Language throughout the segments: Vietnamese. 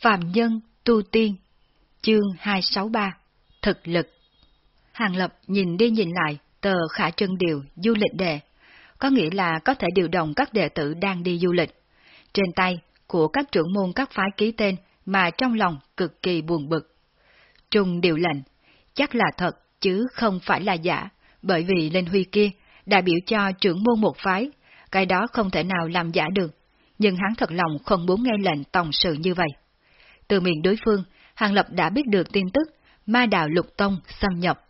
Phạm Nhân Tu Tiên Chương 263 Thực lực Hàng Lập nhìn đi nhìn lại tờ khả trân điều du lịch đề, có nghĩa là có thể điều động các đệ tử đang đi du lịch. Trên tay của các trưởng môn các phái ký tên mà trong lòng cực kỳ buồn bực. Trung điều lệnh, chắc là thật chứ không phải là giả, bởi vì Linh Huy kia đại biểu cho trưởng môn một phái, cái đó không thể nào làm giả được, nhưng hắn thật lòng không muốn nghe lệnh tổng sự như vậy. Từ miệng đối phương, Hàng Lập đã biết được tin tức ma đạo lục tông xâm nhập,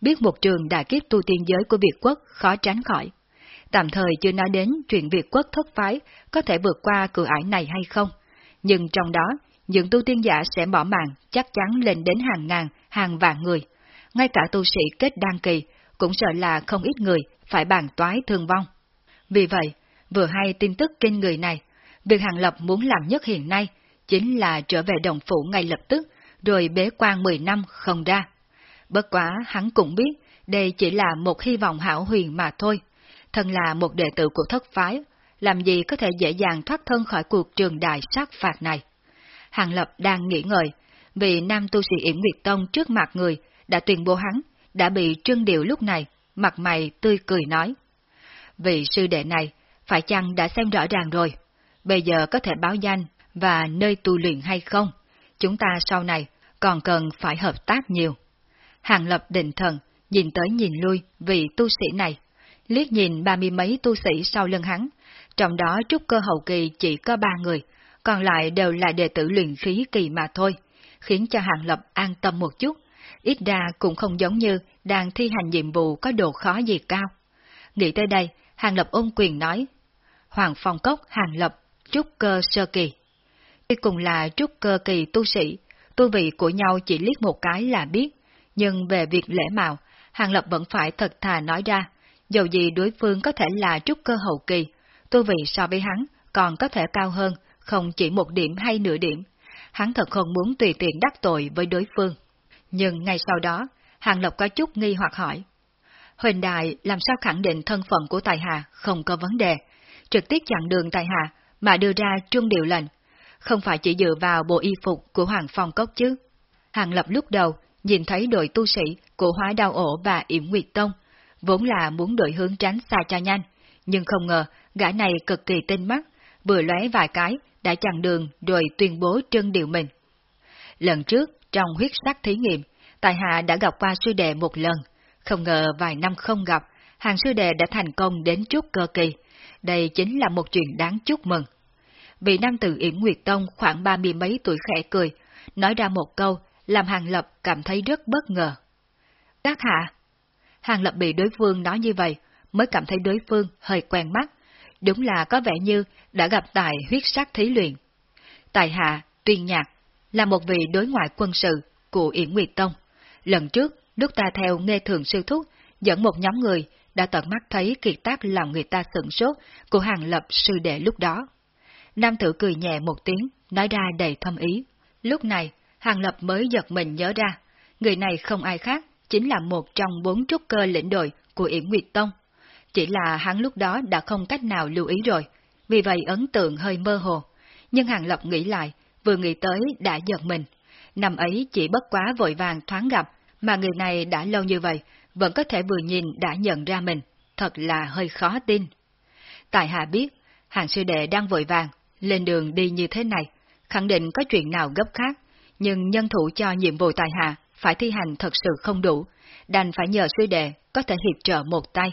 biết một trường đại kiếp tu tiên giới của Việt quốc khó tránh khỏi. Tạm thời chưa nói đến chuyện Việt quốc thất phái có thể vượt qua cửa ải này hay không, nhưng trong đó, những tu tiên giả sẽ bỏ mạng chắc chắn lên đến hàng ngàn, hàng vạn người. Ngay cả tu sĩ kết đăng kỳ cũng sợ là không ít người phải bàn toái thương vong. Vì vậy, vừa hay tin tức kinh người này, việc Hàng Lập muốn làm nhất hiện nay chính là trở về đồng phủ ngay lập tức, rồi bế quan 10 năm không ra. Bất quá hắn cũng biết đây chỉ là một hy vọng hảo huyền mà thôi. Thân là một đệ tử của thất phái, làm gì có thể dễ dàng thoát thân khỏi cuộc trường đại sát phạt này. Hàng Lập đang nghĩ ngợi, vì nam tu sĩ yểm Nguyệt Tông trước mặt người đã tuyên bố hắn, đã bị trương điệu lúc này, mặt mày tươi cười nói. Vị sư đệ này, phải chăng đã xem rõ ràng rồi, bây giờ có thể báo danh và nơi tu luyện hay không, chúng ta sau này còn cần phải hợp tác nhiều. Hàng Lập định thần, nhìn tới nhìn lui vị tu sĩ này, liếc nhìn ba mươi mấy tu sĩ sau lưng hắn, trong đó trúc cơ hậu kỳ chỉ có ba người, còn lại đều là đệ tử luyện khí kỳ mà thôi, khiến cho Hàng Lập an tâm một chút, ít ra cũng không giống như đang thi hành nhiệm vụ có độ khó gì cao. Nghĩ tới đây, Hàng Lập ôn quyền nói, Hoàng Phong Cốc Hàng Lập, trúc cơ sơ kỳ. Tuy cùng là trúc cơ kỳ tu sĩ, tu vị của nhau chỉ liếc một cái là biết, nhưng về việc lễ mạo, Hàng Lập vẫn phải thật thà nói ra, dầu gì đối phương có thể là trúc cơ hậu kỳ, tu vị so với hắn còn có thể cao hơn, không chỉ một điểm hay nửa điểm. Hắn thật không muốn tùy tiện đắc tội với đối phương. Nhưng ngay sau đó, Hàng Lập có chút nghi hoặc hỏi. Huỳnh Đại làm sao khẳng định thân phận của Tài Hà không có vấn đề, trực tiếp chặn đường Tài Hà mà đưa ra trung điều lệnh, không phải chỉ dựa vào bộ y phục của Hoàng Phong Cốc chứ. Hàng Lập lúc đầu nhìn thấy đội tu sĩ của Hóa Đao Ổ và Yểm Nguyệt Tông, vốn là muốn đổi hướng tránh xa cho nhanh, nhưng không ngờ gã này cực kỳ tinh mắt, vừa lóe vài cái đã chặn đường rồi tuyên bố trân điều mình. Lần trước, trong huyết sắc thí nghiệm, Tài Hạ đã gặp qua sư đệ một lần, không ngờ vài năm không gặp, hàng sư đệ đã thành công đến chút cơ kỳ. Đây chính là một chuyện đáng chúc mừng. Vị nam tử Yển Nguyệt Tông khoảng ba mươi mấy tuổi khẽ cười, nói ra một câu, làm Hàng Lập cảm thấy rất bất ngờ. Các hạ! Hàng Lập bị đối phương nói như vậy, mới cảm thấy đối phương hơi quen mắt. Đúng là có vẻ như đã gặp tại huyết sắc thí luyện. Tài hạ, tuyên nhạc, là một vị đối ngoại quân sự của Yển Nguyệt Tông. Lần trước, lúc ta theo nghe thường sư thúc, dẫn một nhóm người đã tận mắt thấy kiệt tác làm người ta sửng sốt của hàng lập sư đệ lúc đó. Nam tử cười nhẹ một tiếng, nói ra đầy thâm ý. Lúc này, hàng lập mới giật mình nhớ ra, người này không ai khác, chính là một trong bốn trúc cơ lĩnh đội của Yển Nguyệt Tông. Chỉ là hắn lúc đó đã không cách nào lưu ý rồi, vì vậy ấn tượng hơi mơ hồ. Nhưng hàng lập nghĩ lại, vừa nghĩ tới đã giật mình. Năm ấy chỉ bất quá vội vàng thoáng gặp, mà người này đã lâu như vậy, vẫn có thể vừa nhìn đã nhận ra mình, thật là hơi khó tin. Tại hạ biết, hàng sư đệ đang vội vàng, lên đường đi như thế này, khẳng định có chuyện nào gấp khác, nhưng nhân thủ cho nhiệm vụ tài hạ phải thi hành thật sự không đủ, đành phải nhờ sư đệ có thể hiệp trợ một tay.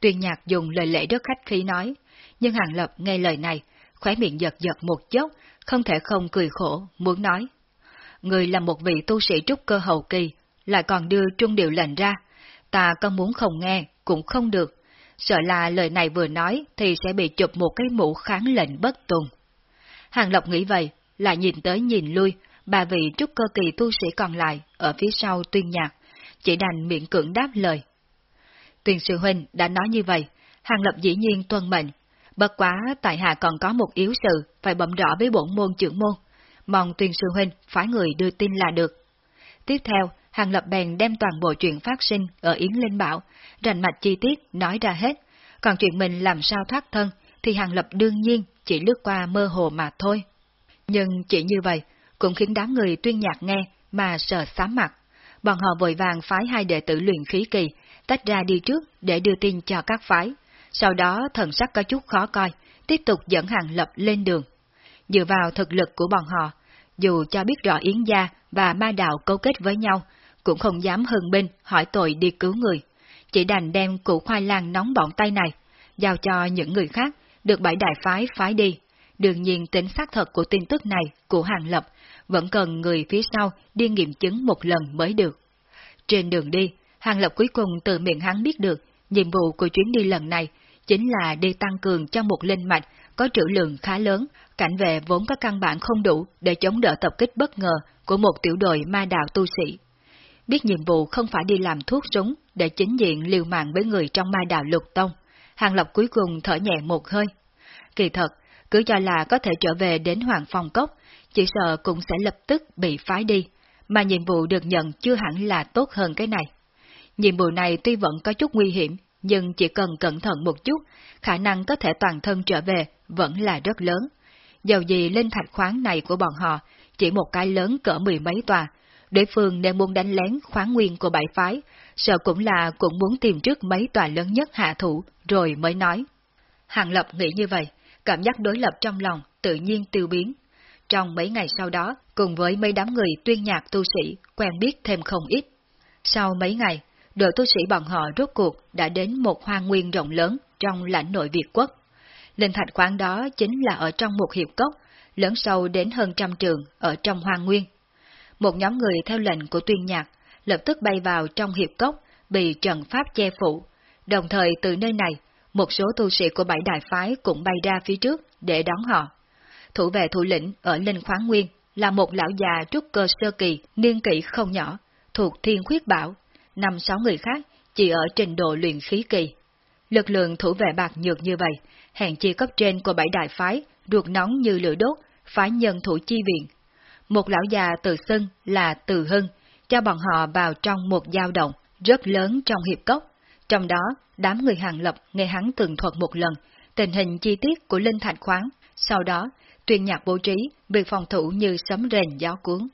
Tuyên nhạc dùng lời lễ rất khách khí nói, nhưng hàng lập nghe lời này, khóe miệng giật giật một chốc, không thể không cười khổ, muốn nói. Người là một vị tu sĩ trúc cơ hậu kỳ, lại còn đưa trung điệu lệnh ra, ta có muốn không nghe, cũng không được, sợ là lời này vừa nói thì sẽ bị chụp một cái mũ kháng lệnh bất tùng. Hàng Lộc nghĩ vậy, lại nhìn tới nhìn lui, ba vị trúc cơ kỳ tu sĩ còn lại ở phía sau tuyên nhạc, chỉ đành miệng cưỡng đáp lời. Tuyên sư huynh đã nói như vậy, Hàng Lập dĩ nhiên tuân mệnh, bất quá tại hạ còn có một yếu sự phải bẩm rõ với bổn môn trưởng môn, mong tuyên sư huynh phải người đưa tin là được. Tiếp theo, Hàng Lập bèn đem toàn bộ chuyện phát sinh ở Yến Linh Bảo, rành mạch chi tiết nói ra hết, còn chuyện mình làm sao thoát thân thì Hàng Lập đương nhiên chỉ lướt qua mơ hồ mà thôi. Nhưng chỉ như vậy, cũng khiến đám người tuyên nhạc nghe mà sợ xám mặt. Bọn họ vội vàng phái hai đệ tử luyện khí kỳ, tách ra đi trước để đưa tin cho các phái. Sau đó thần sắc có chút khó coi, tiếp tục dẫn hàng lập lên đường. Dựa vào thực lực của bọn họ, dù cho biết rõ Yến Gia và ma đạo cấu kết với nhau, cũng không dám hưng binh hỏi tội đi cứu người. Chỉ đành đem củ khoai lang nóng bỏng tay này, giao cho những người khác, được bảy đại phái phái đi. Đương nhiên tính xác thật của tin tức này của Hàng Lập vẫn cần người phía sau đi nghiệm chứng một lần mới được. Trên đường đi, Hàng Lập cuối cùng từ miệng hắn biết được, nhiệm vụ của chuyến đi lần này chính là đi tăng cường cho một linh mạch có trữ lượng khá lớn, cảnh vệ vốn có căn bản không đủ để chống đỡ tập kích bất ngờ của một tiểu đội ma đạo tu sĩ. Biết nhiệm vụ không phải đi làm thuốc súng để chính diện liều mạng với người trong ma đạo lục tông, Hàng Lập cuối cùng thở nhẹ một hơi. Kỳ thật, cứ cho là có thể trở về đến Hoàng Phong Cốc, chỉ sợ cũng sẽ lập tức bị phái đi, mà nhiệm vụ được nhận chưa hẳn là tốt hơn cái này. Nhiệm vụ này tuy vẫn có chút nguy hiểm, nhưng chỉ cần cẩn thận một chút, khả năng có thể toàn thân trở về vẫn là rất lớn. Dầu gì lên thạch khoáng này của bọn họ, chỉ một cái lớn cỡ mười mấy tòa, đối phương nên muốn đánh lén khoáng nguyên của bảy phái, sợ cũng là cũng muốn tìm trước mấy tòa lớn nhất hạ thủ, rồi mới nói. Hàng Lập nghĩ như vậy, cảm giác đối lập trong lòng tự nhiên tiêu biến. Trong mấy ngày sau đó, cùng với mấy đám người tuyên nhạc tu sĩ, quen biết thêm không ít. Sau mấy ngày, đội tu sĩ bọn họ rốt cuộc đã đến một hoang nguyên rộng lớn trong lãnh nội Việt quốc. Linh thạch khoáng đó chính là ở trong một hiệp cốc, lớn sâu đến hơn trăm trường ở trong hoang nguyên. Một nhóm người theo lệnh của tuyên nhạc, lập tức bay vào trong hiệp cốc, bị trận pháp che phủ. Đồng thời từ nơi này, một số tu sĩ của bảy đại phái cũng bay ra phía trước để đón họ. Thủ vệ thủ lĩnh ở Linh Khoáng Nguyên là một lão già trúc cơ sơ kỳ, niên kỷ không nhỏ, thuộc thiên khuyết bảo, năm sáu người khác chỉ ở trình độ luyện khí kỳ. Lực lượng thủ vệ bạc nhược như vậy, hẹn chi cấp trên của bảy đại phái, ruột nóng như lửa đốt, phái nhân thủ chi viện. Một lão già từ xưng là Từ Hưng, cho bọn họ vào trong một dao động rất lớn trong hiệp cốc. Trong đó, đám người hàng lập nghe hắn tường thuật một lần tình hình chi tiết của linh thạch khoáng, sau đó tuyên nhạc bố trí việc phòng thủ như sấm rền gió cuốn.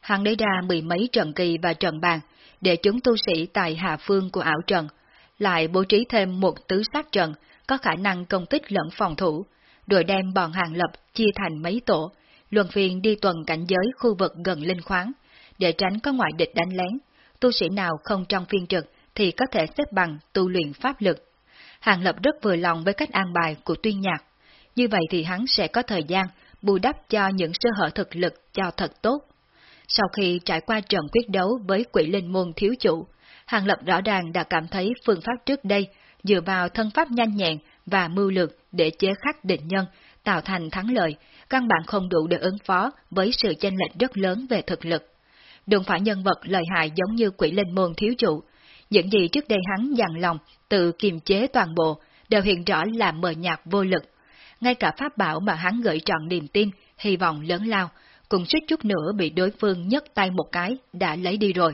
Hắn lấy ra mười mấy trận kỳ và trận bàn, để chúng tu sĩ tại hạ phương của ảo trận, lại bố trí thêm một tứ sát trận có khả năng công tích lẫn phòng thủ, rồi đem bọn hàng lập chia thành mấy tổ, luân phiên đi tuần cảnh giới khu vực gần linh khoáng, để tránh có ngoại địch đánh lén. Tu sĩ nào không trong phiên trực thì có thể xếp bằng tu luyện pháp lực. Hàng Lập rất vừa lòng với cách an bài của tuyên nhạc. Như vậy thì hắn sẽ có thời gian bù đắp cho những sơ hở thực lực cho thật tốt. Sau khi trải qua trận quyết đấu với quỷ linh môn thiếu chủ, Hàng Lập rõ ràng đã cảm thấy phương pháp trước đây dựa vào thân pháp nhanh nhẹn và mưu lược để chế khắc định nhân, tạo thành thắng lợi, căn bản không đủ để ứng phó với sự chênh lệch rất lớn về thực lực. Đừng phải nhân vật lợi hại giống như quỷ linh môn thiếu chủ. Những gì trước đây hắn dằn lòng, tự kiềm chế toàn bộ, đều hiện rõ là mờ nhạt vô lực. Ngay cả pháp bảo mà hắn gửi trọn niềm tin, hy vọng lớn lao, cũng suýt chút nữa bị đối phương nhấc tay một cái, đã lấy đi rồi.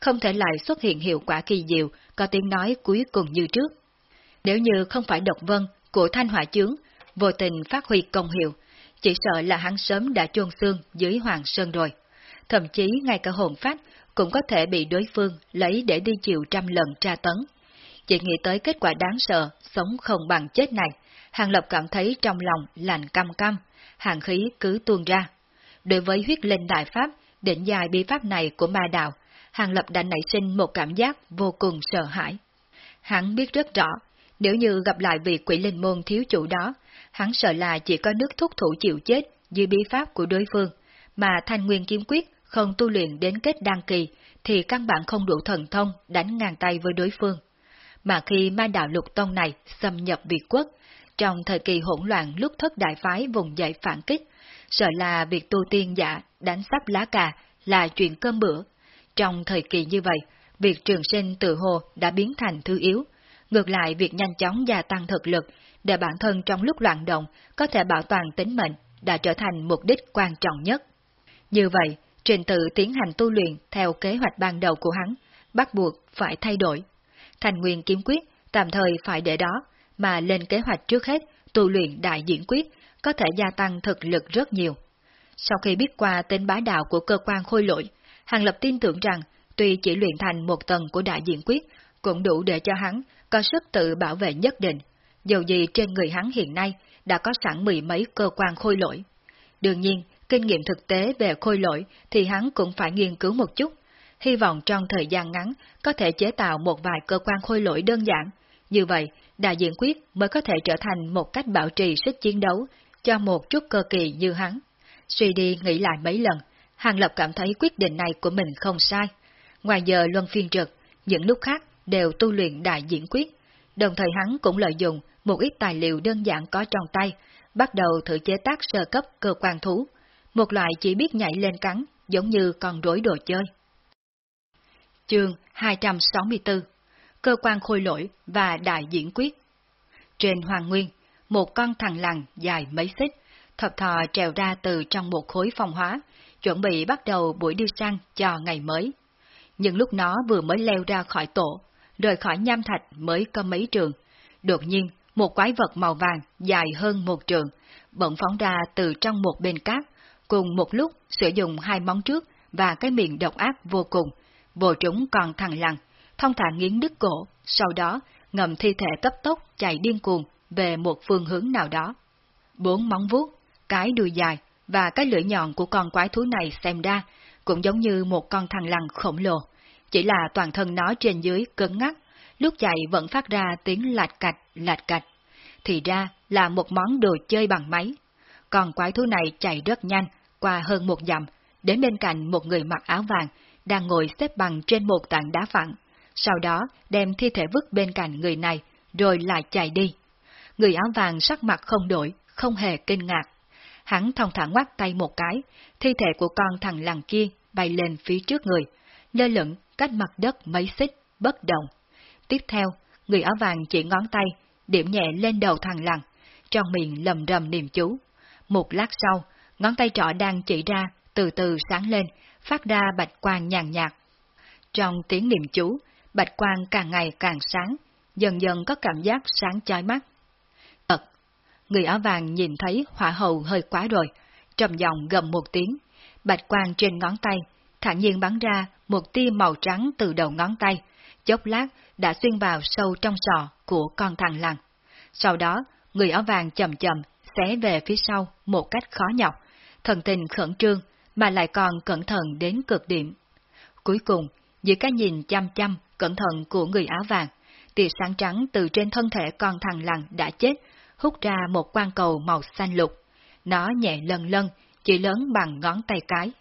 Không thể lại xuất hiện hiệu quả kỳ diệu, có tiếng nói cuối cùng như trước. Nếu như không phải độc vân của thanh hỏa chướng, vô tình phát huy công hiệu, chỉ sợ là hắn sớm đã chôn xương dưới hoàng sơn rồi. Thậm chí ngay cả hồn phách cũng có thể bị đối phương lấy để đi chịu trăm lần tra tấn. Chỉ nghĩ tới kết quả đáng sợ, sống không bằng chết này, Hàng Lập cảm thấy trong lòng lạnh căm căm, hàng khí cứ tuôn ra. Đối với huyết linh đại pháp, đỉnh dài bí pháp này của ma đạo, Hàng Lập đã nảy sinh một cảm giác vô cùng sợ hãi. Hắn biết rất rõ, nếu như gặp lại vị quỷ linh môn thiếu chủ đó, hắn sợ là chỉ có nước thúc thủ chịu chết dưới bí pháp của đối phương, mà thanh nguyên kiếm quyết không tu luyện đến kết đăng kỳ thì căn bản không đủ thần thông đánh ngang tay với đối phương. Mà khi ma đạo lục tông này xâm nhập Việt quốc, trong thời kỳ hỗn loạn lúc thất đại phái vùng dậy phản kích, sợ là việc tu tiên giả đánh sắp lá cà là chuyện cơm bữa. Trong thời kỳ như vậy, việc trường sinh tự hồ đã biến thành thứ yếu. Ngược lại việc nhanh chóng gia tăng thực lực để bản thân trong lúc loạn động có thể bảo toàn tính mệnh đã trở thành mục đích quan trọng nhất. Như vậy, trình tự tiến hành tu luyện theo kế hoạch ban đầu của hắn, bắt buộc phải thay đổi. Thành nguyên kiếm quyết tạm thời phải để đó, mà lên kế hoạch trước hết tu luyện đại diễn quyết có thể gia tăng thực lực rất nhiều. Sau khi biết qua tên bá đạo của cơ quan khôi lỗi, Hàng Lập tin tưởng rằng tuy chỉ luyện thành một tầng của đại diện quyết, cũng đủ để cho hắn có sức tự bảo vệ nhất định, dù gì trên người hắn hiện nay đã có sẵn mười mấy cơ quan khôi lỗi. Đương nhiên, kinh nghiệm thực tế về khôi lỗi thì hắn cũng phải nghiên cứu một chút, hy vọng trong thời gian ngắn có thể chế tạo một vài cơ quan khôi lỗi đơn giản. Như vậy, đại diện quyết mới có thể trở thành một cách bảo trì sức chiến đấu cho một chút cơ kỳ như hắn. Suy đi nghĩ lại mấy lần, Hàng Lập cảm thấy quyết định này của mình không sai. Ngoài giờ luân phiên trực, những lúc khác đều tu luyện đại diễn quyết, đồng thời hắn cũng lợi dụng một ít tài liệu đơn giản có trong tay, bắt đầu thử chế tác sơ cấp cơ quan thú, một loại chỉ biết nhảy lên cắn, giống như con rối đồ chơi. Chương 264 Cơ quan khôi lỗi và đại diễn quyết Trên Hoàng Nguyên, một con thằng lằn dài mấy xích, thập thò trèo ra từ trong một khối phong hóa, chuẩn bị bắt đầu buổi đi săn cho ngày mới. Nhưng lúc nó vừa mới leo ra khỏi tổ, rời khỏi nham thạch mới có mấy trường, đột nhiên một quái vật màu vàng dài hơn một trường, bỗng phóng ra từ trong một bên cát, cùng một lúc sử dụng hai móng trước và cái miệng độc ác vô cùng, Bộ trúng còn thằng lằn, thông thả nghiến đứt cổ, sau đó ngầm thi thể cấp tốc chạy điên cuồng về một phương hướng nào đó. Bốn móng vuốt, cái đuôi dài và cái lưỡi nhọn của con quái thú này xem ra cũng giống như một con thằng lằn khổng lồ, chỉ là toàn thân nó trên dưới cứng ngắc, lúc chạy vẫn phát ra tiếng lạch cạch, lạch cạch. Thì ra là một món đồ chơi bằng máy. Còn quái thú này chạy rất nhanh, qua hơn một dặm, đến bên cạnh một người mặc áo vàng, đang ngồi xếp bằng trên một tảng đá phẳng. Sau đó đem thi thể vứt bên cạnh người này, rồi lại chạy đi. Người áo vàng sắc mặt không đổi, không hề kinh ngạc. Hắn thong thả ngoắt tay một cái, thi thể của con thằng làng kia bay lên phía trước người, lơ lửng cách mặt đất mấy xích, bất động. Tiếp theo, người áo vàng chỉ ngón tay, điểm nhẹ lên đầu thằng lằn, trong miệng lầm rầm niềm chú. Một lát sau, ngón tay trỏ đang chỉ ra, từ từ sáng lên, phát ra bạch quang nhàn nhạt. Trong tiếng niệm chú, bạch quang càng ngày càng sáng, dần dần có cảm giác sáng chói mắt. Thật, người áo vàng nhìn thấy hỏa hầu hơi quá rồi, trầm giọng gầm một tiếng, bạch quang trên ngón tay, thản nhiên bắn ra một tia màu trắng từ đầu ngón tay, chốc lát đã xuyên vào sâu trong sọ của con thằng lằn. Sau đó, người áo vàng chậm chậm xé về phía sau một cách khó nhọc, thần tình khẩn trương mà lại còn cẩn thận đến cực điểm. Cuối cùng, dưới cái nhìn chăm chăm, cẩn thận của người áo vàng, tia sáng trắng từ trên thân thể con thằng lằn đã chết, hút ra một quan cầu màu xanh lục. Nó nhẹ lần lân, chỉ lớn bằng ngón tay cái.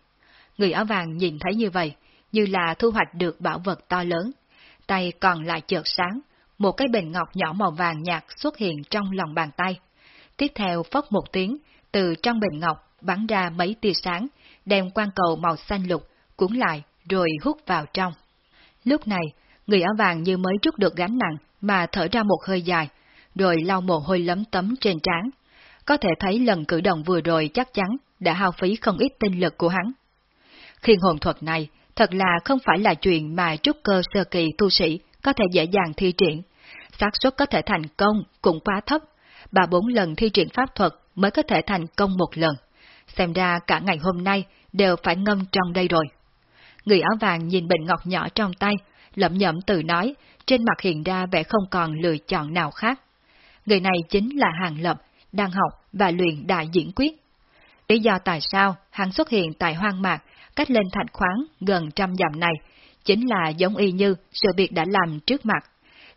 Người áo vàng nhìn thấy như vậy, như là thu hoạch được bảo vật to lớn. Tay còn lại chợt sáng, một cái bình ngọc nhỏ màu vàng nhạt xuất hiện trong lòng bàn tay. Tiếp theo phất một tiếng, từ trong bình ngọc bắn ra mấy tia sáng, đem quan cầu màu xanh lục cuốn lại rồi hút vào trong. Lúc này, người áo vàng như mới trút được gánh nặng mà thở ra một hơi dài, rồi lau mồ hôi lấm tấm trên trán. Có thể thấy lần cử động vừa rồi chắc chắn đã hao phí không ít tinh lực của hắn. Khiên hồn thuật này thật là không phải là chuyện mà trúc cơ sơ kỳ tu sĩ có thể dễ dàng thi triển. xác suất có thể thành công cũng quá thấp, ba bốn lần thi triển pháp thuật mới có thể thành công một lần. Xem ra cả ngày hôm nay đều phải ngâm trong đây rồi. Người áo vàng nhìn bình ngọc nhỏ trong tay, lẩm nhẩm tự nói, trên mặt hiện ra vẻ không còn lựa chọn nào khác. Người này chính là Hàng Lập, đang học và luyện đại diễn quyết. Lý do tại sao hắn xuất hiện tại hoang mạc, cách lên thạch khoáng gần trăm dặm này, chính là giống y như sự việc đã làm trước mặt.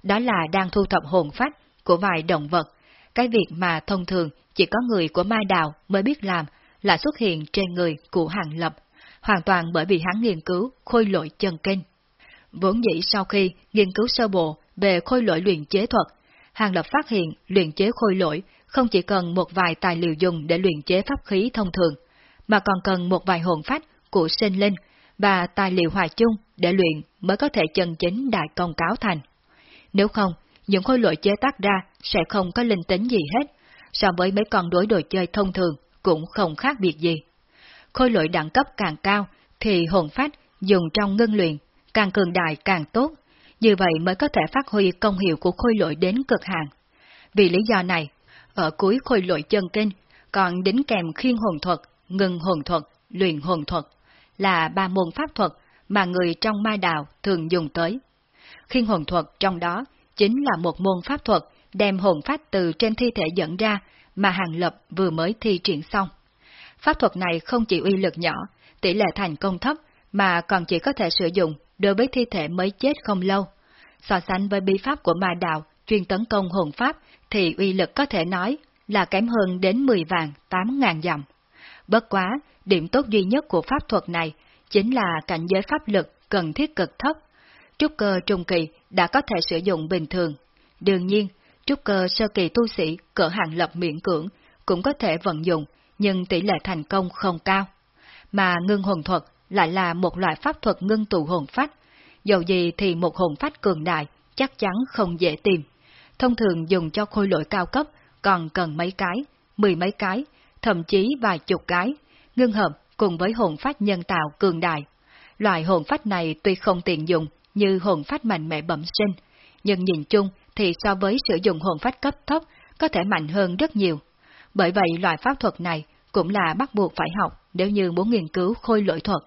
Đó là đang thu thập hồn phách của vài động vật. Cái việc mà thông thường chỉ có người của Mai Đào mới biết làm là xuất hiện trên người của Hàng Lập, hoàn toàn bởi vì hắn nghiên cứu khôi lỗi chân kinh. Vốn dĩ sau khi nghiên cứu sơ bộ về khôi lỗi luyện chế thuật, Hàng Lập phát hiện luyện chế khôi lỗi không chỉ cần một vài tài liệu dùng để luyện chế pháp khí thông thường, mà còn cần một vài hồn phách của sinh linh và tài liệu hòa chung để luyện mới có thể chân chính đại công cáo thành. Nếu không, những khối lỗi chế tác ra sẽ không có linh tính gì hết, so với mấy con đối đồ chơi thông thường cũng không khác biệt gì. Khối lỗi đẳng cấp càng cao thì hồn phách dùng trong ngân luyện càng cường đại càng tốt, như vậy mới có thể phát huy công hiệu của khối lỗi đến cực hạn. Vì lý do này, ở cuối khối lỗi chân kinh còn đính kèm khiên hồn thuật ngừng hồn thuật, luyện hồn thuật, là ba môn pháp thuật mà người trong mai đạo thường dùng tới. Khiên hồn thuật trong đó chính là một môn pháp thuật đem hồn phách từ trên thi thể dẫn ra mà Hàng Lập vừa mới thi triển xong. Pháp thuật này không chỉ uy lực nhỏ, tỷ lệ thành công thấp, mà còn chỉ có thể sử dụng đối với thi thể mới chết không lâu. So sánh với bí pháp của ma đạo chuyên tấn công hồn pháp thì uy lực có thể nói là kém hơn đến 10 vàng 8 ngàn dặm. Bất quá, điểm tốt duy nhất của pháp thuật này chính là cảnh giới pháp lực cần thiết cực thấp. Trúc cơ trung kỳ đã có thể sử dụng bình thường. Đương nhiên, trúc cơ sơ kỳ tu sĩ cỡ hàng lập miễn cưỡng cũng có thể vận dụng, nhưng tỷ lệ thành công không cao. Mà ngưng hồn thuật lại là một loại pháp thuật ngưng tụ hồn phách. Dầu gì thì một hồn phách cường đại chắc chắn không dễ tìm. Thông thường dùng cho khôi lỗi cao cấp còn cần mấy cái, mười mấy cái, thậm chí vài chục cái, ngưng hợp cùng với hồn phách nhân tạo cường đại. Loại hồn phách này tuy không tiện dùng như hồn phách mạnh mẽ bẩm sinh, nhưng nhìn chung thì so với sử dụng hồn phách cấp thấp có thể mạnh hơn rất nhiều. Bởi vậy loại pháp thuật này cũng là bắt buộc phải học nếu như muốn nghiên cứu khôi lỗi thuật.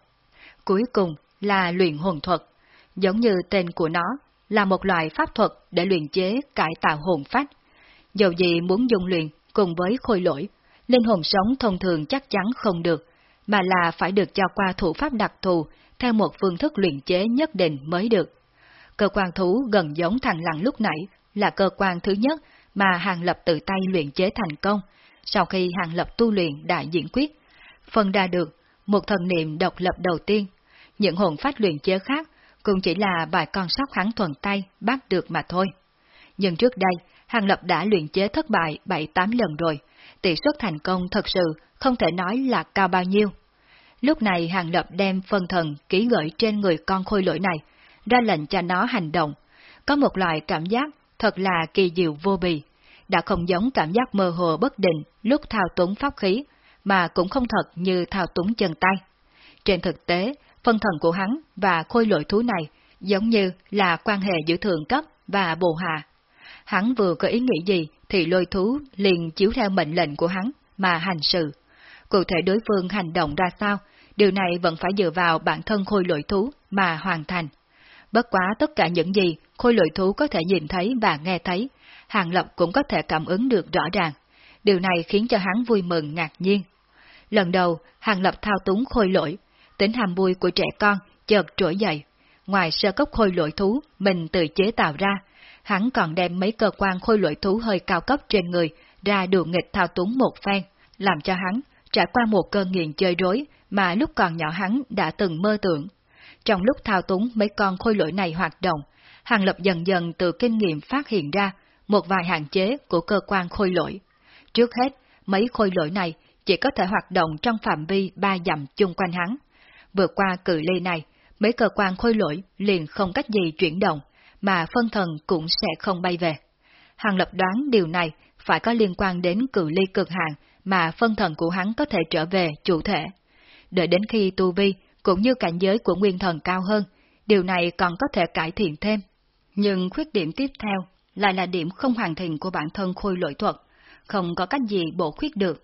Cuối cùng là luyện hồn thuật, giống như tên của nó, là một loại pháp thuật để luyện chế cải tạo hồn phách. Dầu gì muốn dùng luyện cùng với khôi lỗi, linh hồn sống thông thường chắc chắn không được, mà là phải được cho qua thủ pháp đặc thù theo một phương thức luyện chế nhất định mới được. Cơ quan thú gần giống thằng lặng lúc nãy là cơ quan thứ nhất mà Hàng Lập tự tay luyện chế thành công, sau khi Hàng Lập tu luyện đại diễn quyết. Phân ra được một thần niệm độc lập đầu tiên, những hồn phát luyện chế khác cũng chỉ là vài con sóc hắn thuần tay bắt được mà thôi. Nhưng trước đây, Hàng Lập đã luyện chế thất bại 7-8 lần rồi, tỷ suất thành công thật sự không thể nói là cao bao nhiêu. Lúc này Hàng Lập đem phân thần ký gửi trên người con khôi lỗi này, ra lệnh cho nó hành động. Có một loại cảm giác thật là kỳ diệu vô bì, đã không giống cảm giác mơ hồ bất định lúc thao túng pháp khí, mà cũng không thật như thao túng chân tay. Trên thực tế, phân thần của hắn và khôi lỗi thú này giống như là quan hệ giữa thượng cấp và bồ hạ. Hắn vừa có ý nghĩ gì thì lôi thú liền chiếu theo mệnh lệnh của hắn mà hành sự. Cụ thể đối phương hành động ra sao, điều này vẫn phải dựa vào bản thân khôi lỗi thú mà hoàn thành. Bất quá tất cả những gì khôi lỗi thú có thể nhìn thấy và nghe thấy, Hàng Lập cũng có thể cảm ứng được rõ ràng. Điều này khiến cho hắn vui mừng ngạc nhiên. Lần đầu, Hàng Lập thao túng khôi lỗi, tính hàm vui của trẻ con chợt trỗi dậy. Ngoài sơ cấp khôi lỗi thú mình tự chế tạo ra, hắn còn đem mấy cơ quan khôi lỗi thú hơi cao cấp trên người ra đùa nghịch thao túng một phen, làm cho hắn trải qua một cơn nghiện chơi rối mà lúc còn nhỏ hắn đã từng mơ tưởng. Trong lúc thao túng mấy con khôi lỗi này hoạt động, Hàng Lập dần dần từ kinh nghiệm phát hiện ra một vài hạn chế của cơ quan khôi lỗi. Trước hết, mấy khôi lỗi này chỉ có thể hoạt động trong phạm vi ba dặm chung quanh hắn. Vượt qua cự ly này, mấy cơ quan khôi lỗi liền không cách gì chuyển động, mà phân thần cũng sẽ không bay về. Hàng lập đoán điều này phải có liên quan đến cự ly cực hạn mà phân thần của hắn có thể trở về chủ thể. Đợi đến khi tu vi cũng như cảnh giới của nguyên thần cao hơn, điều này còn có thể cải thiện thêm. Nhưng khuyết điểm tiếp theo lại là điểm không hoàn thiện của bản thân khôi lỗi thuật, không có cách gì bổ khuyết được.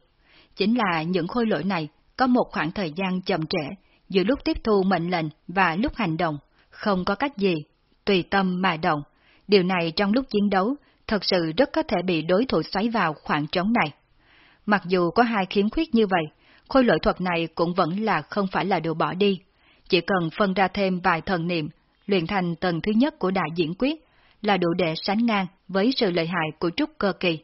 Chính là những khôi lỗi này có một khoảng thời gian chậm trễ giữa lúc tiếp thu mệnh lệnh và lúc hành động, không có cách gì, tùy tâm mà động. Điều này trong lúc chiến đấu thật sự rất có thể bị đối thủ xoáy vào khoảng trống này. Mặc dù có hai khiếm khuyết như vậy, khôi lỗi thuật này cũng vẫn là không phải là điều bỏ đi. Chỉ cần phân ra thêm vài thần niệm, luyện thành tầng thứ nhất của đại diễn quyết, là đủ để sánh ngang với sự lợi hại của trúc cơ kỳ.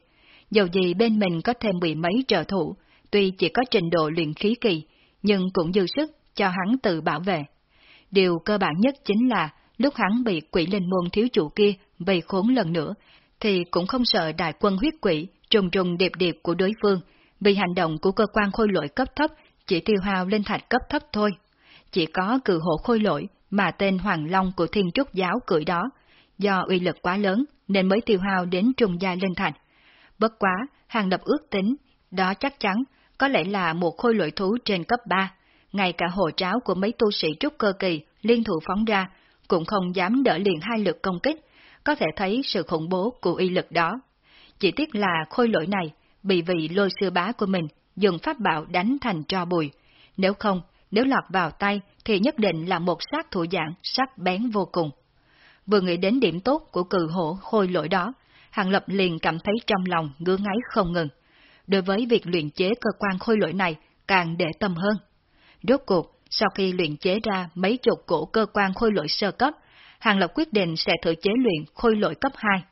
Dầu gì bên mình có thêm mười mấy trợ thủ, tuy chỉ có trình độ luyện khí kỳ, nhưng cũng dư sức cho hắn tự bảo vệ. Điều cơ bản nhất chính là lúc hắn bị quỷ linh môn thiếu chủ kia vây khốn lần nữa, thì cũng không sợ đại quân huyết quỷ trùng trùng điệp điệp của đối phương, vì hành động của cơ quan khôi lỗi cấp thấp chỉ tiêu hao lên thạch cấp thấp thôi. Chỉ có cự hộ khôi lỗi mà tên Hoàng Long của Thiên Trúc Giáo cưỡi đó, do uy lực quá lớn nên mới tiêu hao đến trùng gia lên thạch. Bất quá, hàng lập ước tính, đó chắc chắn có lẽ là một khôi lỗi thú trên cấp 3, ngay cả hộ tráo của mấy tu sĩ trúc cơ kỳ liên thủ phóng ra, cũng không dám đỡ liền hai lực công kích, có thể thấy sự khủng bố của uy lực đó. Chỉ tiếc là khôi lỗi này bị vị lôi sư bá của mình dùng pháp bảo đánh thành tro bùi, Nếu không, nếu lọt vào tay thì nhất định là một sát thủ dạng sắc bén vô cùng. Vừa nghĩ đến điểm tốt của cự hổ khôi lỗi đó, Hàng Lập liền cảm thấy trong lòng ngứa ngáy không ngừng. Đối với việc luyện chế cơ quan khôi lỗi này càng để tâm hơn. Rốt cuộc, sau khi luyện chế ra mấy chục cổ cơ quan khôi lỗi sơ cấp, Hàng Lập quyết định sẽ thử chế luyện khôi lỗi cấp 2.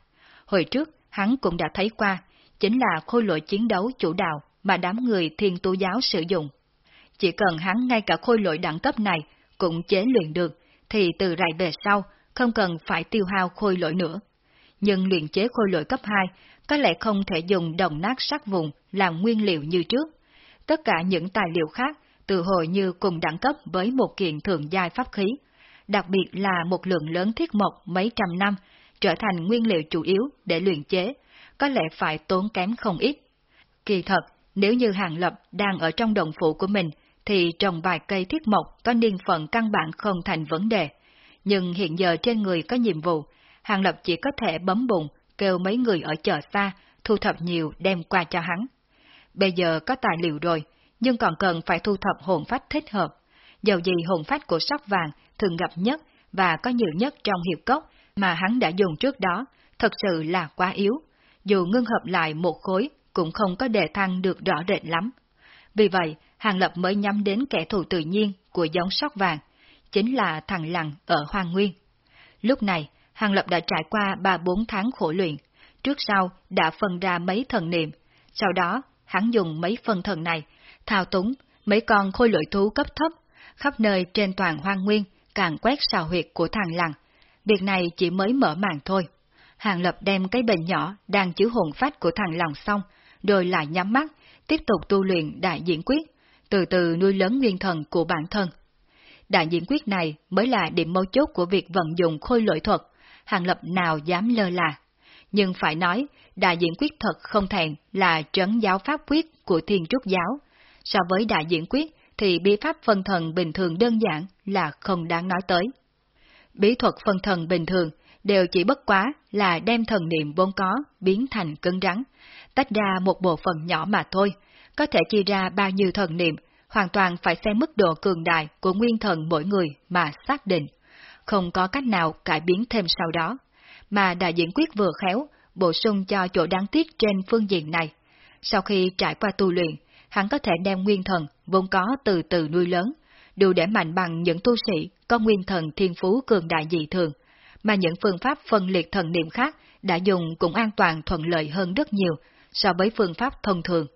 Hồi trước, hắn cũng đã thấy qua, chính là khôi lỗi chiến đấu chủ đạo mà đám người thiên tu giáo sử dụng. Chỉ cần hắn ngay cả khôi lỗi đẳng cấp này cũng chế luyện được, thì từ rày về sau không cần phải tiêu hao khôi lỗi nữa. Nhưng luyện chế khôi lỗi cấp 2 có lẽ không thể dùng đồng nát sắt vùng làm nguyên liệu như trước. Tất cả những tài liệu khác từ hồi như cùng đẳng cấp với một kiện thường giai pháp khí, đặc biệt là một lượng lớn thiết mộc mấy trăm năm, trở thành nguyên liệu chủ yếu để luyện chế, có lẽ phải tốn kém không ít. Kỳ thật, nếu như Hàng Lập đang ở trong đồng phụ của mình, thì trồng vài cây thiết mộc có niên phận căn bản không thành vấn đề. Nhưng hiện giờ trên người có nhiệm vụ, Hàng Lập chỉ có thể bấm bụng, kêu mấy người ở chợ xa, thu thập nhiều đem qua cho hắn. Bây giờ có tài liệu rồi, nhưng còn cần phải thu thập hồn phách thích hợp. Dầu gì hồn phách của sóc vàng thường gặp nhất và có nhiều nhất trong hiệp cốc mà hắn đã dùng trước đó, thật sự là quá yếu. Dù ngưng hợp lại một khối cũng không có đề thăng được rõ rệt lắm. Vì vậy, Hàng Lập mới nhắm đến kẻ thù tự nhiên của giống sóc vàng, chính là thằng lằng ở Hoàng Nguyên. Lúc này, Hàng Lập đã trải qua 3-4 tháng khổ luyện, trước sau đã phân ra mấy thần niệm, sau đó hắn dùng mấy phân thần này, thao túng mấy con khôi lội thú cấp thấp, khắp nơi trên toàn hoang nguyên, càng quét xào huyệt của thằng lằn. Việc này chỉ mới mở màn thôi. Hàng Lập đem cái bệnh nhỏ đang chứa hồn phách của thằng Lặng xong, rồi lại nhắm mắt, tiếp tục tu luyện đại diễn quyết, từ từ nuôi lớn nguyên thần của bản thân. Đại diễn quyết này mới là điểm mấu chốt của việc vận dụng khôi lỗi thuật, Hàng Lập nào dám lơ là. Nhưng phải nói, đại diễn quyết thật không thẹn là trấn giáo pháp quyết của thiên trúc giáo. So với đại diễn quyết thì bí pháp phân thần bình thường đơn giản là không đáng nói tới. Bí thuật phân thần bình thường đều chỉ bất quá là đem thần niệm vốn có biến thành cứng rắn, tách ra một bộ phận nhỏ mà thôi, có thể chia ra bao nhiêu thần niệm, hoàn toàn phải xem mức độ cường đại của nguyên thần mỗi người mà xác định. Không có cách nào cải biến thêm sau đó, mà đại diễn quyết vừa khéo, bổ sung cho chỗ đáng tiếc trên phương diện này. Sau khi trải qua tu luyện, hắn có thể đem nguyên thần vốn có từ từ nuôi lớn, đủ để mạnh bằng những tu sĩ có nguyên thần thiên phú cường đại dị thường, mà những phương pháp phân liệt thần niệm khác đã dùng cũng an toàn thuận lợi hơn rất nhiều so với phương pháp thông thường,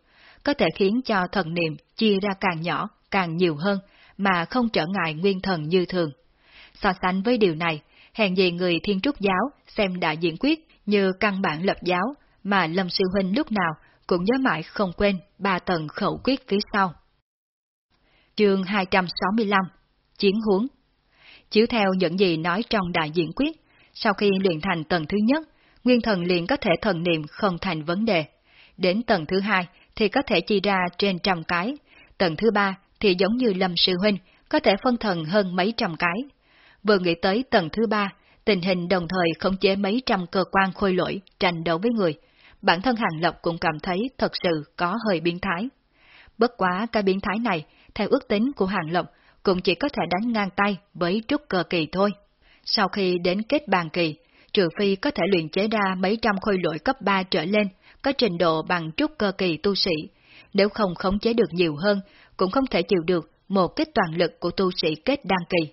có thể khiến cho thần niệm chia ra càng nhỏ, càng nhiều hơn, mà không trở ngại nguyên thần như thường. So sánh với điều này, hèn gì người thiên trúc giáo xem đã diễn quyết như căn bản lập giáo, mà Lâm Sư Huynh lúc nào cũng nhớ mãi không quên ba tầng khẩu quyết phía sau. Chương 265 Chiến huống Chiếu theo những gì nói trong đại diễn quyết, sau khi luyện thành tầng thứ nhất, nguyên thần liền có thể thần niệm không thành vấn đề. Đến tầng thứ hai thì có thể chia ra trên trăm cái, tầng thứ ba thì giống như Lâm Sư Huynh, có thể phân thần hơn mấy trăm cái. Vừa nghĩ tới tầng thứ ba, tình hình đồng thời khống chế mấy trăm cơ quan khôi lỗi tranh đấu với người, bản thân Hàng Lập cũng cảm thấy thật sự có hơi biến thái. Bất quá cái biến thái này, theo ước tính của Hàng Lập, cũng chỉ có thể đánh ngang tay với trúc cơ kỳ thôi. Sau khi đến kết bàn kỳ, trừ phi có thể luyện chế ra mấy trăm khôi lỗi cấp 3 trở lên, có trình độ bằng trúc cơ kỳ tu sĩ, nếu không khống chế được nhiều hơn, cũng không thể chịu được một kích toàn lực của tu sĩ kết đăng kỳ.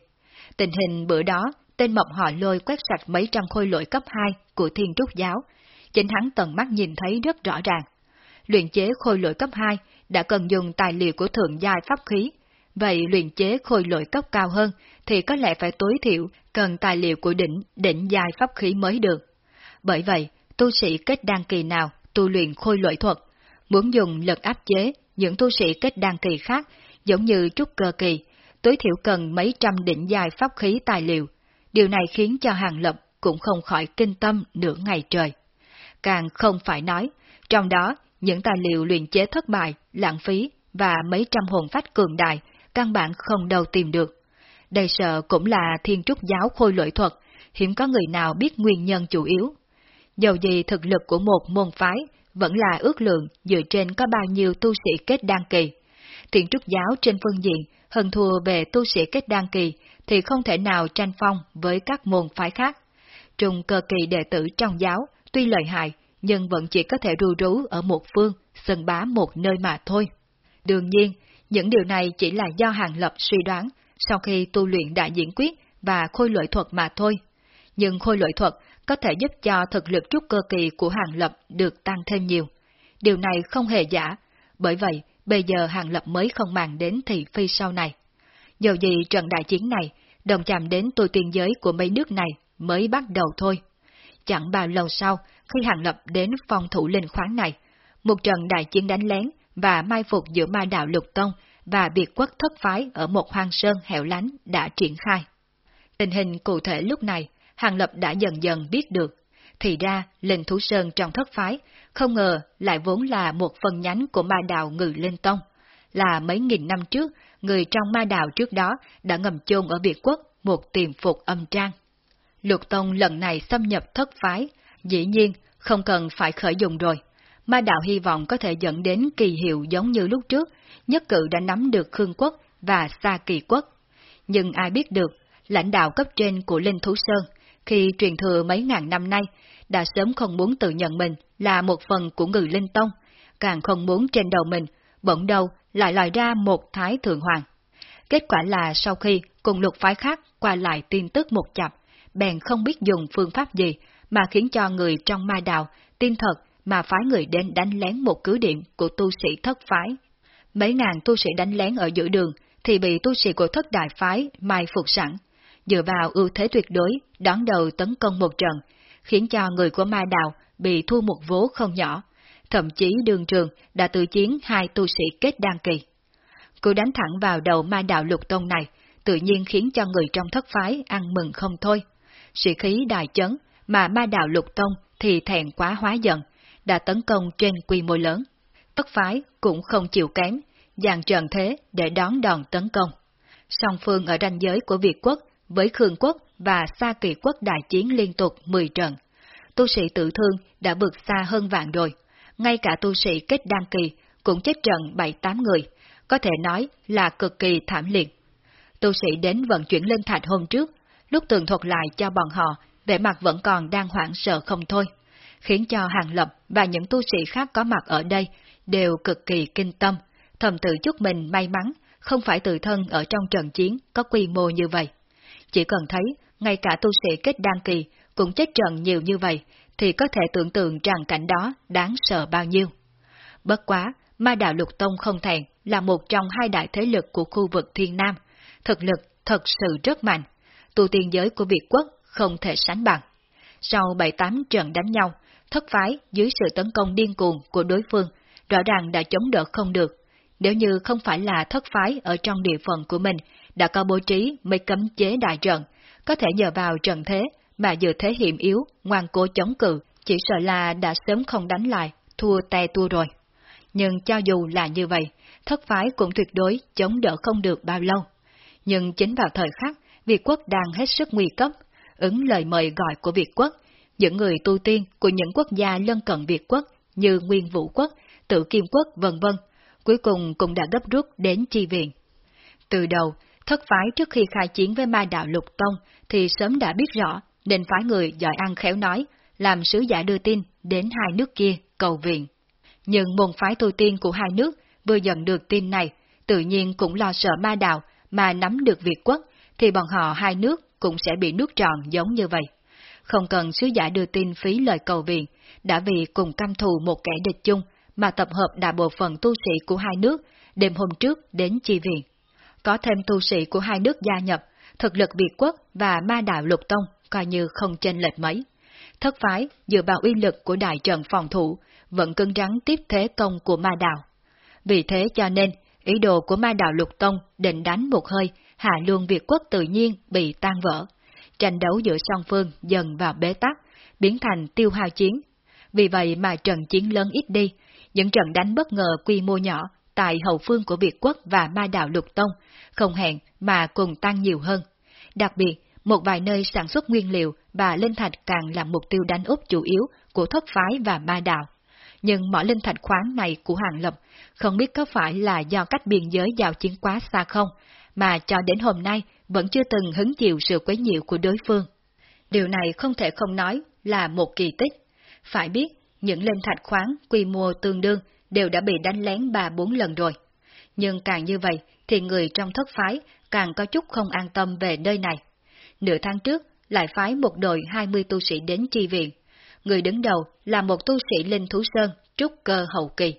Tình hình bữa đó, tên mộc họ lôi quét sạch mấy trăm khôi lỗi cấp 2 của thiên trúc giáo, chính hắn tận mắt nhìn thấy rất rõ ràng. Luyện chế khôi lỗi cấp 2 đã cần dùng tài liệu của thượng giai pháp khí, vậy luyện chế khôi lỗi cấp cao hơn thì có lẽ phải tối thiểu cần tài liệu của đỉnh, đỉnh giai pháp khí mới được. Bởi vậy, tu sĩ kết đăng kỳ nào tu luyện khôi lỗi thuật, muốn dùng lực áp chế những tu sĩ kết đăng kỳ khác giống như trúc cơ kỳ, tối thiểu cần mấy trăm đỉnh dài pháp khí tài liệu. Điều này khiến cho Hàng Lập cũng không khỏi kinh tâm nửa ngày trời. Càng không phải nói, trong đó những tài liệu luyện chế thất bại, lãng phí và mấy trăm hồn phách cường đại, căn bản không đâu tìm được. Đây sợ cũng là thiên trúc giáo khôi lỗi thuật, hiếm có người nào biết nguyên nhân chủ yếu. Dầu gì thực lực của một môn phái vẫn là ước lượng dựa trên có bao nhiêu tu sĩ kết đăng kỳ. Thiện trúc giáo trên phương diện hơn thua về tu sĩ kết đăng kỳ thì không thể nào tranh phong với các môn phái khác. trùng cơ kỳ đệ tử trong giáo tuy lợi hại nhưng vẫn chỉ có thể ru rú ở một phương, sân bá một nơi mà thôi. Đương nhiên, những điều này chỉ là do Hàng Lập suy đoán sau khi tu luyện đại diễn quyết và khôi lỗi thuật mà thôi. Nhưng khôi lỗi thuật có thể giúp cho thực lực trúc cơ kỳ của Hàng Lập được tăng thêm nhiều. Điều này không hề giả, bởi vậy bây giờ Hàng Lập mới không màng đến thị phi sau này. Dầu gì trận đại chiến này, đồng chạm đến tôi tiên giới của mấy nước này mới bắt đầu thôi. Chẳng bao lâu sau, khi Hàng Lập đến phòng thủ linh khoáng này, một trận đại chiến đánh lén và mai phục giữa ma đạo lục tông và biệt quốc thất phái ở một hoang sơn hẻo lánh đã triển khai. Tình hình cụ thể lúc này, Hàng Lập đã dần dần biết được. Thì ra, linh thú sơn trong thất phái, không ngờ lại vốn là một phần nhánh của ma đạo ngự linh tông. Là mấy nghìn năm trước, người trong ma đạo trước đó đã ngầm chôn ở Biệt Quốc một tiềm phục âm trang. Lục Tông lần này xâm nhập thất phái, dĩ nhiên không cần phải khởi dùng rồi. Ma đạo hy vọng có thể dẫn đến kỳ hiệu giống như lúc trước, nhất cử đã nắm được Khương Quốc và Sa Kỳ Quốc. Nhưng ai biết được, lãnh đạo cấp trên của Linh Thú Sơn, khi truyền thừa mấy ngàn năm nay, đã sớm không muốn tự nhận mình là một phần của người Linh Tông, càng không muốn trên đầu mình, bỗng đầu lại lòi ra một thái thượng hoàng. Kết quả là sau khi cùng lục phái khác qua lại tin tức một chập, bèn không biết dùng phương pháp gì mà khiến cho người trong ma đạo tin thật mà phái người đến đánh lén một cứ điểm của tu sĩ thất phái. Mấy ngàn tu sĩ đánh lén ở giữa đường thì bị tu sĩ của thất đại phái mai phục sẵn, dựa vào ưu thế tuyệt đối đón đầu tấn công một trận, khiến cho người của ma đạo bị thua một vố không nhỏ, thậm chí đường trường đã tự chiến hai tu sĩ kết đan kỳ. Cứ đánh thẳng vào đầu ma đạo lục tông này, tự nhiên khiến cho người trong thất phái ăn mừng không thôi. Sĩ khí đại chấn, mà ma đạo lục tông thì thẹn quá hóa giận, đã tấn công trên quy mô lớn. tất phái cũng không chịu kém, dàn trận thế để đón đòn tấn công. Song phương ở ranh giới của Việt quốc với Khương quốc và Sa Kỳ quốc đại chiến liên tục 10 trận. Tu sĩ tự thương đã vượt xa hơn vạn rồi, ngay cả tu sĩ kết đăng kỳ cũng chết trận 7-8 người, có thể nói là cực kỳ thảm liệt. Tu sĩ đến vận chuyển lên thạch hôm trước, lúc tường thuật lại cho bọn họ, vẻ mặt vẫn còn đang hoảng sợ không thôi, khiến cho Hàng Lập và những tu sĩ khác có mặt ở đây đều cực kỳ kinh tâm, thầm tự chúc mình may mắn, không phải tự thân ở trong trận chiến có quy mô như vậy. Chỉ cần thấy, ngay cả tu sĩ kết đăng kỳ cũng chết trận nhiều như vậy, thì có thể tưởng tượng rằng cảnh đó đáng sợ bao nhiêu. Bất quá, ma đạo lục tông không thèn là một trong hai đại thế lực của khu vực thiên nam, thực lực thật sự rất mạnh, tu tiên giới của Việt quốc không thể sánh bằng. Sau bảy tám trận đánh nhau, thất phái dưới sự tấn công điên cuồng của đối phương, rõ ràng đã chống đỡ không được. Nếu như không phải là thất phái ở trong địa phận của mình đã có bố trí mấy cấm chế đại trận, có thể nhờ vào trận thế mà dự thế hiểm yếu, ngoan cố chống cự, chỉ sợ là đã sớm không đánh lại, thua te tua rồi. Nhưng cho dù là như vậy, thất phái cũng tuyệt đối chống đỡ không được bao lâu. Nhưng chính vào thời khắc, Việt quốc đang hết sức nguy cấp, ứng lời mời gọi của Việt quốc, những người tu tiên của những quốc gia lân cận Việt quốc như Nguyên Vũ quốc, Tự Kim quốc vân vân, cuối cùng cũng đã gấp rút đến chi viện. Từ đầu, thất phái trước khi khai chiến với ma đạo lục tông thì sớm đã biết rõ nên phái người giỏi ăn khéo nói, làm sứ giả đưa tin đến hai nước kia cầu viện. Nhưng môn phái tu tiên của hai nước vừa nhận được tin này, tự nhiên cũng lo sợ ma đạo mà nắm được Việt quốc, thì bọn họ hai nước cũng sẽ bị nước tròn giống như vậy. Không cần sứ giả đưa tin phí lời cầu viện, đã vì cùng căm thù một kẻ địch chung mà tập hợp đại bộ phận tu sĩ của hai nước đêm hôm trước đến chi viện. Có thêm tu sĩ của hai nước gia nhập, thực lực Việt quốc và ma đạo lục tông coi như không chênh lệch mấy. Thất phái dựa vào uy lực của đại trận phòng thủ, vẫn cứng rắn tiếp thế công của ma đạo. Vì thế cho nên, ý đồ của ma đạo lục tông định đánh một hơi, hạ luân Việt quốc tự nhiên bị tan vỡ. Tranh đấu giữa song phương dần vào bế tắc, biến thành tiêu hao chiến. Vì vậy mà trận chiến lớn ít đi, những trận đánh bất ngờ quy mô nhỏ tại hậu phương của Việt quốc và ma đạo lục tông, không hẹn mà cùng tăng nhiều hơn. Đặc biệt, một vài nơi sản xuất nguyên liệu và linh thạch càng là mục tiêu đánh úp chủ yếu của thất phái và ma đạo. nhưng mỏ linh thạch khoáng này của Hàng Lập không biết có phải là do cách biên giới giao chiến quá xa không, mà cho đến hôm nay vẫn chưa từng hứng chịu sự quấy nhiễu của đối phương. Điều này không thể không nói là một kỳ tích. Phải biết, những linh thạch khoáng quy mô tương đương đều đã bị đánh lén ba bốn lần rồi. Nhưng càng như vậy thì người trong thất phái càng có chút không an tâm về nơi này. Nửa tháng trước, lại phái một đội 20 tu sĩ đến chi viện. Người đứng đầu là một tu sĩ Linh Thú Sơn, trúc cơ hậu kỳ.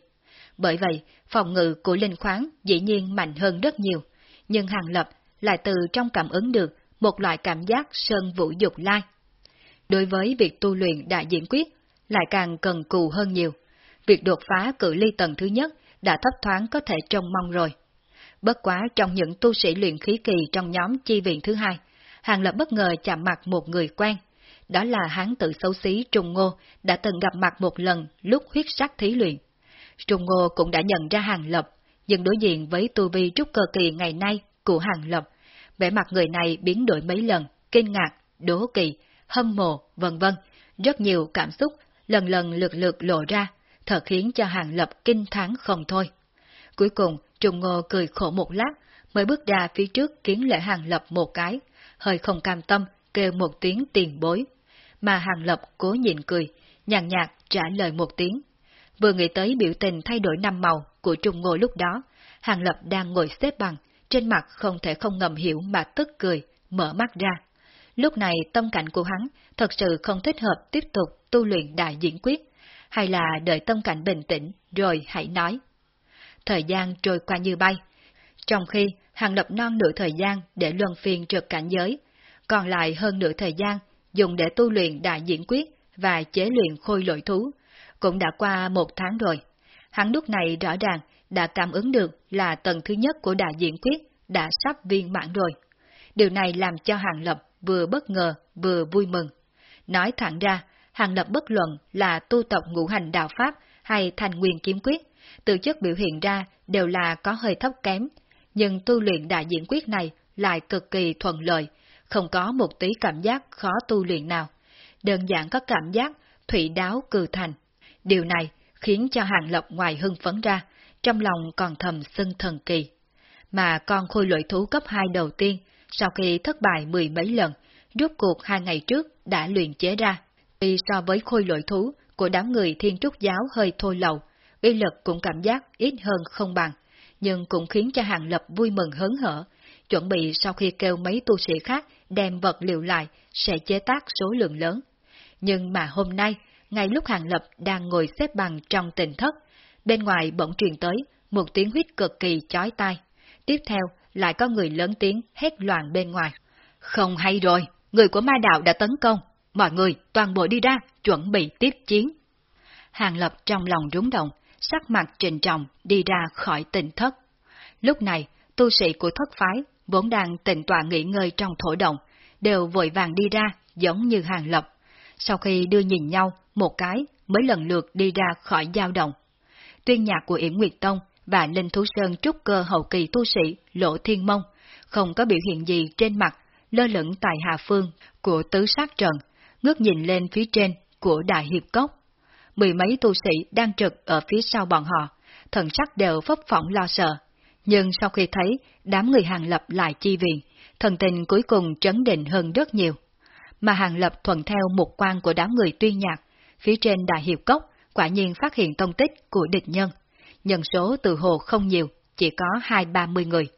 Bởi vậy, phòng ngự của Linh Khoáng dĩ nhiên mạnh hơn rất nhiều, nhưng Hàng Lập lại từ trong cảm ứng được một loại cảm giác sơn vũ dục lai. Đối với việc tu luyện đại diễn quyết, lại càng cần cù hơn nhiều. Việc đột phá cự ly tầng thứ nhất đã thấp thoáng có thể trông mong rồi. Bất quá trong những tu sĩ luyện khí kỳ trong nhóm chi viện thứ hai, Hàng Lập bất ngờ chạm mặt một người quen. Đó là hán tự xấu xí Trung Ngô đã từng gặp mặt một lần lúc huyết sắc thí luyện. Trung Ngô cũng đã nhận ra Hàng Lập, nhưng đối diện với tu vi trúc cơ kỳ ngày nay của Hàng Lập, vẻ mặt người này biến đổi mấy lần, kinh ngạc, đố kỳ, hâm mộ, vân vân, rất nhiều cảm xúc lần lần lượt lượt lộ ra, thật khiến cho Hàng Lập kinh thán không thôi. Cuối cùng, trùng Ngô cười khổ một lát, mới bước ra phía trước kiến lễ Hàng Lập một cái, hơi không cam tâm, kêu một tiếng tiền bối. Mà Hàng Lập cố nhịn cười, nhàn nhạt trả lời một tiếng. Vừa nghĩ tới biểu tình thay đổi năm màu của Trung Ngô lúc đó, Hàng Lập đang ngồi xếp bằng, trên mặt không thể không ngầm hiểu mà tức cười, mở mắt ra. Lúc này tâm cảnh của hắn thật sự không thích hợp tiếp tục tu luyện đại diễn quyết, hay là đợi tâm cảnh bình tĩnh rồi hãy nói. Thời gian trôi qua như bay, trong khi hàng lập non nửa thời gian để luân phiên trượt cảnh giới, còn lại hơn nửa thời gian dùng để tu luyện đại diễn quyết và chế luyện khôi lội thú, cũng đã qua một tháng rồi. Hắn lúc này rõ ràng đã cảm ứng được là tầng thứ nhất của đại diễn quyết đã sắp viên mãn rồi. Điều này làm cho Hàng Lập vừa bất ngờ vừa vui mừng. Nói thẳng ra, Hàng Lập bất luận là tu tập ngũ hành đạo Pháp hay thành nguyên kiếm quyết, từ chất biểu hiện ra đều là có hơi thấp kém, nhưng tu luyện đại diễn quyết này lại cực kỳ thuận lợi, không có một tí cảm giác khó tu luyện nào. Đơn giản có cảm giác thủy đáo cừ thành. Điều này khiến cho Hàng lộc ngoài hưng phấn ra, trong lòng còn thầm xưng thần kỳ. Mà con khôi lội thú cấp 2 đầu tiên, sau khi thất bại mười mấy lần, rốt cuộc hai ngày trước đã luyện chế ra. Tuy so với khôi lội thú của đám người thiên trúc giáo hơi thô lầu, uy lực cũng cảm giác ít hơn không bằng, nhưng cũng khiến cho Hàng Lập vui mừng hớn hở, chuẩn bị sau khi kêu mấy tu sĩ khác đem vật liệu lại sẽ chế tác số lượng lớn. Nhưng mà hôm nay, ngay lúc Hàng Lập đang ngồi xếp bằng trong tình thất, bên ngoài bỗng truyền tới một tiếng huyết cực kỳ chói tai. Tiếp theo lại có người lớn tiếng hét loạn bên ngoài. Không hay rồi, người của ma đạo đã tấn công. Mọi người toàn bộ đi ra, chuẩn bị tiếp chiến. Hàng Lập trong lòng rúng động, sắc mặt trình trọng đi ra khỏi tình thất. Lúc này, tu sĩ của thất phái, vốn đang tịnh tọa nghỉ ngơi trong thổ động, đều vội vàng đi ra, giống như hàng lập. Sau khi đưa nhìn nhau, một cái mới lần lượt đi ra khỏi dao động. Tuyên nhạc của Yển Nguyệt Tông và Linh Thú Sơn trúc cơ hậu kỳ tu sĩ Lỗ Thiên Mông, không có biểu hiện gì trên mặt, lơ lửng tại hạ phương của tứ sát trận, ngước nhìn lên phía trên của Đại Hiệp Cốc mười mấy tu sĩ đang trực ở phía sau bọn họ, thần sắc đều phấp phỏng lo sợ. Nhưng sau khi thấy đám người hàng lập lại chi viện, thần tình cuối cùng trấn định hơn rất nhiều. Mà hàng lập thuận theo một quan của đám người tuyên nhạc, phía trên đại hiệp cốc quả nhiên phát hiện tông tích của địch nhân. Nhân số từ hồ không nhiều, chỉ có hai ba mươi người.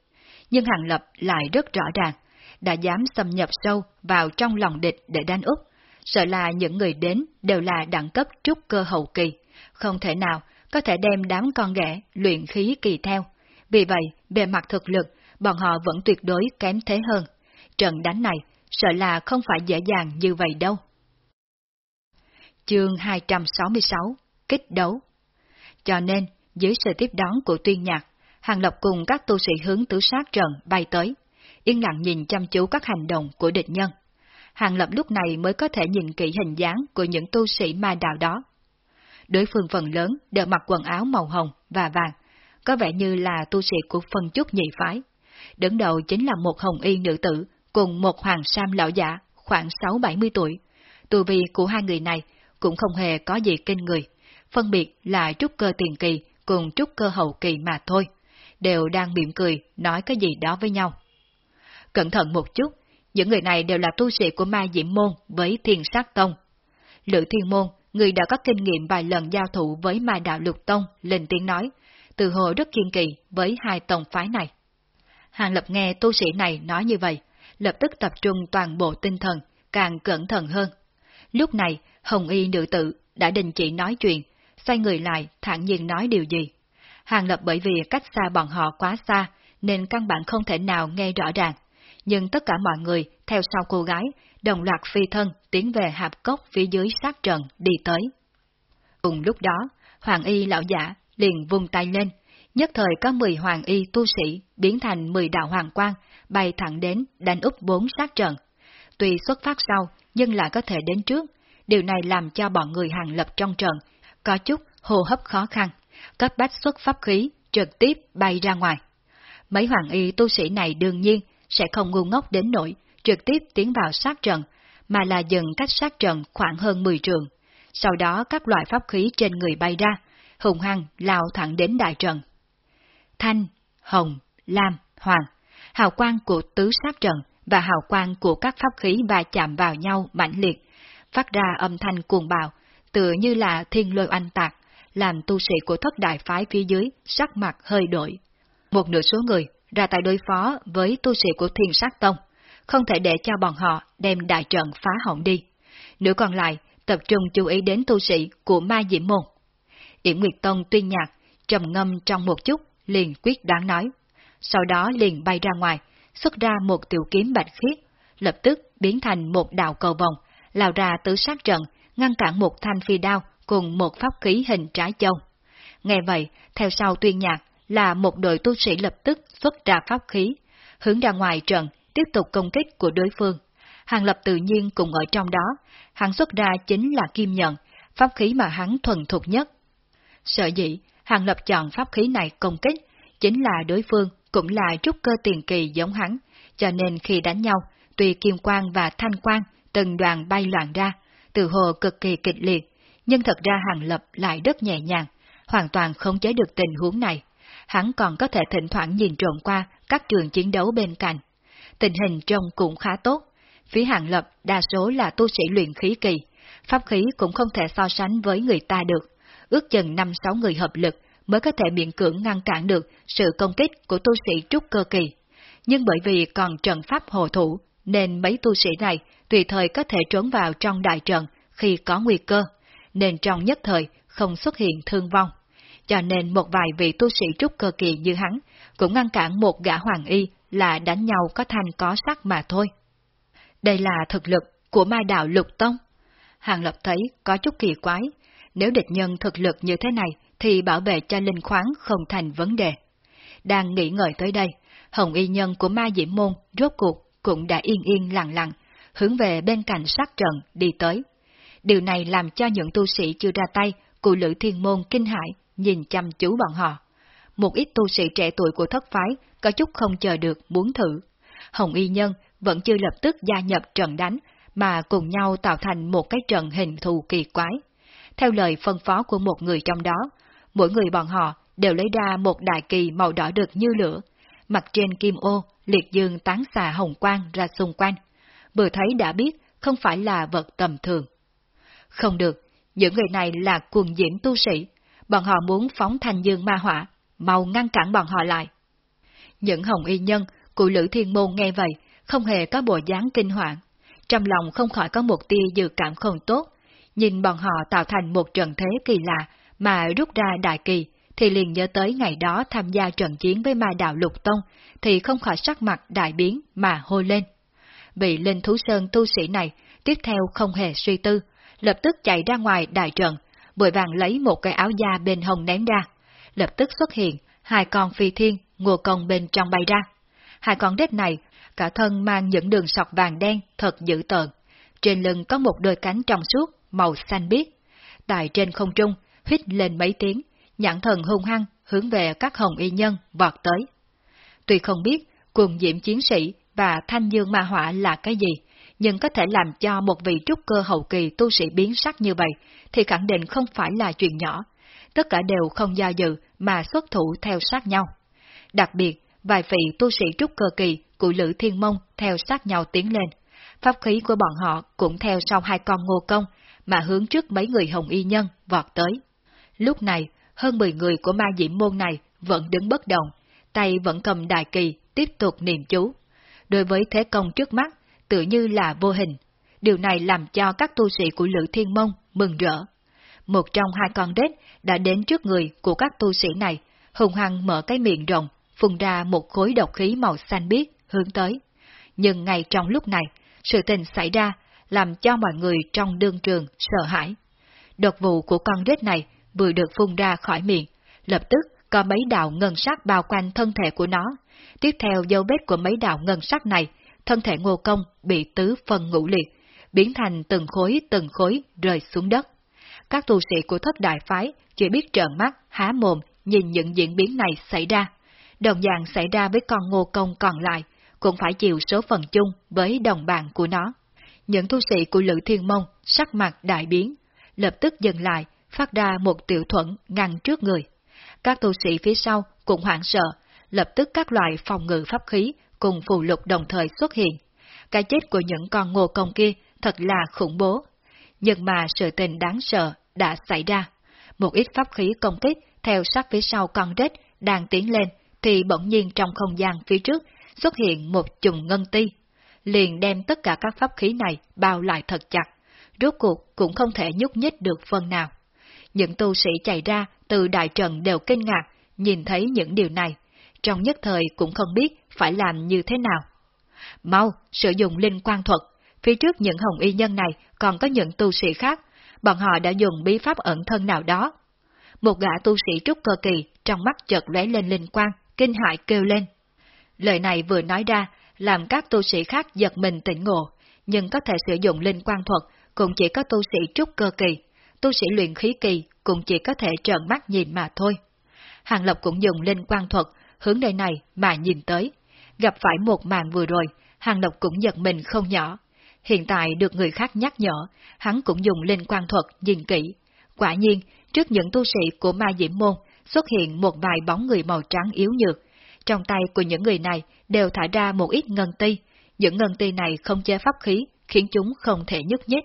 Nhưng hàng lập lại rất rõ ràng, đã dám xâm nhập sâu vào trong lòng địch để đánh úp, sợ là những người đến đều là đẳng cấp trúc cơ hậu kỳ, không thể nào có thể đem đám con ghẻ luyện khí kỳ theo. Vì vậy, về mặt thực lực, bọn họ vẫn tuyệt đối kém thế hơn. Trận đánh này sợ là không phải dễ dàng như vậy đâu. Chương 266 Kích đấu Cho nên, dưới sự tiếp đón của tuyên nhạc, Hàng Lập cùng các tu sĩ hướng tứ sát trận bay tới, yên lặng nhìn chăm chú các hành động của địch nhân. Hàng Lập lúc này mới có thể nhìn kỹ hình dáng của những tu sĩ ma đạo đó. Đối phương phần lớn đều mặc quần áo màu hồng và vàng, có vẻ như là tu sĩ của phân chút nhị phái. Đứng đầu chính là một hồng y nữ tử cùng một hoàng sam lão giả khoảng 6-70 tuổi. Tù vi của hai người này cũng không hề có gì kinh người, phân biệt là trúc cơ tiền kỳ cùng trúc cơ hậu kỳ mà thôi, đều đang mỉm cười nói cái gì đó với nhau. Cẩn thận một chút, những người này đều là tu sĩ của ma diễm môn với thiên sát tông. Lữ thiên môn, người đã có kinh nghiệm vài lần giao thủ với ma đạo lục tông, lên tiếng nói, từ hồi rất kiên kỳ với hai tông phái này. Hàng Lập nghe tu sĩ này nói như vậy, lập tức tập trung toàn bộ tinh thần, càng cẩn thận hơn. Lúc này, Hồng Y nữ tử đã đình chỉ nói chuyện, xoay người lại thản nhiên nói điều gì. Hàng Lập bởi vì cách xa bọn họ quá xa, nên căn bản không thể nào nghe rõ ràng. Nhưng tất cả mọi người theo sau cô gái, đồng loạt phi thân tiến về hạp cốc phía dưới sát trận đi tới. Cùng lúc đó, Hoàng Y lão giả liền vung tay lên, nhất thời có 10 hoàng y tu sĩ biến thành 10 đạo hoàng quang, bay thẳng đến đánh úp bốn sát trận. Tuy xuất phát sau, nhưng lại có thể đến trước. Điều này làm cho bọn người hàng lập trong trận có chút hô hấp khó khăn, cấp bách xuất pháp khí, trực tiếp bay ra ngoài. Mấy hoàng y tu sĩ này đương nhiên sẽ không ngu ngốc đến nỗi trực tiếp tiến vào sát trận, mà là dừng cách sát trận khoảng hơn 10 trường. Sau đó các loại pháp khí trên người bay ra, hùng hăng lao thẳng đến đại trận. Thanh, hồng, lam, hoàng, hào quang của tứ sát trận và hào quang của các pháp khí va chạm vào nhau mãnh liệt, phát ra âm thanh cuồng bạo, tựa như là thiên lôi anh tạc, làm tu sĩ của thất đại phái phía dưới sắc mặt hơi đổi. Một nửa số người ra tay đối phó với tu sĩ của thiên sát tông, không thể để cho bọn họ đem đại trận phá hỏng đi. Nửa còn lại tập trung chú ý đến tu sĩ của ma diễm môn. Yểm Nguyệt Tông tuyên nhạc, trầm ngâm trong một chút, liền quyết đoán nói. Sau đó liền bay ra ngoài, xuất ra một tiểu kiếm bạch khiết, lập tức biến thành một đạo cầu vòng, lao ra tứ sát trận, ngăn cản một thanh phi đao cùng một pháp khí hình trái châu. Nghe vậy, theo sau tuyên nhạc là một đội tu sĩ lập tức xuất ra pháp khí, hướng ra ngoài trận, tiếp tục công kích của đối phương. Hàng Lập tự nhiên cùng ở trong đó, hắn xuất ra chính là kim nhận, pháp khí mà hắn thuần thục nhất. Sợ dĩ, Hàng Lập chọn pháp khí này công kích, chính là đối phương cũng là trúc cơ tiền kỳ giống hắn, cho nên khi đánh nhau, tuy kim quang và thanh quang từng đoàn bay loạn ra, từ hồ cực kỳ kịch liệt, nhưng thật ra Hàng Lập lại rất nhẹ nhàng, hoàn toàn không chế được tình huống này. Hắn còn có thể thỉnh thoảng nhìn trộm qua các trường chiến đấu bên cạnh. Tình hình trông cũng khá tốt. Phía Hàng Lập đa số là tu sĩ luyện khí kỳ, pháp khí cũng không thể so sánh với người ta được. Ước chừng 5-6 người hợp lực mới có thể miễn cưỡng ngăn cản được sự công kích của tu sĩ trúc cơ kỳ. Nhưng bởi vì còn trận pháp hộ thủ, nên mấy tu sĩ này tùy thời có thể trốn vào trong đại trận khi có nguy cơ, nên trong nhất thời không xuất hiện thương vong. Cho nên một vài vị tu sĩ trúc cơ kỳ như hắn cũng ngăn cản một gã hoàng y là đánh nhau có thanh có sắc mà thôi. Đây là thực lực của ma đạo lục tông. Hàng Lập thấy có chút kỳ quái, nếu địch nhân thực lực như thế này thì bảo vệ cho linh khoáng không thành vấn đề. Đang nghĩ ngợi tới đây, hồng y nhân của ma diễm môn rốt cuộc cũng đã yên yên lặng lặng, hướng về bên cạnh sát trận đi tới. Điều này làm cho những tu sĩ chưa ra tay của Lữ Thiên Môn kinh hãi, nhìn chăm chú bọn họ. Một ít tu sĩ trẻ tuổi của thất phái có chút không chờ được muốn thử. Hồng Y Nhân vẫn chưa lập tức gia nhập trận đánh, mà cùng nhau tạo thành một cái trận hình thù kỳ quái. Theo lời phân phó của một người trong đó, mỗi người bọn họ đều lấy ra một đại kỳ màu đỏ được như lửa, mặt trên kim ô, liệt dương tán xà hồng quang ra xung quanh. Vừa thấy đã biết không phải là vật tầm thường. Không được, những người này là cuồng diễm tu sĩ, bọn họ muốn phóng thành dương ma hỏa, mau ngăn cản bọn họ lại. Những hồng y nhân của Lữ Thiên Môn nghe vậy, không hề có bộ dáng kinh hoàng, trong lòng không khỏi có một tia dự cảm không tốt, nhìn bọn họ tạo thành một trận thế kỳ lạ mà rút ra đại kỳ, thì liền nhớ tới ngày đó tham gia trận chiến với ma đạo lục tông, thì không khỏi sắc mặt đại biến mà hôi lên. Bị linh thú sơn tu sĩ này, tiếp theo không hề suy tư, lập tức chạy ra ngoài đại trận, bội vàng lấy một cái áo da bên hồng ném ra. Lập tức xuất hiện, hai con phi thiên, ngùa công bên trong bay ra. Hai con đếp này, cả thân mang những đường sọc vàng đen thật dữ tợn. Trên lưng có một đôi cánh trong suốt, màu xanh biếc. Tại trên không trung, hít lên mấy tiếng, nhãn thần hung hăng hướng về các hồng y nhân vọt tới. Tuy không biết cuồng diễm chiến sĩ và thanh dương ma hỏa là cái gì, nhưng có thể làm cho một vị trúc cơ hậu kỳ tu sĩ biến sắc như vậy, thì khẳng định không phải là chuyện nhỏ. Tất cả đều không do dự mà xuất thủ theo sát nhau. Đặc biệt, vài vị tu sĩ trúc cơ kỳ của Lữ Thiên Mông theo sát nhau tiến lên. Pháp khí của bọn họ cũng theo sau hai con ngô công, mà hướng trước mấy người hồng y nhân vọt tới. Lúc này, hơn 10 người của ma diễm môn này vẫn đứng bất động, tay vẫn cầm đại kỳ, tiếp tục niệm chú. Đối với thế công trước mắt, tự như là vô hình. Điều này làm cho các tu sĩ của Lữ Thiên Mông mừng rỡ. Một trong hai con đếch đã đến trước người của các tu sĩ này, hùng hăng mở cái miệng rộng, phun ra một khối độc khí màu xanh biếc hướng tới. Nhưng ngay trong lúc này, sự tình xảy ra làm cho mọi người trong đương trường sợ hãi. Độc vụ của con rết này vừa được phun ra khỏi miệng, lập tức có mấy đạo ngân sắc bao quanh thân thể của nó. Tiếp theo dấu vết của mấy đạo ngân sắc này, thân thể ngô công bị tứ phần ngũ liệt, biến thành từng khối từng khối rơi xuống đất. Các tu sĩ của thất đại phái chỉ biết trợn mắt, há mồm nhìn những diễn biến này xảy ra. Đồng dạng xảy ra với con ngô công còn lại, cũng phải chịu số phần chung với đồng bạn của nó. Những tu sĩ của Lữ Thiên Mông sắc mặt đại biến, lập tức dừng lại, phát ra một tiểu thuẫn ngăn trước người. Các tu sĩ phía sau cũng hoảng sợ, lập tức các loại phòng ngự pháp khí cùng phù lục đồng thời xuất hiện. Cái chết của những con ngô công kia thật là khủng bố. Nhưng mà sự tình đáng sợ đã xảy ra. Một ít pháp khí công kích theo sát phía sau con rết đang tiến lên, thì bỗng nhiên trong không gian phía trước xuất hiện một chùm ngân ti. Liền đem tất cả các pháp khí này bao lại thật chặt, rốt cuộc cũng không thể nhúc nhích được phần nào. Những tu sĩ chạy ra từ đại trận đều kinh ngạc, nhìn thấy những điều này, trong nhất thời cũng không biết phải làm như thế nào. Mau, sử dụng linh quan thuật, phía trước những hồng y nhân này còn có những tu sĩ khác, bọn họ đã dùng bí pháp ẩn thân nào đó. Một gã tu sĩ trúc cơ kỳ trong mắt chợt lóe lên linh quang, kinh hại kêu lên. Lời này vừa nói ra, làm các tu sĩ khác giật mình tỉnh ngộ, nhưng có thể sử dụng linh quan thuật cũng chỉ có tu sĩ trúc cơ kỳ, tu sĩ luyện khí kỳ cũng chỉ có thể trợn mắt nhìn mà thôi. Hàng Lập cũng dùng linh quan thuật hướng nơi này mà nhìn tới. Gặp phải một màn vừa rồi, Hàng Lập cũng giật mình không nhỏ. Hiện tại được người khác nhắc nhở, hắn cũng dùng linh quan thuật nhìn kỹ. Quả nhiên, trước những tu sĩ của ma diễm môn xuất hiện một vài bóng người màu trắng yếu nhược. Trong tay của những người này đều thả ra một ít ngân ti. Những ngân ti này không che pháp khí, khiến chúng không thể nhúc nhích.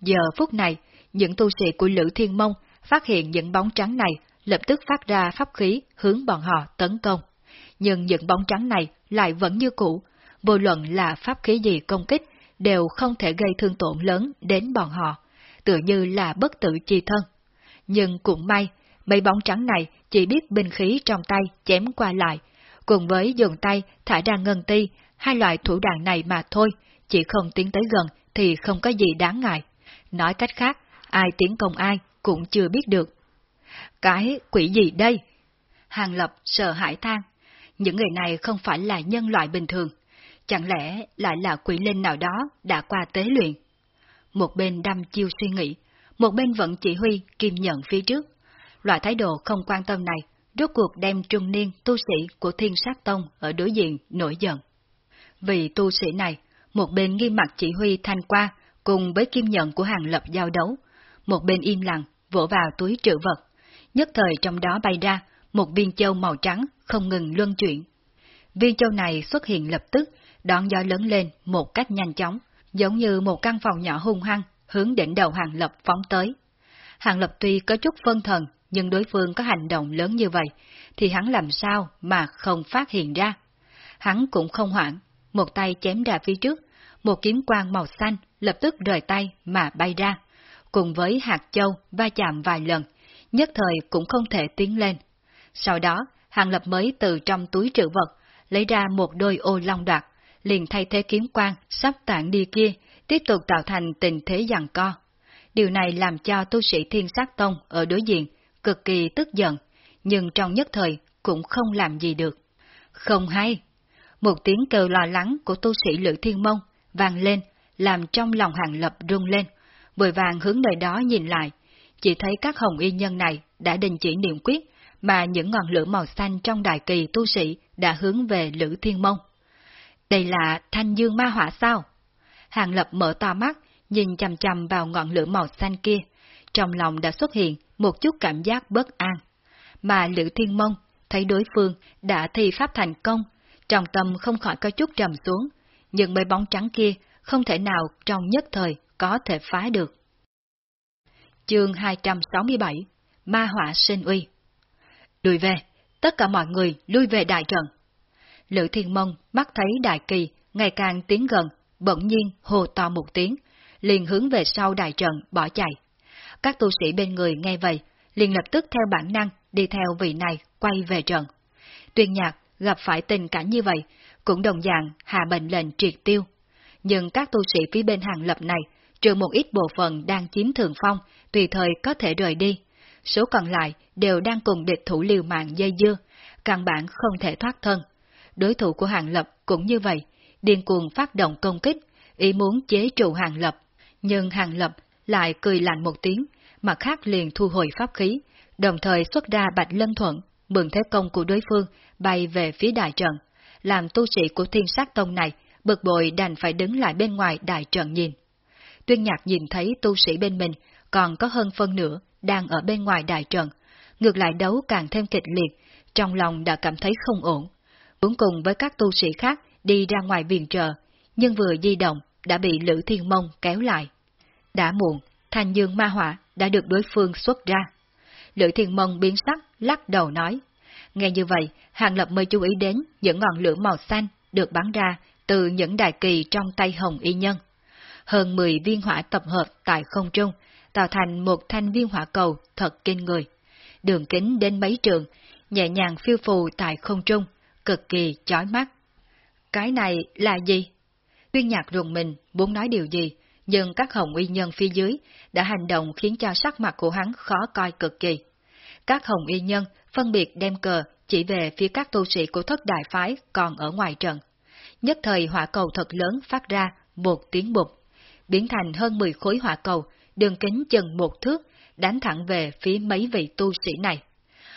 Giờ phút này, những tu sĩ của Lữ Thiên Mông phát hiện những bóng trắng này lập tức phát ra pháp khí hướng bọn họ tấn công. Nhưng những bóng trắng này lại vẫn như cũ, vô luận là pháp khí gì công kích đều không thể gây thương tổn lớn đến bọn họ, tựa như là bất tử chi thân. Nhưng cũng may, mấy bóng trắng này chỉ biết binh khí trong tay chém qua lại, cùng với dùng tay thả ra ngân ti, hai loại thủ đoạn này mà thôi, chỉ không tiến tới gần thì không có gì đáng ngại. Nói cách khác, ai tiến công ai cũng chưa biết được. Cái quỷ gì đây? Hàng Lập sợ hãi than. Những người này không phải là nhân loại bình thường. Chẳng lẽ lại là quỷ linh nào đó đã qua tế luyện? Một bên đâm chiêu suy nghĩ, một bên vẫn chỉ huy kim nhận phía trước. Loại thái độ không quan tâm này rốt cuộc đem trung niên tu sĩ của thiên sát tông ở đối diện nổi giận. Vì tu sĩ này, một bên nghiêm mặt chỉ huy thanh qua cùng với kim nhận của hàng lập giao đấu, một bên im lặng vỗ vào túi trữ vật. Nhất thời trong đó bay ra một viên châu màu trắng không ngừng luân chuyển. Viên châu này xuất hiện lập tức, đón gió lớn lên một cách nhanh chóng, giống như một căn phòng nhỏ hung hăng hướng đỉnh đầu Hàng Lập phóng tới. Hàng Lập tuy có chút phân thần, nhưng đối phương có hành động lớn như vậy, thì hắn làm sao mà không phát hiện ra. Hắn cũng không hoảng, một tay chém ra phía trước, một kiếm quang màu xanh lập tức rời tay mà bay ra, cùng với hạt châu va chạm vài lần, nhất thời cũng không thể tiến lên. Sau đó, Hàng Lập mới từ trong túi trữ vật, lấy ra một đôi ô long đoạt, liền thay thế kiếm quang sắp tản đi kia, tiếp tục tạo thành tình thế giằng co. Điều này làm cho tu sĩ thiên sát tông ở đối diện cực kỳ tức giận, nhưng trong nhất thời cũng không làm gì được. Không hay! Một tiếng kêu lo lắng của tu sĩ Lữ Thiên Mông vang lên, làm trong lòng hàng lập rung lên, vội vàng hướng nơi đó nhìn lại, chỉ thấy các hồng y nhân này đã đình chỉ niệm quyết, mà những ngọn lửa màu xanh trong đại kỳ tu sĩ đã hướng về Lữ Thiên Mông. Đây là thanh dương ma hỏa sao? Hàng Lập mở to mắt, nhìn chằm chằm vào ngọn lửa màu xanh kia, trong lòng đã xuất hiện một chút cảm giác bất an. Mà Lữ Thiên Mông thấy đối phương đã thi pháp thành công, trong tâm không khỏi có chút trầm xuống, nhưng mấy bóng trắng kia không thể nào trong nhất thời có thể phá được. Chương 267 Ma họa sinh uy Lùi về, tất cả mọi người lui về đại trận. Lữ Thiên Mông mắt thấy đại kỳ ngày càng tiến gần, bỗng nhiên hồ to một tiếng, liền hướng về sau đại trận bỏ chạy. Các tu sĩ bên người nghe vậy, liền lập tức theo bản năng đi theo vị này quay về trận. Tuyên nhạc gặp phải tình cảnh như vậy, cũng đồng dạng hạ bệnh lệnh triệt tiêu. Nhưng các tu sĩ phía bên hàng lập này, trừ một ít bộ phận đang chiếm thường phong, tùy thời có thể rời đi. Số còn lại đều đang cùng địch thủ liều mạng dây dưa, căn bản không thể thoát thân. Đối thủ của hàng lập cũng như vậy, điên cuồng phát động công kích, ý muốn chế trụ hàng lập. Nhưng hàng lập lại cười lạnh một tiếng, mặt khác liền thu hồi pháp khí, đồng thời xuất ra bạch lân thuận, mượn thế công của đối phương bay về phía đại trận, làm tu sĩ của thiên sát tông này bực bội đành phải đứng lại bên ngoài đại trận nhìn. Tuyên nhạc nhìn thấy tu sĩ bên mình còn có hơn phân nửa đang ở bên ngoài đại trận, ngược lại đấu càng thêm kịch liệt, trong lòng đã cảm thấy không ổn. Muốn cùng với các tu sĩ khác đi ra ngoài viện trợ, nhưng vừa di động đã bị Lữ Thiên Mông kéo lại. Đã muộn, Thanh dương ma hỏa đã được đối phương xuất ra. Lữ Thiên Mông biến sắc, lắc đầu nói. Nghe như vậy, Hàng Lập mới chú ý đến những ngọn lửa màu xanh được bắn ra từ những đại kỳ trong tay Hồng Y Nhân. Hơn 10 viên hỏa tập hợp tại không trung, tạo thành một thanh viên hỏa cầu thật kinh người. Đường kính đến mấy trường, nhẹ nhàng phiêu phù tại không trung, cực kỳ chói mắt. Cái này là gì? Tuyên nhạc rùng mình, muốn nói điều gì, nhưng các hồng uy nhân phía dưới đã hành động khiến cho sắc mặt của hắn khó coi cực kỳ. Các hồng uy nhân phân biệt đem cờ chỉ về phía các tu sĩ của thất đại phái còn ở ngoài trận. Nhất thời hỏa cầu thật lớn phát ra một tiếng bụt, biến thành hơn 10 khối hỏa cầu, đường kính chừng một thước, đánh thẳng về phía mấy vị tu sĩ này.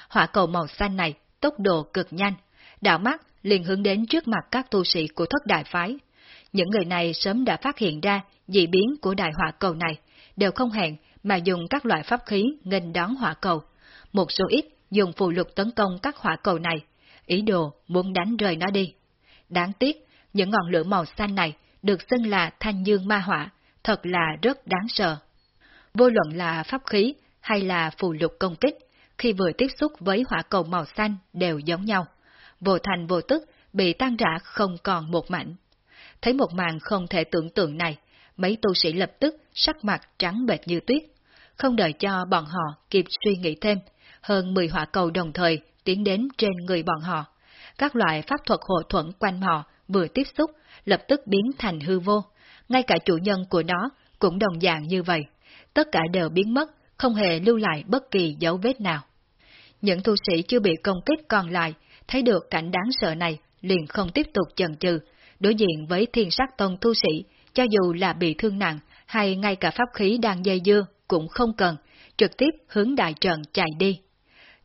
Hỏa cầu màu xanh này tốc độ cực nhanh, đạo mắt liền hướng đến trước mặt các tu sĩ của thất đại phái. Những người này sớm đã phát hiện ra dị biến của đại hỏa cầu này, đều không hẹn mà dùng các loại pháp khí nghênh đón hỏa cầu. Một số ít dùng phù lục tấn công các hỏa cầu này, ý đồ muốn đánh rời nó đi. Đáng tiếc, những ngọn lửa màu xanh này được xưng là thanh dương ma hỏa, thật là rất đáng sợ. Vô luận là pháp khí hay là phù lục công kích, khi vừa tiếp xúc với hỏa cầu màu xanh đều giống nhau. Vô thành vô tức, bị tan rã không còn một mảnh. Thấy một màn không thể tưởng tượng này, mấy tu sĩ lập tức sắc mặt trắng bệch như tuyết. Không đợi cho bọn họ kịp suy nghĩ thêm, hơn 10 hỏa cầu đồng thời tiến đến trên người bọn họ. Các loại pháp thuật hộ thuẫn quanh họ vừa tiếp xúc, lập tức biến thành hư vô. Ngay cả chủ nhân của nó cũng đồng dạng như vậy. Tất cả đều biến mất, không hề lưu lại bất kỳ dấu vết nào. Những tu sĩ chưa bị công kích còn lại, thấy được cảnh đáng sợ này, liền không tiếp tục chần chừ, đối diện với thiên sát tông tu sĩ, cho dù là bị thương nặng hay ngay cả pháp khí đang dây dưa cũng không cần, trực tiếp hướng đại trận chạy đi.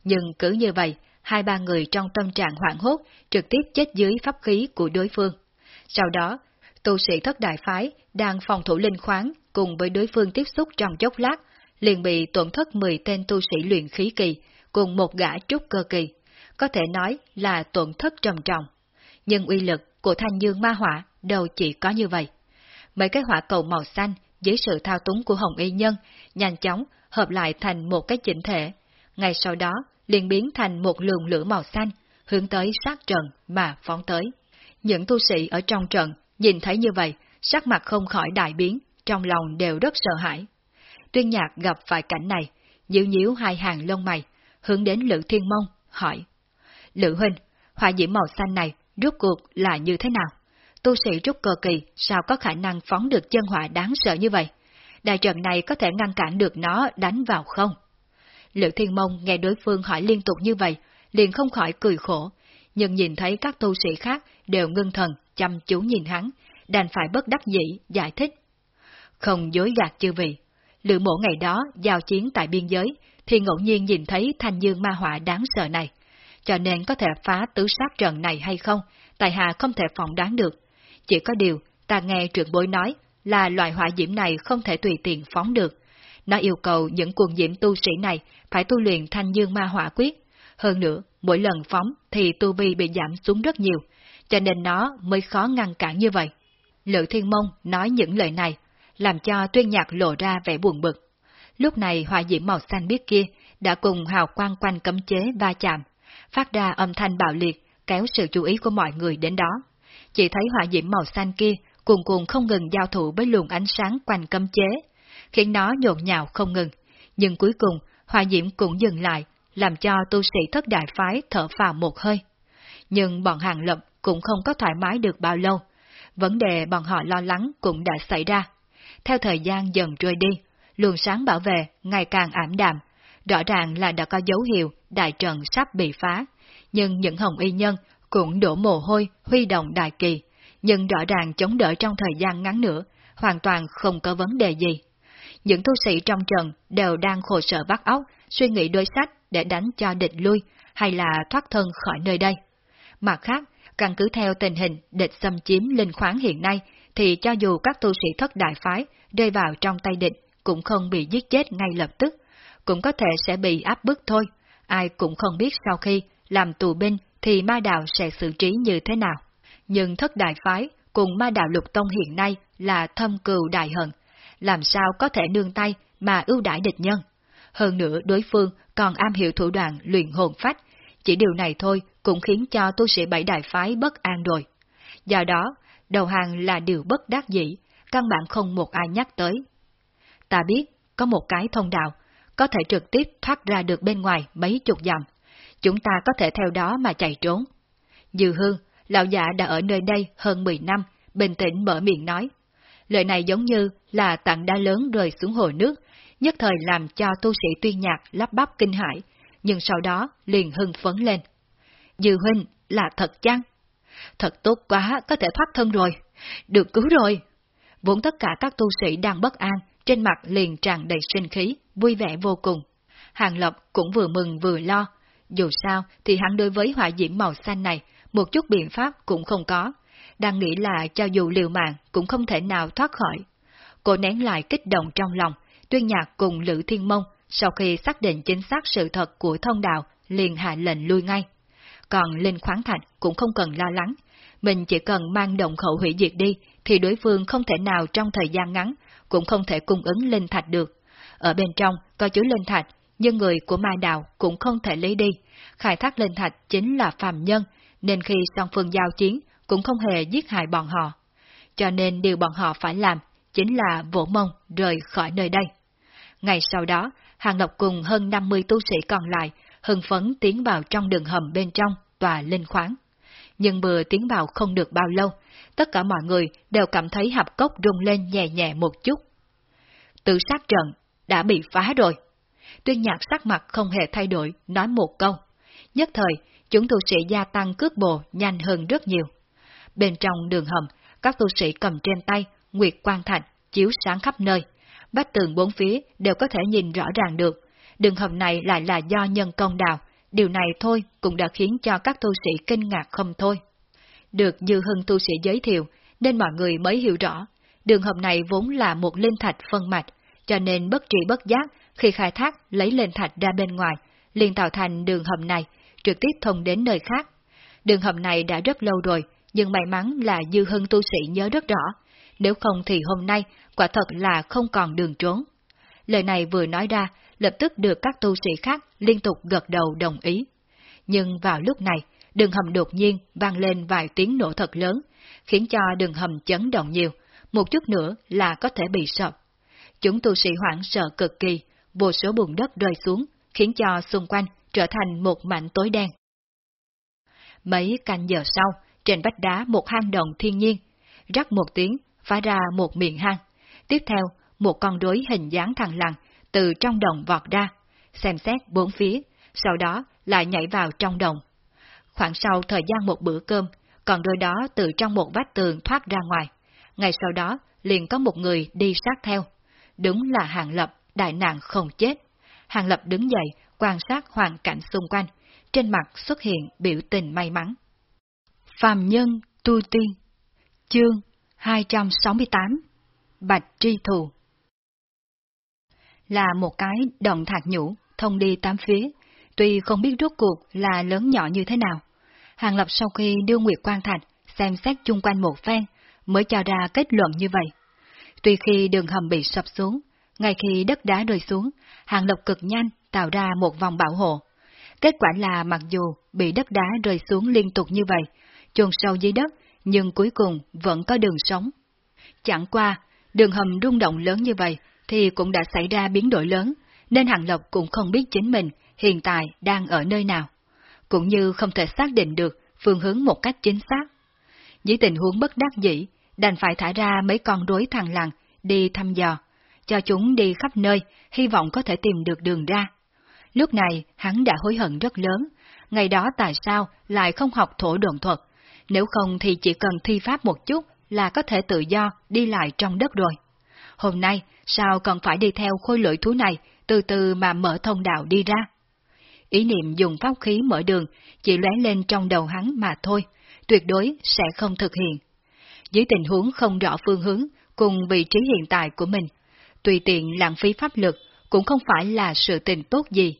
Nhưng cứ như vậy, hai ba người trong tâm trạng hoảng hốt trực tiếp chết dưới pháp khí của đối phương. Sau đó, tu sĩ thất đại phái đang phòng thủ linh khoáng cùng với đối phương tiếp xúc trong chốc lát, liền bị tổn thất 10 tên tu sĩ luyện khí kỳ cùng một gã trúc cơ kỳ, có thể nói là tổn thất trầm trọng. Nhưng uy lực của thanh dương ma hỏa đâu chỉ có như vậy. Mấy cái hỏa cầu màu xanh dưới sự thao túng của Hồng Y Nhân nhanh chóng hợp lại thành một cái chỉnh thể. Ngay sau đó liền biến thành một luồng lửa màu xanh, hướng tới sát trận mà phóng tới. Những tu sĩ ở trong trận nhìn thấy như vậy, sắc mặt không khỏi đại biến, trong lòng đều rất sợ hãi. Tuyên nhạc gặp phải cảnh này, nhíu nhíu hai hàng lông mày, hướng đến Lữ Thiên Mông, hỏi. Lữ Huynh, hỏa diễm màu xanh này rốt cuộc là như thế nào? Tu sĩ trúc cơ kỳ sao có khả năng phóng được chân hỏa đáng sợ như vậy? Đại trận này có thể ngăn cản được nó đánh vào không? Lữ Thiên Mông nghe đối phương hỏi liên tục như vậy, liền không khỏi cười khổ, nhưng nhìn thấy các tu sĩ khác đều ngưng thần, chăm chú nhìn hắn, đành phải bất đắc dĩ, giải thích. Không dối gạt chư vị, lữ mộ ngày đó giao chiến tại biên giới, thì ngẫu nhiên nhìn thấy thanh dương ma họa đáng sợ này. Cho nên có thể phá tứ sát trận này hay không, tại hạ không thể phỏng đoán được. Chỉ có điều, ta nghe trưởng bối nói, là loại hỏa diễm này không thể tùy tiện phóng được. Nó yêu cầu những cuồng diễm tu sĩ này phải tu luyện thanh dương ma hỏa quyết. Hơn nữa, mỗi lần phóng thì tu vi bị giảm xuống rất nhiều, cho nên nó mới khó ngăn cản như vậy. Lữ Thiên Mông nói những lời này, làm cho tuyên nhạc lộ ra vẻ buồn bực. Lúc này hỏa diễm màu xanh biếc kia đã cùng hào quang quanh cấm chế va chạm, phát ra âm thanh bạo liệt, kéo sự chú ý của mọi người đến đó. Chỉ thấy hỏa diễm màu xanh kia cuồn cuồn không ngừng giao thủ với luồng ánh sáng quanh cấm chế, khiến nó nhộn nhạo không ngừng. Nhưng cuối cùng, hỏa diễm cũng dừng lại, làm cho tu sĩ thất đại phái thở phào một hơi. Nhưng bọn hàng lập cũng không có thoải mái được bao lâu. Vấn đề bọn họ lo lắng cũng đã xảy ra. Theo thời gian dần trôi đi, luồng sáng bảo vệ ngày càng ảm đạm, rõ ràng là đã có dấu hiệu đại trận sắp bị phá, nhưng những hồng y nhân cũng đổ mồ hôi huy động đại kỳ, nhưng rõ ràng chống đỡ trong thời gian ngắn nữa, hoàn toàn không có vấn đề gì. Những tu sĩ trong trận đều đang khổ sở bắt óc, suy nghĩ đối sách để đánh cho địch lui, hay là thoát thân khỏi nơi đây. Mặt khác, căn cứ theo tình hình địch xâm chiếm linh khoáng hiện nay, thì cho dù các tu sĩ thất đại phái rơi vào trong tay địch cũng không bị giết chết ngay lập tức, cũng có thể sẽ bị áp bức thôi. Ai cũng không biết sau khi làm tù binh thì ma đạo sẽ xử trí như thế nào. Nhưng thất đại phái cùng ma đạo lục tông hiện nay là thâm cừu đại hận, làm sao có thể nương tay mà ưu đãi địch nhân. Hơn nữa đối phương còn am hiểu thủ đoạn luyện hồn phách, chỉ điều này thôi cũng khiến cho tu sĩ bảy đại phái bất an rồi. Do đó, đầu hàng là điều bất đắc dĩ, căn bản không một ai nhắc tới. Ta biết, có một cái thông đạo, có thể trực tiếp thoát ra được bên ngoài mấy chục dặm. Chúng ta có thể theo đó mà chạy trốn. Dư hương, lão giả đã ở nơi đây hơn 10 năm, bình tĩnh mở miệng nói. Lời này giống như là tặng đá lớn rơi xuống hồ nước, nhất thời làm cho tu sĩ tuyên nhạc lắp bắp kinh hãi, nhưng sau đó liền hưng phấn lên. Dư huynh là thật chăng? Thật tốt quá, có thể thoát thân rồi. Được cứu rồi. Vốn tất cả các tu sĩ đang bất an, trên mặt liền tràn đầy sinh khí, vui vẻ vô cùng. Hàng Lập cũng vừa mừng vừa lo. Dù sao thì hắn đối với hỏa diễm màu xanh này, một chút biện pháp cũng không có. Đang nghĩ là cho dù liều mạng cũng không thể nào thoát khỏi. Cô nén lại kích động trong lòng, tuyên nhạc cùng Lữ Thiên Mông, sau khi xác định chính xác sự thật của thông đạo, liền hạ lệnh lui ngay. Còn Linh Khoáng Thạch cũng không cần lo lắng, mình chỉ cần mang động khẩu hủy diệt đi, thì đối phương không thể nào trong thời gian ngắn, cũng không thể cung ứng linh thạch được. Ở bên trong có chứa linh thạch, nhưng người của ma đạo cũng không thể lấy đi. Khai thác linh thạch chính là phàm nhân, nên khi song phương giao chiến cũng không hề giết hại bọn họ. Cho nên điều bọn họ phải làm chính là vỗ mông rời khỏi nơi đây. Ngày sau đó, Hàng Lộc cùng hơn 50 tu sĩ còn lại hưng phấn tiến vào trong đường hầm bên trong tòa linh khoáng. Nhưng vừa tiến vào không được bao lâu, tất cả mọi người đều cảm thấy hạp cốc rung lên nhẹ nhẹ một chút. Tự sát trận đã bị phá rồi. Tuyên nhạc sắc mặt không hề thay đổi, nói một câu. Nhất thời, chúng tu sĩ gia tăng cước bộ nhanh hơn rất nhiều. Bên trong đường hầm, các tu sĩ cầm trên tay Nguyệt Quang Thạch chiếu sáng khắp nơi. Vách tường bốn phía đều có thể nhìn rõ ràng được. Đường hầm này lại là do nhân công đào, điều này thôi cũng đã khiến cho các tu sĩ kinh ngạc không thôi. Được Dư Hưng tu sĩ giới thiệu, nên mọi người mới hiểu rõ, đường hầm này vốn là một linh thạch phân mạch, cho nên bất trị bất giác khi khai thác lấy lên thạch ra bên ngoài, liền tạo thành đường hầm này, trực tiếp thông đến nơi khác. Đường hầm này đã rất lâu rồi, nhưng may mắn là Dư Hưng tu sĩ nhớ rất rõ, nếu không thì hôm nay quả thật là không còn đường trốn. Lời này vừa nói ra, lập tức được các tu sĩ khác liên tục gật đầu đồng ý. Nhưng vào lúc này, đường hầm đột nhiên vang lên vài tiếng nổ thật lớn, khiến cho đường hầm chấn động nhiều, một chút nữa là có thể bị sập. Chúng tu sĩ hoảng sợ cực kỳ, vô số bùn đất rơi xuống, khiến cho xung quanh trở thành một mảnh tối đen. Mấy canh giờ sau, trên vách đá một hang động thiên nhiên, rắc một tiếng, phá ra một miệng hang. Tiếp theo, một con rối hình dáng thằng lằn từ trong đồng vọt ra, xem xét bốn phía, sau đó lại nhảy vào trong đồng. Khoảng sau thời gian một bữa cơm, còn đôi đó từ trong một vách tường thoát ra ngoài. Ngày sau đó, liền có một người đi sát theo. Đúng là Hàng Lập, đại nạn không chết. Hàng Lập đứng dậy, quan sát hoàn cảnh xung quanh, trên mặt xuất hiện biểu tình may mắn. Phàm nhân tu tiên Chương 268 Bạch Tri Thù. Là một cái động thạc nhũ, thông đi tám phía, tuy không biết rốt cuộc là lớn nhỏ như thế nào. Hàng Lập sau khi đưa Nguyệt Quan Thạch xem xét chung quanh một phen, mới cho ra kết luận như vậy. Tuy khi đường hầm bị sập xuống, ngay khi đất đá rơi xuống, Hàng Lập cực nhanh tạo ra một vòng bảo hộ. Kết quả là mặc dù bị đất đá rơi xuống liên tục như vậy, chôn sâu dưới đất, nhưng cuối cùng vẫn có đường sống. Chẳng qua, đường hầm rung động lớn như vậy thì cũng đã xảy ra biến đổi lớn, nên Hàng lộc cũng không biết chính mình hiện tại đang ở nơi nào, cũng như không thể xác định được phương hướng một cách chính xác. Dưới tình huống bất đắc dĩ, đành phải thả ra mấy con rối thằng lằn đi thăm dò, cho chúng đi khắp nơi, hy vọng có thể tìm được đường ra. Lúc này, hắn đã hối hận rất lớn, ngày đó tại sao lại không học thổ đồn thuật, nếu không thì chỉ cần thi pháp một chút là có thể tự do đi lại trong đất rồi. Hôm nay, sao cần phải đi theo khôi lưỡi thú này, từ từ mà mở thông đạo đi ra? Ý niệm dùng pháp khí mở đường chỉ lóe lên trong đầu hắn mà thôi, tuyệt đối sẽ không thực hiện. Dưới tình huống không rõ phương hướng cùng vị trí hiện tại của mình, tùy tiện lãng phí pháp lực cũng không phải là sự tình tốt gì.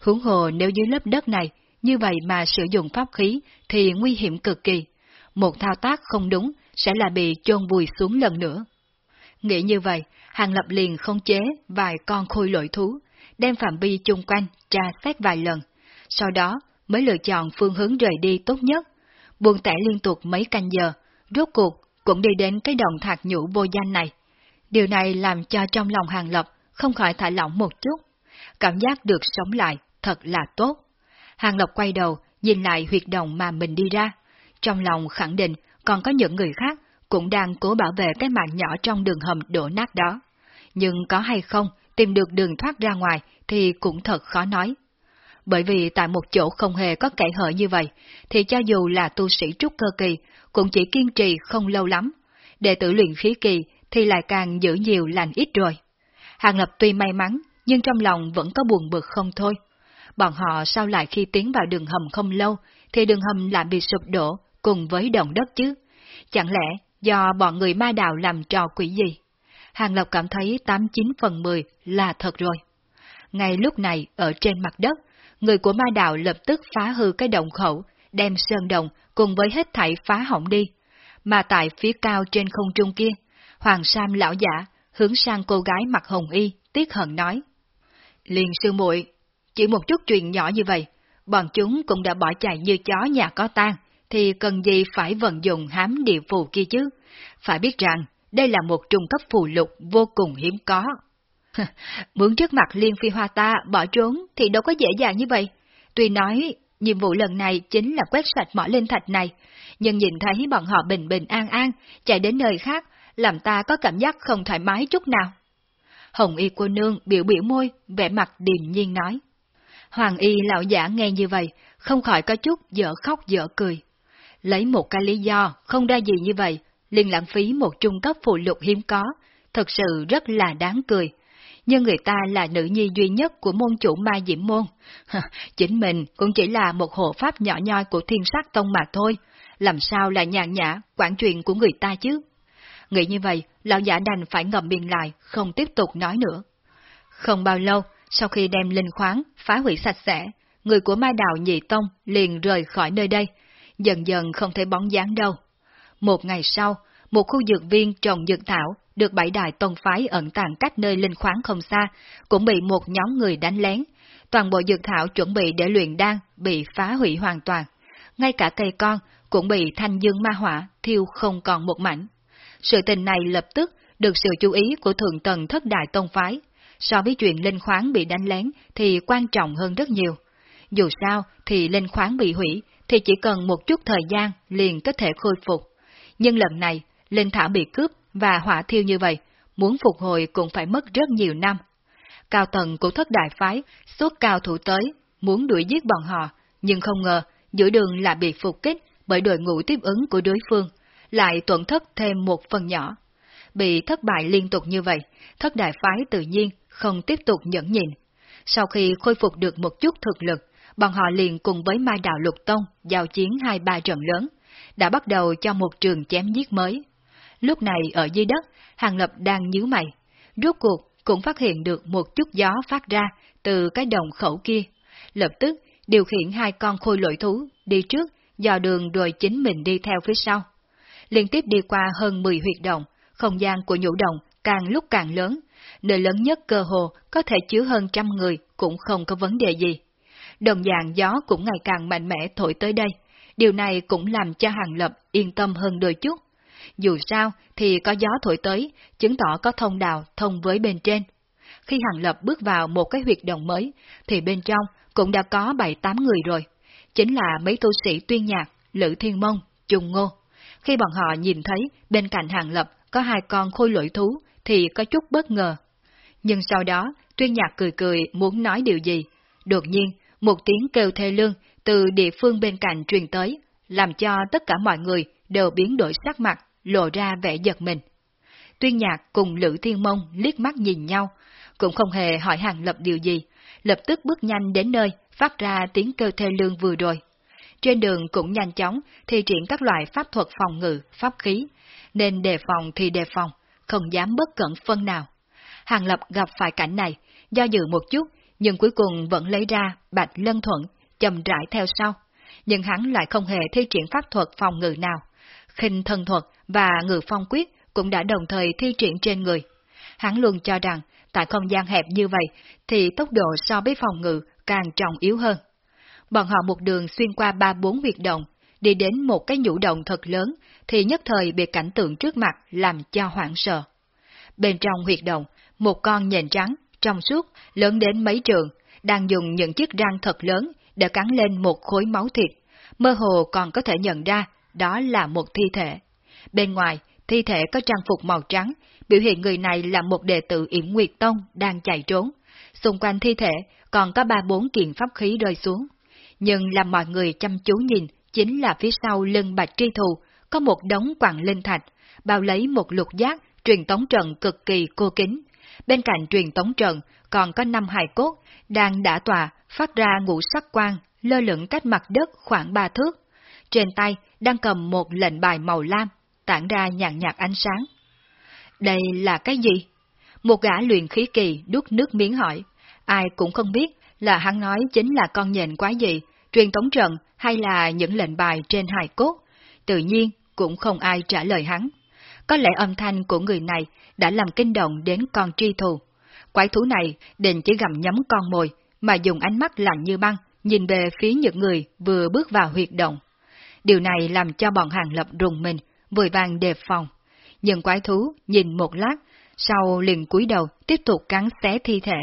Hướng hồ nếu dưới lớp đất này, như vậy mà sử dụng pháp khí thì nguy hiểm cực kỳ. Một thao tác không đúng sẽ là bị chôn vùi xuống lần nữa. Nghĩ như vậy, Hàng Lập liền không chế vài con khôi lội thú, đem phạm vi chung quanh tra xét vài lần, sau đó mới lựa chọn phương hướng rời đi tốt nhất. Buồn tẻ liên tục mấy canh giờ, rốt cuộc cũng đi đến cái đồng thạc nhũ vô danh này. Điều này làm cho trong lòng Hàng Lập không khỏi thả lỏng một chút. Cảm giác được sống lại, thật là tốt. Hàng Lập quay đầu, nhìn lại huyệt động mà mình đi ra. Trong lòng khẳng định còn có những người khác cũng đang cố bảo vệ cái mạng nhỏ trong đường hầm đổ nát đó. Nhưng có hay không tìm được đường thoát ra ngoài thì cũng thật khó nói. Bởi vì tại một chỗ không hề có kẻ hở như vậy, thì cho dù là tu sĩ trúc cơ kỳ, cũng chỉ kiên trì không lâu lắm. Đệ tử luyện khí kỳ thì lại càng giữ nhiều lành ít rồi. Hàng Lập tuy may mắn, nhưng trong lòng vẫn có buồn bực không thôi. Bọn họ sao lại khi tiến vào đường hầm không lâu, thì đường hầm lại bị sụp đổ cùng với động đất chứ? Chẳng lẽ do bọn người ma đạo làm trò quỷ gì? Hàng Lập cảm thấy 89 phần 10 là thật rồi. Ngay lúc này, ở trên mặt đất, người của ma đạo lập tức phá hư cái động khẩu, đem sơn đồng cùng với hết thảy phá hỏng đi. Mà tại phía cao trên không trung kia, Hoàng Sam lão giả hướng sang cô gái mặc hồng y, tiếc hận nói. Liền sư muội chỉ một chút chuyện nhỏ như vậy, bọn chúng cũng đã bỏ chạy như chó nhà có tan, thì cần gì phải vận dụng hám địa phù kia chứ? Phải biết rằng, đây là một trung cấp phù lục vô cùng hiếm có. Mướn trước mặt Liên Phi Hoa ta bỏ trốn thì đâu có dễ dàng như vậy. Tuy nói, nhiệm vụ lần này chính là quét sạch mỏ linh thạch này, nhưng nhìn thấy bọn họ bình bình an an, chạy đến nơi khác, làm ta có cảm giác không thoải mái chút nào. Hồng Y cô nương biểu biểu môi, vẻ mặt điềm nhiên nói. Hoàng Y lão giả nghe như vậy, không khỏi có chút dở khóc dở cười. Lấy một cái lý do không ra gì như vậy, liền lãng phí một trung cấp phụ lục hiếm có, thật sự rất là đáng cười. Nhưng người ta là nữ nhi duy nhất của môn chủ ma diễm môn. Chính mình cũng chỉ là một hộ pháp nhỏ nhoi của thiên sát tông mà thôi, làm sao là nhàn nhã, quản chuyện của người ta chứ? Nghĩ như vậy, lão giả đành phải ngậm miệng lại, không tiếp tục nói nữa. Không bao lâu, sau khi đem linh khoáng, phá hủy sạch sẽ, người của ma đạo nhị tông liền rời khỏi nơi đây, dần dần không thấy bóng dáng đâu. Một ngày sau, một khu dược viên trồng dược thảo được bảy đại tông phái ẩn tàng cách nơi linh khoáng không xa, cũng bị một nhóm người đánh lén. Toàn bộ dược thảo chuẩn bị để luyện đan bị phá hủy hoàn toàn. Ngay cả cây con cũng bị thanh dương ma hỏa thiêu không còn một mảnh. Sự tình này lập tức được sự chú ý của thượng tầng thất đại tông phái. So với chuyện linh khoáng bị đánh lén thì quan trọng hơn rất nhiều. Dù sao thì linh khoáng bị hủy thì chỉ cần một chút thời gian liền có thể khôi phục. Nhưng lần này, linh thảo bị cướp và hỏa thiêu như vậy, muốn phục hồi cũng phải mất rất nhiều năm. Cao tầng của thất đại phái xuất cao thủ tới, muốn đuổi giết bọn họ, nhưng không ngờ giữa đường lại bị phục kích bởi đội ngũ tiếp ứng của đối phương, lại tuẩn thất thêm một phần nhỏ. Bị thất bại liên tục như vậy, thất đại phái tự nhiên không tiếp tục nhẫn nhịn. Sau khi khôi phục được một chút thực lực, bọn họ liền cùng với Mai Đạo Lục Tông giao chiến hai ba trận lớn, đã bắt đầu cho một trường chém giết mới. Lúc này ở dưới đất, Hàng Lập đang nhíu mày. Rốt cuộc cũng phát hiện được một chút gió phát ra từ cái đồng khẩu kia. Lập tức điều khiển hai con khôi lội thú đi trước, dò đường rồi chính mình đi theo phía sau. Liên tiếp đi qua hơn 10 huyệt động, không gian của nhũ động càng lúc càng lớn, nơi lớn nhất cơ hồ có thể chứa hơn trăm người cũng không có vấn đề gì. Đồng dạng gió cũng ngày càng mạnh mẽ thổi tới đây, điều này cũng làm cho Hàng Lập yên tâm hơn đôi chút. Dù sao thì có gió thổi tới, chứng tỏ có thông đạo thông với bên trên. Khi Hàng Lập bước vào một cái huyệt động mới, thì bên trong cũng đã có bảy tám người rồi. Chính là mấy tu sĩ tuyên nhạc, Lữ Thiên Mông, Trung Ngô. Khi bọn họ nhìn thấy bên cạnh Hàng Lập có hai con khôi lỗi thú thì có chút bất ngờ. Nhưng sau đó, tuyên nhạc cười cười muốn nói điều gì. Đột nhiên, một tiếng kêu thê lương từ địa phương bên cạnh truyền tới, làm cho tất cả mọi người đều biến đổi sắc mặt, lộ ra vẻ giật mình. Tuyên nhạc cùng Lữ Thiên Mông liếc mắt nhìn nhau, cũng không hề hỏi Hàng Lập điều gì, lập tức bước nhanh đến nơi phát ra tiếng kêu thê lương vừa rồi. Trên đường cũng nhanh chóng thi triển các loại pháp thuật phòng ngự, pháp khí, nên đề phòng thì đề phòng, không dám bất cẩn phân nào. Hàng Lập gặp phải cảnh này, do dự một chút, nhưng cuối cùng vẫn lấy ra bạch lân thuận, chậm rãi theo sau. Nhưng hắn lại không hề thi triển pháp thuật phòng ngự nào. khinh thân thuật và ngự phong quyết cũng đã đồng thời thi triển trên người. Hắn luôn cho rằng, tại không gian hẹp như vậy, thì tốc độ so với phòng ngự càng trọng yếu hơn. Bọn họ một đường xuyên qua ba bốn huyệt động, đi đến một cái nhũ động thật lớn, thì nhất thời bị cảnh tượng trước mặt làm cho hoảng sợ. Bên trong huyệt động, một con nhện trắng, trong suốt, lớn đến mấy trường, đang dùng những chiếc răng thật lớn để cắn lên một khối máu thịt, mơ hồ còn có thể nhận ra đó là một thi thể. Bên ngoài, thi thể có trang phục màu trắng, biểu hiện người này là một đệ tử Yểm Nguyệt Tông đang chạy trốn. Xung quanh thi thể còn có ba bốn kiện pháp khí rơi xuống. Nhưng làm mọi người chăm chú nhìn, chính là phía sau lưng bạch tri thù, có một đống quặng linh thạch, bao lấy một lục giác truyền tống trận cực kỳ cô kính. Bên cạnh truyền tống trận còn có năm hài cốt đang đã tòa phát ra ngũ sắc quang lơ lửng cách mặt đất khoảng ba thước. Trên tay đang cầm một lệnh bài màu lam, tản ra nhàn nhạt ánh sáng. Đây là cái gì? Một gã luyện khí kỳ đút nước miếng hỏi. Ai cũng không biết là hắn nói chính là con nhện quái gì, truyền tống trận hay là những lệnh bài trên hài cốt. Tự nhiên cũng không ai trả lời hắn. Có lẽ âm thanh của người này đã làm kinh động đến con tri thù. Quái thú này định chỉ gặm nhấm con mồi, mà dùng ánh mắt lạnh như băng, nhìn về phía những người vừa bước vào huyệt động. Điều này làm cho bọn hàng lập rùng mình, vội vàng đề phòng. Nhưng quái thú nhìn một lát, sau liền cúi đầu tiếp tục cắn xé thi thể.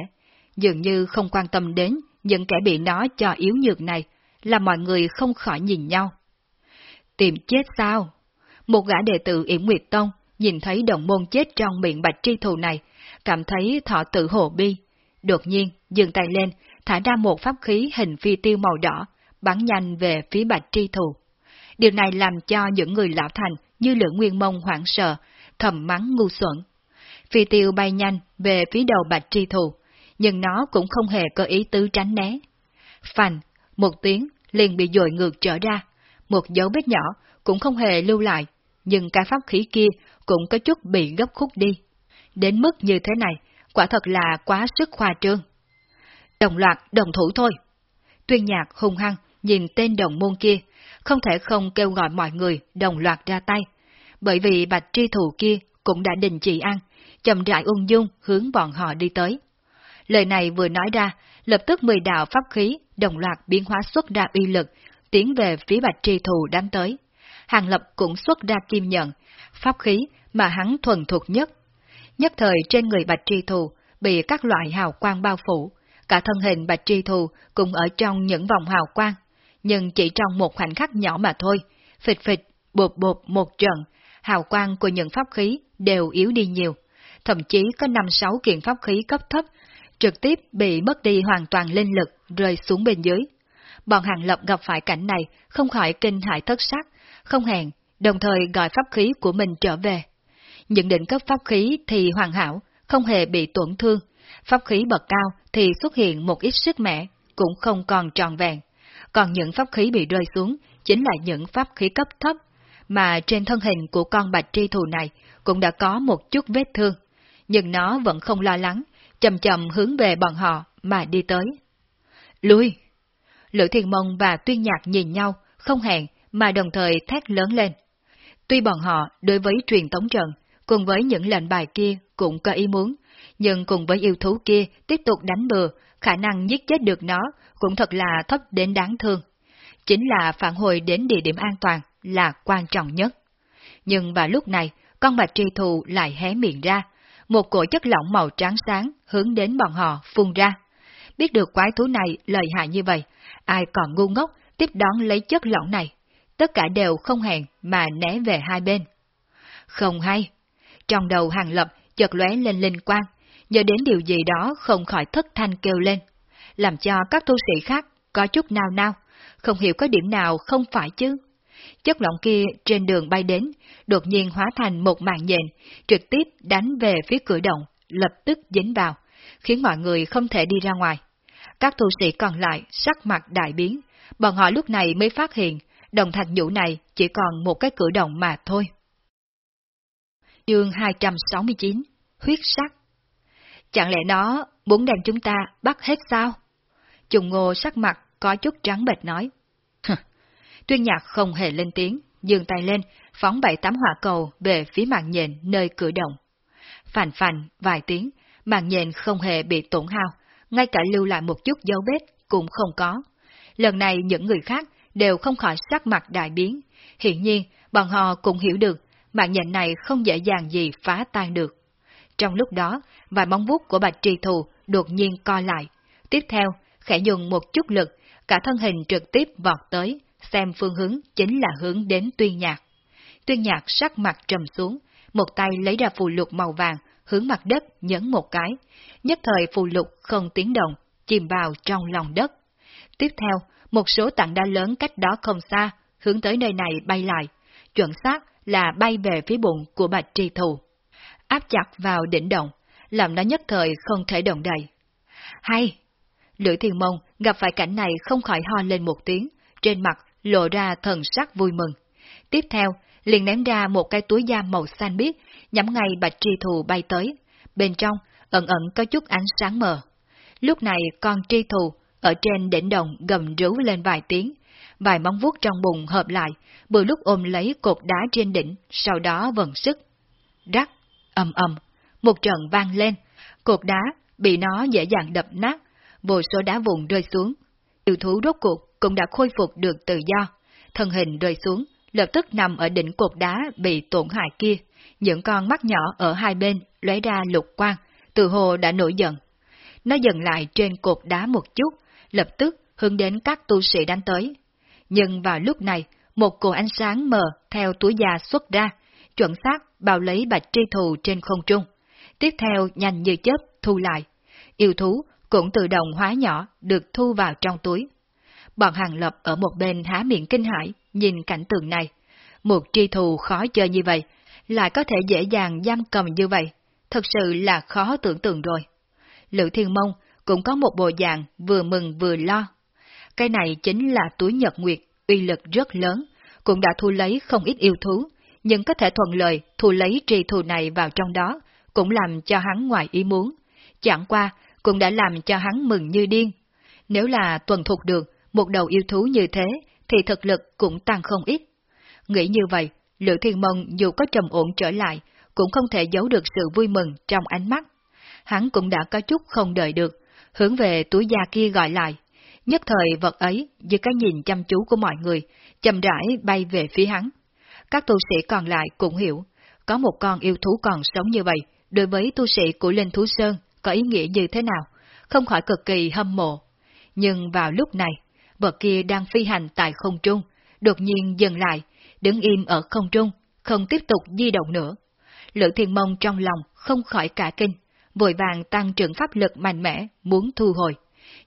Dường như không quan tâm đến những kẻ bị nó cho yếu nhược này, là mọi người không khỏi nhìn nhau. Tìm chết sao? Một gã đệ tử Yểm Nguyệt Tông nhìn thấy đồng môn chết trong miệng bạch tri thù này, cảm thấy thọ tự hồ bi. Đột nhiên, dừng tay lên, thả ra một pháp khí hình phi tiêu màu đỏ, bắn nhanh về phía bạch tri thù. Điều này làm cho những người lão thành như lưỡng nguyên mông hoảng sợ, thầm mắng ngu xuẩn. Phi tiêu bay nhanh về phía đầu bạch tri thù, nhưng nó cũng không hề có ý tứ tránh né. Phành, một tiếng, liền bị dội ngược trở ra, một dấu vết nhỏ cũng không hề lưu lại, nhưng cái pháp khí kia cũng có chút bị gấp khúc đi. Đến mức như thế này, quả thật là quá sức khoa trương. Đồng loạt đồng thủ thôi. Tuyên nhạc hung hăng nhìn tên đồng môn kia, không thể không kêu gọi mọi người đồng loạt ra tay, bởi vì bạch tri thủ kia cũng đã đình chỉ ăn, chậm rãi ung dung hướng bọn họ đi tới. Lời này vừa nói ra, lập tức mười đạo pháp khí đồng loạt biến hóa xuất ra uy lực, tiến về phía bạch tri thủ đánh tới. Hàng Lập cũng xuất ra kim nhận, pháp khí mà hắn thuần thuộc nhất. Nhất thời trên người bạch tri thù bị các loại hào quang bao phủ, cả thân hình bạch tri thù cũng ở trong những vòng hào quang, nhưng chỉ trong một khoảnh khắc nhỏ mà thôi, phịch phịch, bột bột một trận, hào quang của những pháp khí đều yếu đi nhiều, thậm chí có năm sáu kiện pháp khí cấp thấp, trực tiếp bị mất đi hoàn toàn linh lực rơi xuống bên dưới. Bọn hàng lập gặp phải cảnh này không khỏi kinh hại thất sắc, không hẹn, đồng thời gọi pháp khí của mình trở về. Những định cấp pháp khí thì hoàn hảo, không hề bị tổn thương, pháp khí bậc cao thì xuất hiện một ít sức mẻ, cũng không còn tròn vẹn. Còn những pháp khí bị rơi xuống chính là những pháp khí cấp thấp, mà trên thân hình của con bạch tri thù này cũng đã có một chút vết thương, nhưng nó vẫn không lo lắng, chậm chậm hướng về bọn họ mà đi tới. Lui! Lữ Thiên Mông và Tuyên Nhạc nhìn nhau, không hẹn, mà đồng thời thét lớn lên. Tuy bọn họ đối với truyền tống trận, cùng với những lệnh bài kia cũng có ý muốn, nhưng cùng với yêu thú kia tiếp tục đánh bừa, khả năng giết chết được nó cũng thật là thấp đến đáng thương. Chính là phản hồi đến địa điểm an toàn là quan trọng nhất. Nhưng vào lúc này, con bạch tri thù lại hé miệng ra, một cổ chất lỏng màu trắng sáng hướng đến bọn họ phun ra. Biết được quái thú này lợi hại như vậy, ai còn ngu ngốc tiếp đón lấy chất lỏng này. Tất cả đều không hẹn mà né về hai bên. Không hay. Trong đầu hàng lập chợt lóe lên linh quang, nhớ đến điều gì đó không khỏi thất thanh kêu lên, làm cho các tu sĩ khác có chút nao nao không hiểu có điểm nào không phải chứ. Chất lỏng kia trên đường bay đến, đột nhiên hóa thành một màn nhện, trực tiếp đánh về phía cửa động, lập tức dính vào, khiến mọi người không thể đi ra ngoài. Các tu sĩ còn lại sắc mặt đại biến, bọn họ lúc này mới phát hiện, đồng thạch nhũ này chỉ còn một cái cửa động mà thôi. Chương 269 Huyết sắc Chẳng lẽ nó muốn đem chúng ta bắt hết sao? Trùng ngô sắc mặt có chút trắng bệch nói. Tuyên nhạc không hề lên tiếng, dường tay lên, phóng bảy tám hỏa cầu về phía mạng nhện nơi cửa động. Phành phành vài tiếng, mạng nhện không hề bị tổn hao, ngay cả lưu lại một chút dấu vết cũng không có. Lần này những người khác đều không khỏi sắc mặt đại biến. Hiện nhiên, bọn họ cũng hiểu được, mạng nhện này không dễ dàng gì phá tan được. Trong lúc đó, vài móng vuốt của bạch trì thù đột nhiên co lại. Tiếp theo, khẽ dùng một chút lực, cả thân hình trực tiếp vọt tới, xem phương hướng chính là hướng đến tuyên nhạc. Tuyên nhạc sắc mặt trầm xuống, một tay lấy ra phù lục màu vàng, hướng mặt đất nhấn một cái. Nhất thời phù lục không tiếng động, chìm vào trong lòng đất. Tiếp theo, một số tảng đá lớn cách đó không xa, hướng tới nơi này bay lại, chuẩn xác là bay về phía bụng của bạch tri thù. Áp chặt vào đỉnh động, làm nó nhất thời không thể động đậy. Hay! lữ thiền mông gặp phải cảnh này không khỏi ho lên một tiếng, trên mặt lộ ra thần sắc vui mừng. Tiếp theo, liền ném ra một cái túi da màu xanh biếc, nhắm ngay bạch tri thù bay tới. Bên trong, ẩn ẩn có chút ánh sáng mờ. Lúc này con tri thù ở trên đỉnh đồng gầm rú lên vài tiếng, vài móng vuốt trong bụng hợp lại, vừa lúc ôm lấy cột đá trên đỉnh, sau đó vận sức. Rắc, ầm ầm, một trận vang lên, cột đá bị nó dễ dàng đập nát, vô số đá vụn rơi xuống. Yêu thú rốt cuộc cũng đã khôi phục được tự do, thân hình rơi xuống, lập tức nằm ở đỉnh cột đá bị tổn hại kia, những con mắt nhỏ ở hai bên lóe ra lục quang, từ hồ đã nổi giận. Nó dần lại trên cột đá một chút, lập tức hướng đến các tu sĩ đánh tới. Nhưng vào lúc này, một cổ ánh sáng mờ theo túi già xuất ra, chuẩn xác bao lấy bạch tri thù trên không trung. Tiếp theo nhanh như chớp thu lại. Yêu thú cũng tự động hóa nhỏ được thu vào trong túi. Bọn hàng lập ở một bên há miệng kinh hãi, nhìn cảnh tượng này. Một tri thù khó chơi như vậy, lại có thể dễ dàng giam cầm như vậy, thật sự là khó tưởng tượng rồi. Lữ Thiên Mông cũng có một bộ dạng vừa mừng vừa lo. Cái này chính là túi nhật nguyệt, uy lực rất lớn, cũng đã thu lấy không ít yêu thú, nhưng có thể thuận lợi thu lấy trì thù này vào trong đó, cũng làm cho hắn ngoài ý muốn. Chẳng qua, cũng đã làm cho hắn mừng như điên. Nếu là tuần thuộc được một đầu yêu thú như thế, thì thực lực cũng tăng không ít. Nghĩ như vậy, Lữ Thiên Mông dù có trầm ổn trở lại, cũng không thể giấu được sự vui mừng trong ánh mắt. Hắn cũng đã có chút không đợi được, hướng về túi da kia gọi lại. Nhất thời vật ấy, dưới cái nhìn chăm chú của mọi người, chậm rãi bay về phía hắn. Các tu sĩ còn lại cũng hiểu, có một con yêu thú còn sống như vậy, đối với tu sĩ của Linh Thú Sơn có ý nghĩa như thế nào, không khỏi cực kỳ hâm mộ. Nhưng vào lúc này, vật kia đang phi hành tại không trung, đột nhiên dừng lại, đứng im ở không trung, không tiếp tục di động nữa. Lữ Thiên Mông trong lòng không khỏi cả kinh, vội vàng tăng trưởng pháp lực mạnh mẽ, muốn thu hồi.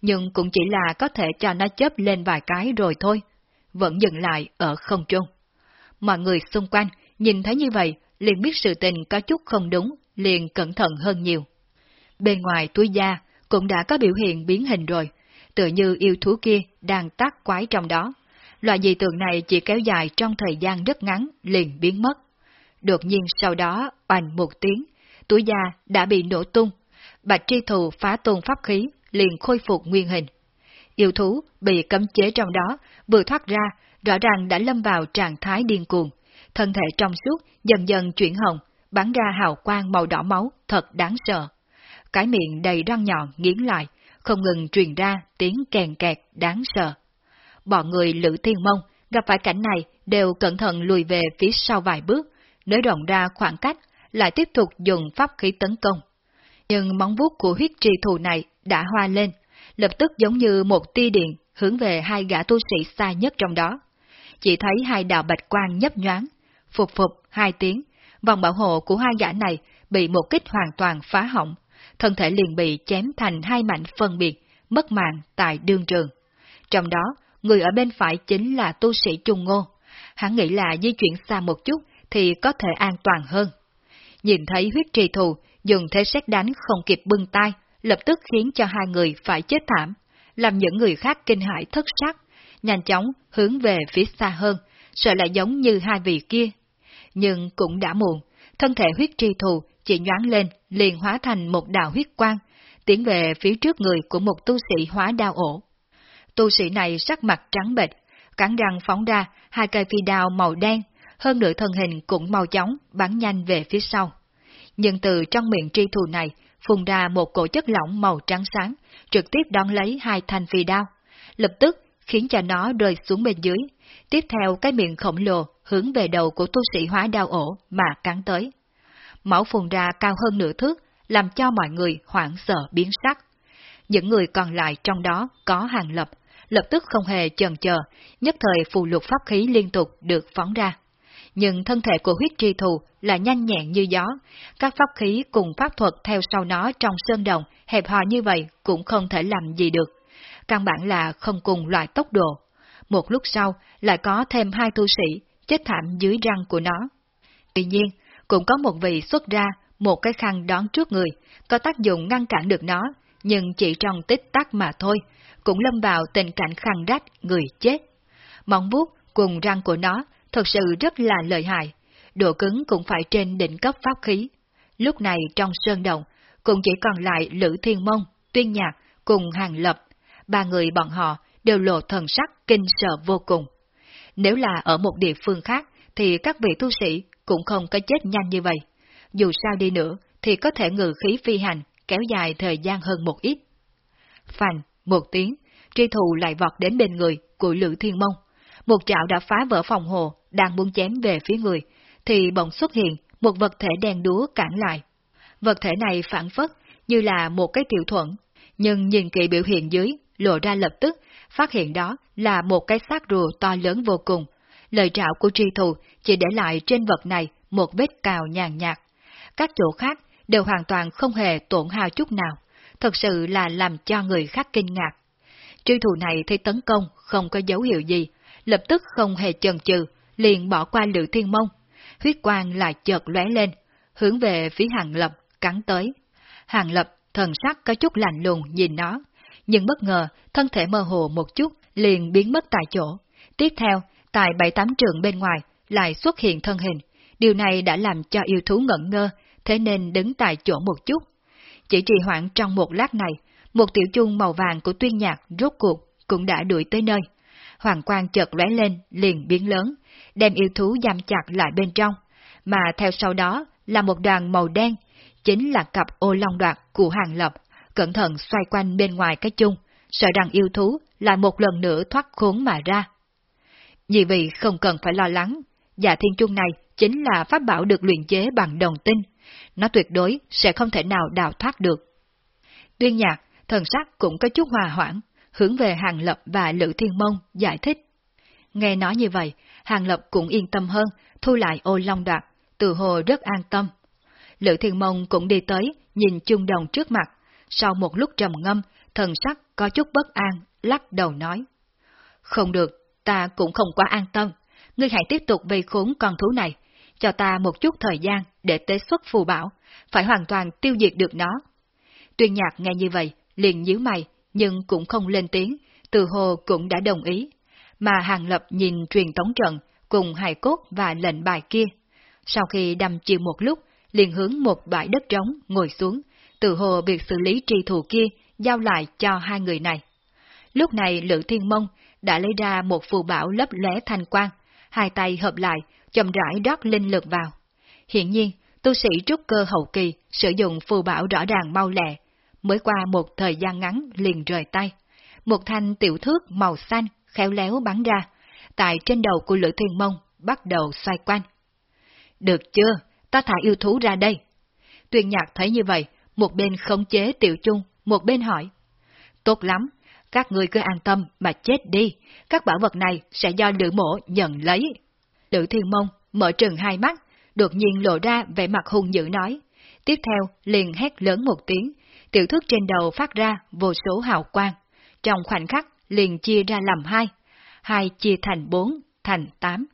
Nhưng cũng chỉ là có thể cho nó chớp lên vài cái rồi thôi, vẫn dừng lại ở không trung. Mọi người xung quanh nhìn thấy như vậy, liền biết sự tình có chút không đúng, liền cẩn thận hơn nhiều. Bên ngoài túi da cũng đã có biểu hiện biến hình rồi, tự như yêu thú kia đang tác quái trong đó. Loại dị tượng này chỉ kéo dài trong thời gian rất ngắn, liền biến mất. Đột nhiên sau đó, oanh một tiếng, túi da đã bị nổ tung. Bạch tri thù phá tôn pháp khí, liền khôi phục nguyên hình. Yêu thú bị cấm chế trong đó, vừa thoát ra, rõ ràng đã lâm vào trạng thái điên cuồng. Thân thể trong suốt dần dần chuyển hồng, bắn ra hào quang màu đỏ máu, thật đáng sợ. Cái miệng đầy răng nhọn nghiến lại, không ngừng truyền ra tiếng kèn kẹt đáng sợ. Bọn người Lữ Thiên Mông gặp phải cảnh này đều cẩn thận lùi về phía sau vài bước, nới rộng ra khoảng cách, lại tiếp tục dùng pháp khí tấn công. Nhưng móng vuốt của huyết trì thù này đã hoa lên, lập tức giống như một tia điện hướng về hai gã tu sĩ xa nhất trong đó. Chỉ thấy hai đạo bạch quang nhấp nhoáng, phục phục hai tiếng, vòng bảo hộ của hai gã này bị một kích hoàn toàn phá hỏng, thân thể liền bị chém thành hai mảnh phân biệt, mất mạng tại đương trường. Trong đó, người ở bên phải chính là tu sĩ Trung Ngô. Hắn nghĩ là di chuyển xa một chút thì có thể an toàn hơn. Nhìn thấy huyết trì thù dùng thế xét đánh không kịp bưng tay, lập tức khiến cho hai người phải chết thảm, làm những người khác kinh hãi thất sắc, nhanh chóng hướng về phía xa hơn, sợ lại giống như hai vị kia. Nhưng cũng đã muộn, thân thể huyết tri thù chỉ nhoáng lên liền hóa thành một đạo huyết quang, tiến về phía trước người của một tu sĩ hóa đao ổ. Tu sĩ này sắc mặt trắng bệch, cắn răng phóng ra hai cây phi đao màu đen, hơn nửa thân hình cũng mau chóng bắn nhanh về phía sau. Nhưng từ trong miệng tri thù này phun ra một cổ chất lỏng màu trắng sáng, trực tiếp đón lấy hai thanh phi đao, lập tức khiến cho nó rơi xuống bên dưới. Tiếp theo cái miệng khổng lồ hướng về đầu của tu sĩ hóa đao ổ mà cắn tới. Máu phun ra cao hơn nửa thước, làm cho mọi người hoảng sợ biến sắc. Những người còn lại trong đó có hàng lập, lập tức không hề chần chờ, nhất thời phù lục pháp khí liên tục được phóng ra. Nhưng thân thể của huyết tri thù là nhanh nhẹn như gió, các pháp khí cùng pháp thuật theo sau nó trong sơn đồng hẹp hò như vậy cũng không thể làm gì được. Căn bản là không cùng loại tốc độ. Một lúc sau lại có thêm hai tu sĩ chết thảm dưới răng của nó. Tuy nhiên, cũng có một vị xuất ra một cái khăn đón trước người, có tác dụng ngăn cản được nó, nhưng chỉ trong tích tắc mà thôi, cũng lâm vào tình cảnh khăn rách người chết. Móng vuốt cùng răng của nó thật sự rất là lợi hại, độ cứng cũng phải trên đỉnh cấp pháp khí. Lúc này trong sơn động, cũng chỉ còn lại Lữ Thiên Mông, Tuyên Nhạc cùng Hàng Lập. Ba người bọn họ đều lộ thần sắc kinh sợ vô cùng. Nếu là ở một địa phương khác, thì các vị tu sĩ cũng không có chết nhanh như vậy. Dù sao đi nữa, thì có thể ngự khí phi hành, kéo dài thời gian hơn một ít. Phành, một tiếng, tri thù lại vọt đến bên người của Lữ Thiên Mông. Một trạo đã phá vỡ phòng hồ, đang muốn chém về phía người, thì bỗng xuất hiện một vật thể đen đúa cản lại. Vật thể này phản phất như là một cái tiểu thuận, nhưng nhìn kỹ biểu hiện dưới, lộ ra lập tức, phát hiện đó là một cái xác rùa to lớn vô cùng. Lời trạo của tri thù chỉ để lại trên vật này một vết cào nhàn nhạt. Các chỗ khác đều hoàn toàn không hề tổn hao chút nào, thật sự là làm cho người khác kinh ngạc. Tri thù này thấy tấn công không có dấu hiệu gì, lập tức không hề chần chừ, liền bỏ qua Lữ Thiên Mông. Huyết quang lại chợt lóe lên, hướng về phía Hàng Lập, cắn tới. Hàng Lập, thần sắc có chút lạnh lùng nhìn nó, nhưng bất ngờ, thân thể mơ hồ một chút, liền biến mất tại chỗ. Tiếp theo, tại bảy tám trường bên ngoài, lại xuất hiện thân hình. Điều này đã làm cho yêu thú ngẩn ngơ, thế nên đứng tại chỗ một chút. Chỉ trì hoãn trong một lát này, một tiểu chung màu vàng của tuyên nhạc rốt cuộc cũng đã đuổi tới nơi. Hoàng quang chợt lóe lên, liền biến lớn, đem yêu thú giam chặt lại bên trong, mà theo sau đó là một đoàn màu đen, chính là cặp ô long đoạt của Hàng Lập, cẩn thận xoay quanh bên ngoài cái chung, sợ rằng yêu thú lại một lần nữa thoát khốn mà ra. Vì vậy không cần phải lo lắng, dạ thiên chung này chính là pháp bảo được luyện chế bằng đồng tinh, nó tuyệt đối sẽ không thể nào đào thoát được. Tuyên nhạc, thần sắc cũng có chút hòa hoãn, hướng về Hàng Lập và Lữ Thiên Mông giải thích. Nghe nói như vậy, Hàng Lập cũng yên tâm hơn, thu lại ô long đoạt, từ hồ rất an tâm. Lữ Thiên Mông cũng đi tới, nhìn chung đồng trước mặt, sau một lúc trầm ngâm, thần sắc có chút bất an, lắc đầu nói. Không được, ta cũng không quá an tâm, ngươi hãy tiếp tục vây khốn con thú này, cho ta một chút thời gian để tế xuất phù bảo, phải hoàn toàn tiêu diệt được nó. Tuyên nhạc nghe như vậy, liền nhíu mày, nhưng cũng không lên tiếng, từ hồ cũng đã đồng ý. mà Hàng Lập nhìn truyền tống trận cùng hài cốt và lệnh bài kia. Sau khi đâm chiều một lúc, liền hướng một bãi đất trống ngồi xuống, từ hồ việc xử lý tri thù kia giao lại cho hai người này. Lúc này Lữ Thiên Mông đã lấy ra một phù bảo lấp lé thanh quang, hai tay hợp lại, chậm rãi rót linh lực vào. Hiện nhiên, tu sĩ trúc cơ hậu kỳ sử dụng phù bảo rõ ràng mau lẹ, mới qua một thời gian ngắn liền rời tay. Một thanh tiểu thước màu xanh khéo léo bắn ra, tại trên đầu của Lữ Thiên Mông bắt đầu xoay quanh. Được chưa, ta thả yêu thú ra đây. Tuyên nhạc thấy như vậy, một bên khống chế tiểu chung, một bên hỏi. Tốt lắm, các người cứ an tâm mà chết đi, các bảo vật này sẽ do Lữ Mộ nhận lấy. Lữ Thiên Mông mở trừng hai mắt, đột nhiên lộ ra vẻ mặt hung dữ nói. Tiếp theo liền hét lớn một tiếng, tiểu thước trên đầu phát ra vô số hào quang. Trong khoảnh khắc liền chia ra làm hai, hai chia thành bốn, thành tám.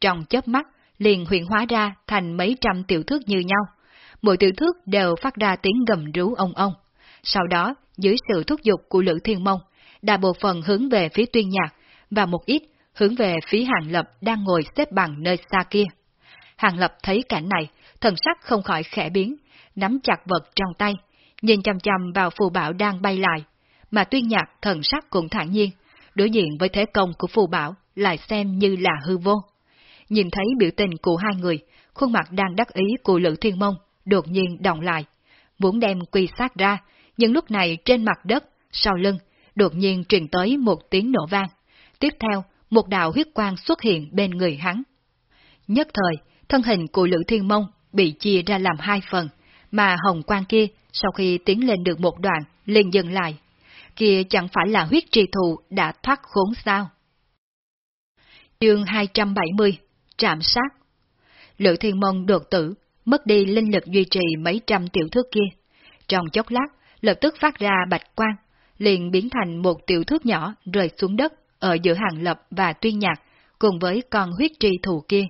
Trong chớp mắt liền huyện hóa ra thành mấy trăm tiểu thước như nhau. Mỗi tiểu thước đều phát ra tiếng gầm rú ông ông. Sau đó, dưới sự thúc giục của Lữ Thiên Mông, đa bộ phần hướng về phía tuyên nhạc, và một ít hướng về phía Hàng Lập đang ngồi xếp bằng nơi xa kia. Hàng Lập thấy cảnh này, thần sắc không khỏi khẽ biến, nắm chặt vật trong tay, nhìn chăm chăm vào phù bảo đang bay lại, mà tuyên nhạc thần sắc cũng thản nhiên, đối diện với thế công của phù bảo lại xem như là hư vô. Nhìn thấy biểu tình của hai người, khuôn mặt đang đắc ý của Lữ Thiên Mông đột nhiên động lại, muốn đem quy sát ra, nhưng lúc này trên mặt đất, sau lưng, đột nhiên truyền tới một tiếng nổ vang. Tiếp theo, một đạo huyết quang xuất hiện bên người hắn. Nhất thời, thân hình của Lữ Thiên Mông bị chia ra làm hai phần, mà hồng quang kia sau khi tiến lên được một đoạn liền dừng lại. Kia chẳng phải là huyết trì thù đã thoát khốn sao? Chương 270 Trạm sát Lữ Thiên Mông đột tử, mất đi linh lực duy trì mấy trăm tiểu thước kia. Trong chốc lát, lập tức phát ra bạch quang, liền biến thành một tiểu thước nhỏ rơi xuống đất ở giữa hàng lập và tuyên nhạc, cùng với con huyết trì thù kia.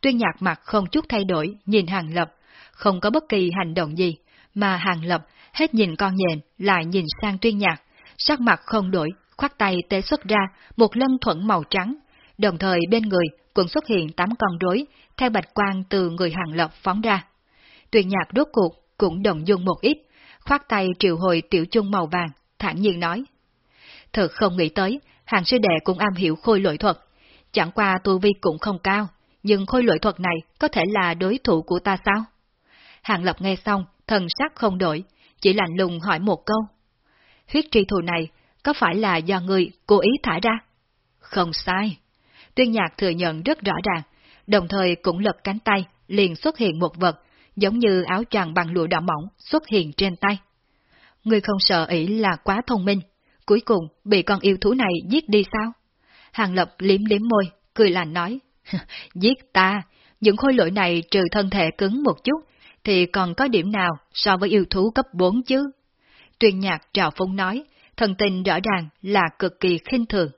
Tuyên nhạc mặt không chút thay đổi, nhìn hàng lập, không có bất kỳ hành động gì, mà hàng lập hết nhìn con nhện lại nhìn sang tuyên nhạc, sắc mặt không đổi, khoát tay tế xuất ra một lâm thuẫn màu trắng, đồng thời bên người cũng xuất hiện tám con rối theo bạch quang từ người hàng lập phóng ra. Tuyên nhạc rốt cuộc cũng động dung một ít, khoát tay triệu hồi tiểu chung màu vàng, thản nhiên nói. Thật không nghĩ tới, hàng sư đệ cũng am hiểu khôi lỗi thuật. Chẳng qua tu vi cũng không cao, nhưng khôi lỗi thuật này có thể là đối thủ của ta sao? Hàng lập nghe xong, thần sắc không đổi, chỉ lạnh lùng hỏi một câu. Huyết tri thù này có phải là do người cố ý thả ra? Không sai. Tuyên nhạc thừa nhận rất rõ ràng, đồng thời cũng lật cánh tay, liền xuất hiện một vật, giống như áo tràng bằng lụa đỏ mỏng xuất hiện trên tay. Người không sợ ý là quá thông minh, cuối cùng bị con yêu thú này giết đi sao? Hàng Lập liếm liếm môi, cười lạnh nói, giết ta, những khối lỗi này trừ thân thể cứng một chút, thì còn có điểm nào so với yêu thú cấp 4 chứ? Tuyên nhạc trào phúng nói, thần tình rõ ràng là cực kỳ khinh thường.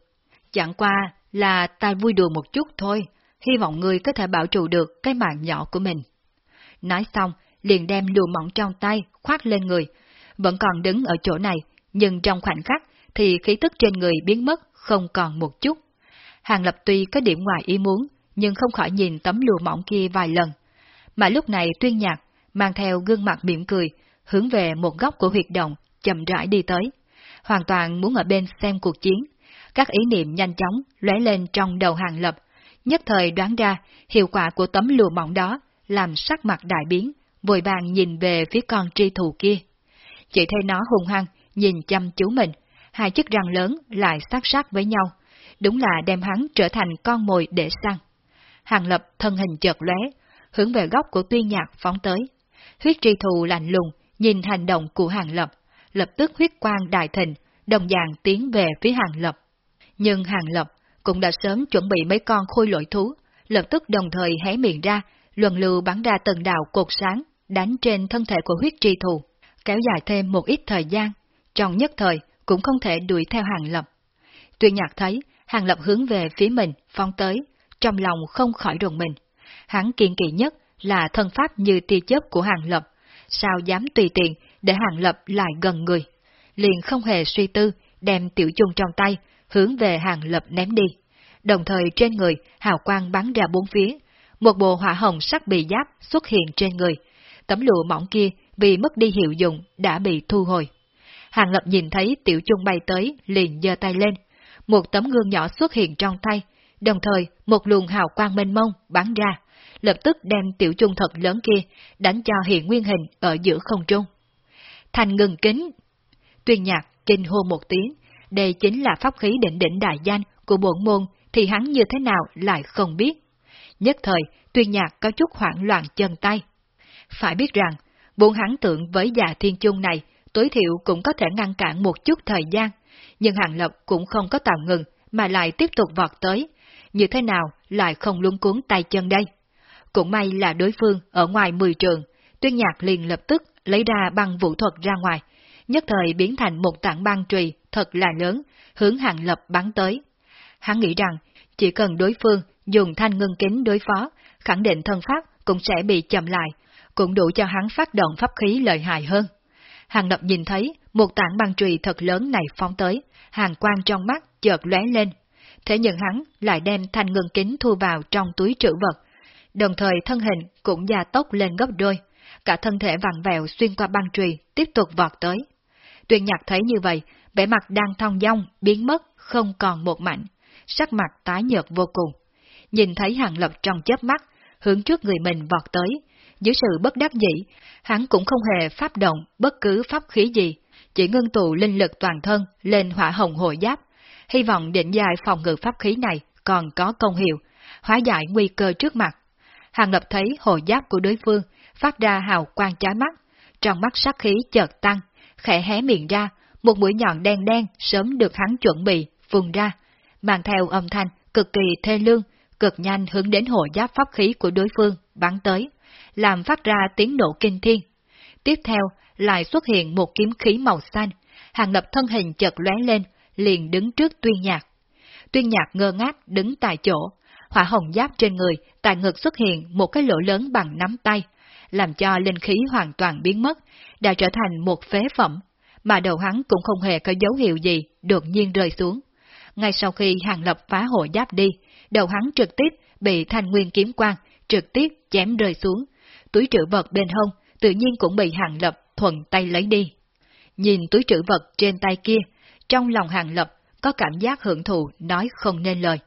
Chẳng qua là ta vui đùa một chút thôi, hy vọng ngươi có thể bảo trụ được cái mạng nhỏ của mình. Nói xong, liền đem lùa mỏng trong tay khoác lên người, vẫn còn đứng ở chỗ này, nhưng trong khoảnh khắc thì khí tức trên người biến mất không còn một chút. Hàng Lập tuy có điểm ngoài ý muốn, nhưng không khỏi nhìn tấm lùa mỏng kia vài lần. Mà lúc này tuyên nhạc, mang theo gương mặt mỉm cười, hướng về một góc của huyệt động, chậm rãi đi tới. Hoàn toàn muốn ở bên xem cuộc chiến. Các ý niệm nhanh chóng lóe lên trong đầu Hàng Lập, nhất thời đoán ra hiệu quả của tấm lụa mỏng đó, làm sắc mặt đại biến, vội vàng nhìn về phía con tri thù kia. Chỉ thấy nó hung hăng, nhìn chăm chú mình, hai chiếc răng lớn lại sát sát với nhau, đúng là đem hắn trở thành con mồi để săn. Hàng lập thân hình chợt lóe, hướng về góc của tuyên nhạc phóng tới. Huyết tri thù lạnh lùng, nhìn hành động của hàng lập, lập tức huyết quang đại thịnh, đồng dạng tiến về phía hàng lập. Nhưng hàng lập cũng đã sớm chuẩn bị mấy con khôi lội thú, lập tức đồng thời hé miệng ra, luận lưu bắn ra từng đạo cột sáng, đánh trên thân thể của huyết tri thù, kéo dài thêm một ít thời gian, trong nhất thời cũng không thể đuổi theo hàng lập. Tuyên nhạc thấy, hàng lập hướng về phía mình, phong tới, trong lòng không khỏi rùng mình. Hắn kiên kỵ nhất là thân pháp như tia chớp của hàng lập, sao dám tùy tiện để hàng lập lại gần người. Liền không hề suy tư, đem tiểu chung trong tay, hướng về hàng lập ném đi. đồng thời trên người hào quang bắn ra bốn phía, một bộ hỏa hồng sắc bị giáp xuất hiện trên người. Tấm lụa mỏng kia vì mất đi hiệu dụng đã bị thu hồi. Hàng Lập nhìn thấy tiểu trung bay tới, liền giơ tay lên. Một tấm gương nhỏ xuất hiện trong tay, đồng thời một luồng hào quang mênh mông bắn ra, lập tức đem tiểu trung thật lớn kia đánh cho hiện nguyên hình ở giữa không trung. Thành ngừng kính. Tuyên nhạc kinh hô một tiếng, đây chính là pháp khí định đỉnh đại danh của bổn môn thì hắn như thế nào lại không biết. Nhất thời, tuyên nhạc có chút hoảng loạn chân tay. Phải biết rằng, bốn hắn tượng với già thiên chung này tối thiểu cũng có thể ngăn cản một chút thời gian, nhưng Hàng Lập cũng không có tạm ngừng mà lại tiếp tục vọt tới, như thế nào lại không luống cuốn tay chân đây. Cũng may là đối phương ở ngoài mười trường, tuyên nhạc liền lập tức lấy ra băng vũ thuật ra ngoài, nhất thời biến thành một tảng băng trùy thật là lớn, hướng Hàng Lập bắn tới. Hắn nghĩ rằng, chỉ cần đối phương dùng thanh ngân kính đối phó, khẳng định thân pháp cũng sẽ bị chậm lại, cũng đủ cho hắn phát động pháp khí lợi hại hơn. Hàng Lập nhìn thấy một tảng băng trùy thật lớn này phóng tới, hàng quang trong mắt chợt lóe lên. Thế nhưng hắn lại đem thanh ngân kính thu vào trong túi trữ vật, đồng thời thân hình cũng gia tốc lên gấp đôi, cả thân thể vặn vẹo xuyên qua băng trùy, tiếp tục vọt tới. Tuyên nhạc thấy như vậy, vẻ mặt đang thong dong, biến mất, không còn một mảnh, sắc mặt tái nhợt vô cùng. Nhìn thấy hàng lập trong chớp mắt, hướng trước người mình vọt tới, dưới sự bất đắc dĩ, hắn cũng không hề pháp động bất cứ pháp khí gì, chỉ ngưng tụ linh lực toàn thân lên hỏa hồng hội giáp, hy vọng định dài phòng ngự pháp khí này còn có công hiệu, hóa giải nguy cơ trước mặt. Hàng lập thấy hội giáp của đối phương phát ra hào quang chói mắt, trong mắt sát khí chợt tăng, khẽ hé miệng ra, một mũi nhọn đen đen sớm được hắn chuẩn bị, phun ra, mang theo âm thanh cực kỳ thê lương, cực nhanh hướng đến hộ giáp pháp khí của đối phương, bắn tới, làm phát ra tiếng nổ kinh thiên. Tiếp theo, lại xuất hiện một kiếm khí màu xanh, hàng lập thân hình chợt lóe lên, liền đứng trước tuyên nhạc. Tuyên nhạc ngơ ngác đứng tại chỗ, hỏa hồng giáp trên người, tại ngực xuất hiện một cái lỗ lớn bằng nắm tay, làm cho linh khí hoàn toàn biến mất, đã trở thành một phế phẩm, mà đầu hắn cũng không hề có dấu hiệu gì đột nhiên rơi xuống. Ngay sau khi hàng lập phá hộ giáp đi, đầu hắn trực tiếp bị thanh nguyên kiếm quang trực tiếp chém rơi xuống, túi trữ vật bên hông tự nhiên cũng bị hàng lập thuận tay lấy đi. Nhìn túi trữ vật trên tay kia, trong lòng hàng lập có cảm giác hưởng thụ nói không nên lời.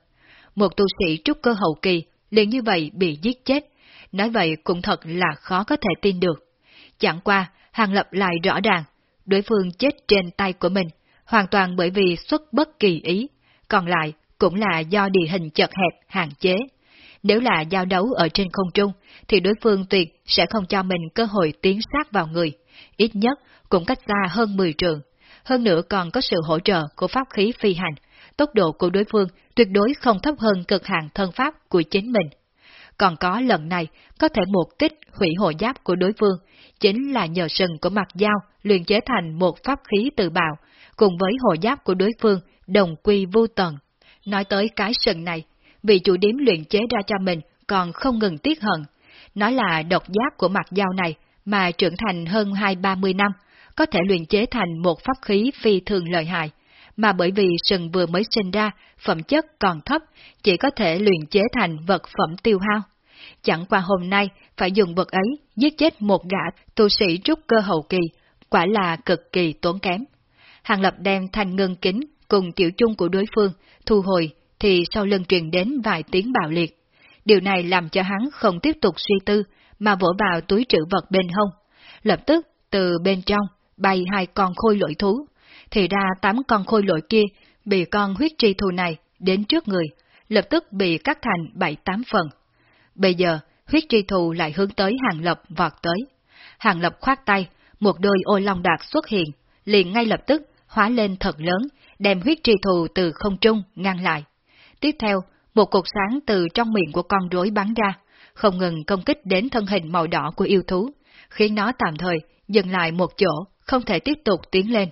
Một tu sĩ trúc cơ hậu kỳ liền như vậy bị giết chết, nói vậy cũng thật là khó có thể tin được. Chẳng qua, hàng lập lại rõ ràng, đối phương chết trên tay của mình, hoàn toàn bởi vì xuất bất kỳ ý, còn lại cũng là do địa hình chật hẹp hạn chế. Nếu là giao đấu ở trên không trung, thì đối phương tuyệt sẽ không cho mình cơ hội tiến sát vào người, ít nhất cũng cách xa hơn 10 trường. Hơn nữa còn có sự hỗ trợ của pháp khí phi hành, tốc độ của đối phương tuyệt đối không thấp hơn cực hạn thân pháp của chính mình. Còn có lần này, có thể một kích hủy hộ giáp của đối phương, chính là nhờ sừng của mặt dao luyện chế thành một pháp khí tự bào, cùng với hộ giáp của đối phương đồng quy vô tận. Nói tới cái sừng này, vị chủ điếm luyện chế ra cho mình còn không ngừng tiếc hận. nó là độc giáp của mặt dao này mà trưởng thành hơn hai ba mươi năm, có thể luyện chế thành một pháp khí phi thường lợi hại, mà bởi vì sừng vừa mới sinh ra, phẩm chất còn thấp, chỉ có thể luyện chế thành vật phẩm tiêu hao. Chẳng qua hôm nay phải dùng vật ấy giết chết một gã tu sĩ trúc cơ hậu kỳ, quả là cực kỳ tốn kém. Hàng Lập đem thanh ngân kính cùng tiểu chung của đối phương thu hồi thì sau lưng truyền đến vài tiếng bạo liệt. Điều này làm cho hắn không tiếp tục suy tư mà vỗ vào túi trữ vật bên hông. Lập tức từ bên trong bay hai con khôi lỗi thú. Thì ra tám con khôi lỗi kia bị con huyết tri thù này đến trước người, lập tức bị cắt thành bảy tám phần. Bây giờ, huyết tri thù lại hướng tới Hàng Lập vọt tới. Hàng Lập khoát tay, một đôi ô long đạt xuất hiện, liền ngay lập tức hóa lên thật lớn, đem huyết tri thù từ không trung ngăn lại. Tiếp theo, một cột sáng từ trong miệng của con rối bắn ra, không ngừng công kích đến thân hình màu đỏ của yêu thú, khiến nó tạm thời dừng lại một chỗ, không thể tiếp tục tiến lên.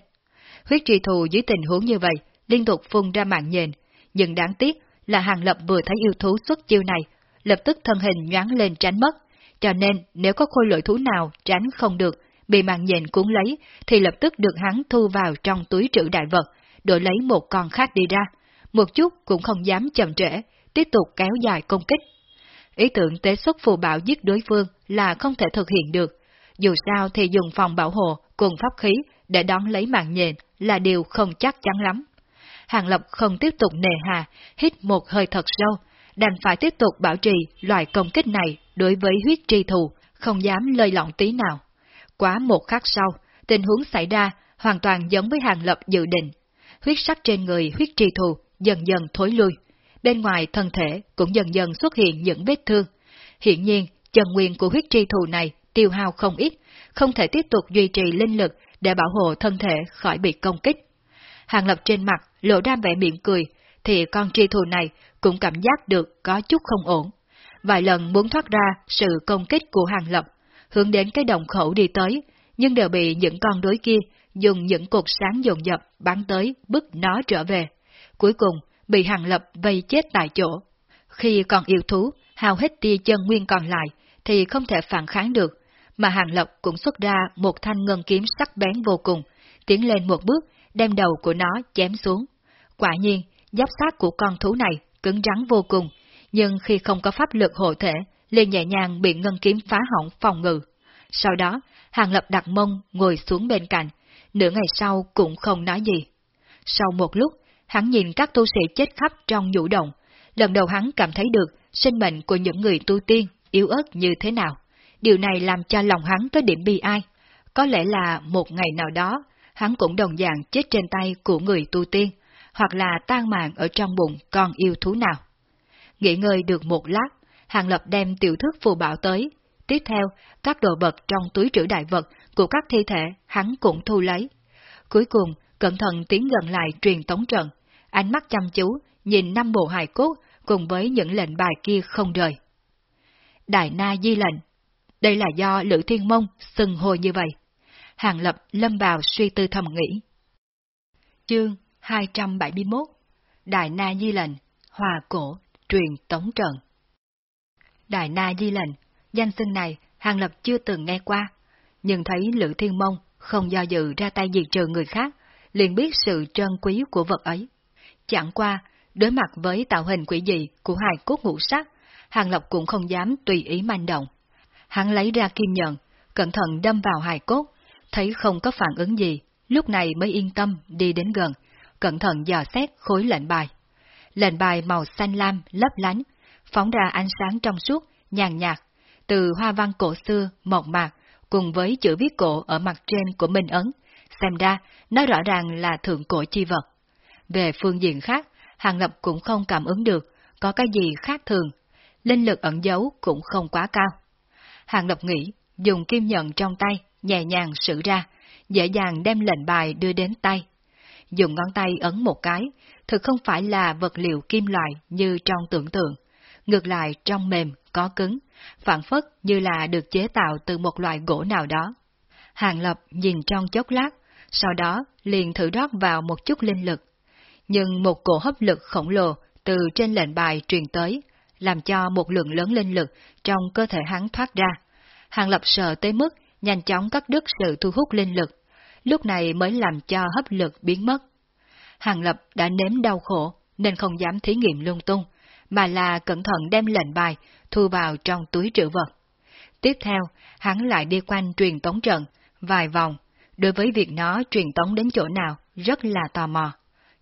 Huyết tri thù dưới tình huống như vậy, liên tục phun ra mạng nhện, nhưng đáng tiếc là Hàng Lập vừa thấy yêu thú xuất chiêu này, lập tức thân hình nhoáng lên tránh mất, cho nên nếu có khôi lỗi thú nào tránh không được, bị mạng nhện cuốn lấy, thì lập tức được hắn thu vào trong túi trữ đại vật, đổi lấy một con khác đi ra, một chút cũng không dám chậm trễ, tiếp tục kéo dài công kích. Ý tưởng tế xuất phù bảo giết đối phương là không thể thực hiện được, dù sao thì dùng phòng bảo hộ cùng pháp khí để đón lấy mạng nhện là điều không chắc chắn lắm. Hàng Lập không tiếp tục nề hà, hít một hơi thật sâu, đành phải tiếp tục bảo trì loại công kích này đối với huyết tri thù, không dám lơi lỏng tí nào. Quá một khắc sau, tình huống xảy ra hoàn toàn giống với Hàng Lập dự định. Huyết sắc trên người huyết tri thù dần dần thối lui, bên ngoài thân thể cũng dần dần xuất hiện những vết thương. Hiện nhiên, chân nguyên của huyết tri thù này tiêu hao không ít, không thể tiếp tục duy trì linh lực để bảo hộ thân thể khỏi bị công kích. Hàng Lập trên mặt lộ ra vẻ miệng cười, thì con tri thù này cũng cảm giác được có chút không ổn. Vài lần muốn thoát ra sự công kích của Hàng Lập, hướng đến cái đồng khẩu đi tới, nhưng đều bị những con đối kia dùng những cột sáng dồn dập bắn tới bức nó trở về. Cuối cùng, bị Hàng Lập vây chết tại chỗ. Khi còn yêu thú, hao hết tia chân nguyên còn lại, thì không thể phản kháng được, mà Hàng Lập cũng xuất ra một thanh ngân kiếm sắc bén vô cùng, tiến lên một bước, đem đầu của nó chém xuống. Quả nhiên, giáp sát của con thú này cứng rắn vô cùng, nhưng khi không có pháp lực hộ thể, liền nhẹ nhàng bị ngân kiếm phá hỏng phòng ngự. Sau đó, Hàng Lập đặt mông ngồi xuống bên cạnh, nửa ngày sau cũng không nói gì. Sau một lúc, hắn nhìn các tu sĩ chết khắp trong nhũ động, lần đầu hắn cảm thấy được sinh mệnh của những người tu tiên yếu ớt như thế nào. Điều này làm cho lòng hắn có điểm bi ai. Có lẽ là một ngày nào đó, hắn cũng đồng dạng chết trên tay của người tu tiên, hoặc là tan mạng ở trong bụng con yêu thú nào. Nghỉ ngơi được một lát, Hàng Lập đem tiểu thức phù bảo tới. Tiếp theo, các đồ vật trong túi trữ đại vật của các thi thể hắn cũng thu lấy. Cuối cùng, cẩn thận tiến gần lại truyền tống trận, ánh mắt chăm chú, nhìn năm bộ hài cốt cùng với những lệnh bài kia không rời. Đại Na Di lệnh, đây là do Lữ Thiên Mông sừng hồi như vậy. Hàng Lập lâm vào suy tư thầm nghĩ. Chương 271 Đại Na Di lệnh, Hòa Cổ, Truyền Tống Trận Đại Na Di lệnh, danh xưng này Hàng Lập chưa từng nghe qua, nhưng thấy Lữ Thiên Mông không do dự ra tay diệt trừ người khác, liền biết sự trân quý của vật ấy. Chẳng qua, đối mặt với tạo hình quỷ dị của hài cốt ngũ sắc, Hàng Lập cũng không dám tùy ý manh động. Hắn lấy ra kim nhận, cẩn thận đâm vào hài cốt, thấy không có phản ứng gì, lúc này mới yên tâm đi đến gần, cẩn thận dò xét khối lệnh bài. Lệnh bài màu xanh lam lấp lánh, phóng ra ánh sáng trong suốt, nhàn nhạt, từ hoa văn cổ xưa, mộc mạc, cùng với chữ viết cổ ở mặt trên của Minh Ấn, xem ra nó rõ ràng là thượng cổ chi vật. Về phương diện khác, Hàng Lập cũng không cảm ứng được có cái gì khác thường, linh lực ẩn giấu cũng không quá cao. Hàng Lập nghĩ, dùng kim nhận trong tay, nhẹ nhàng sử ra, dễ dàng đem lệnh bài đưa đến tay. Dùng ngón tay ấn một cái, thực không phải là vật liệu kim loại như trong tưởng tượng. Ngược lại trong mềm, có cứng, phản phất như là được chế tạo từ một loại gỗ nào đó. Hàng Lập nhìn trong chốc lát, sau đó liền thử rót vào một chút linh lực. Nhưng một cổ hấp lực khổng lồ từ trên lệnh bài truyền tới, làm cho một lượng lớn linh lực trong cơ thể hắn thoát ra. Hàng Lập sợ tới mức nhanh chóng cắt đứt sự thu hút linh lực, lúc này mới làm cho hấp lực biến mất. Hàng Lập đã nếm đau khổ nên không dám thí nghiệm lung tung, mà là cẩn thận đem lệnh bài thu vào trong túi trữ vật. Tiếp theo, hắn lại đi quanh truyền tống trận, vài vòng, đối với việc nó truyền tống đến chỗ nào rất là tò mò.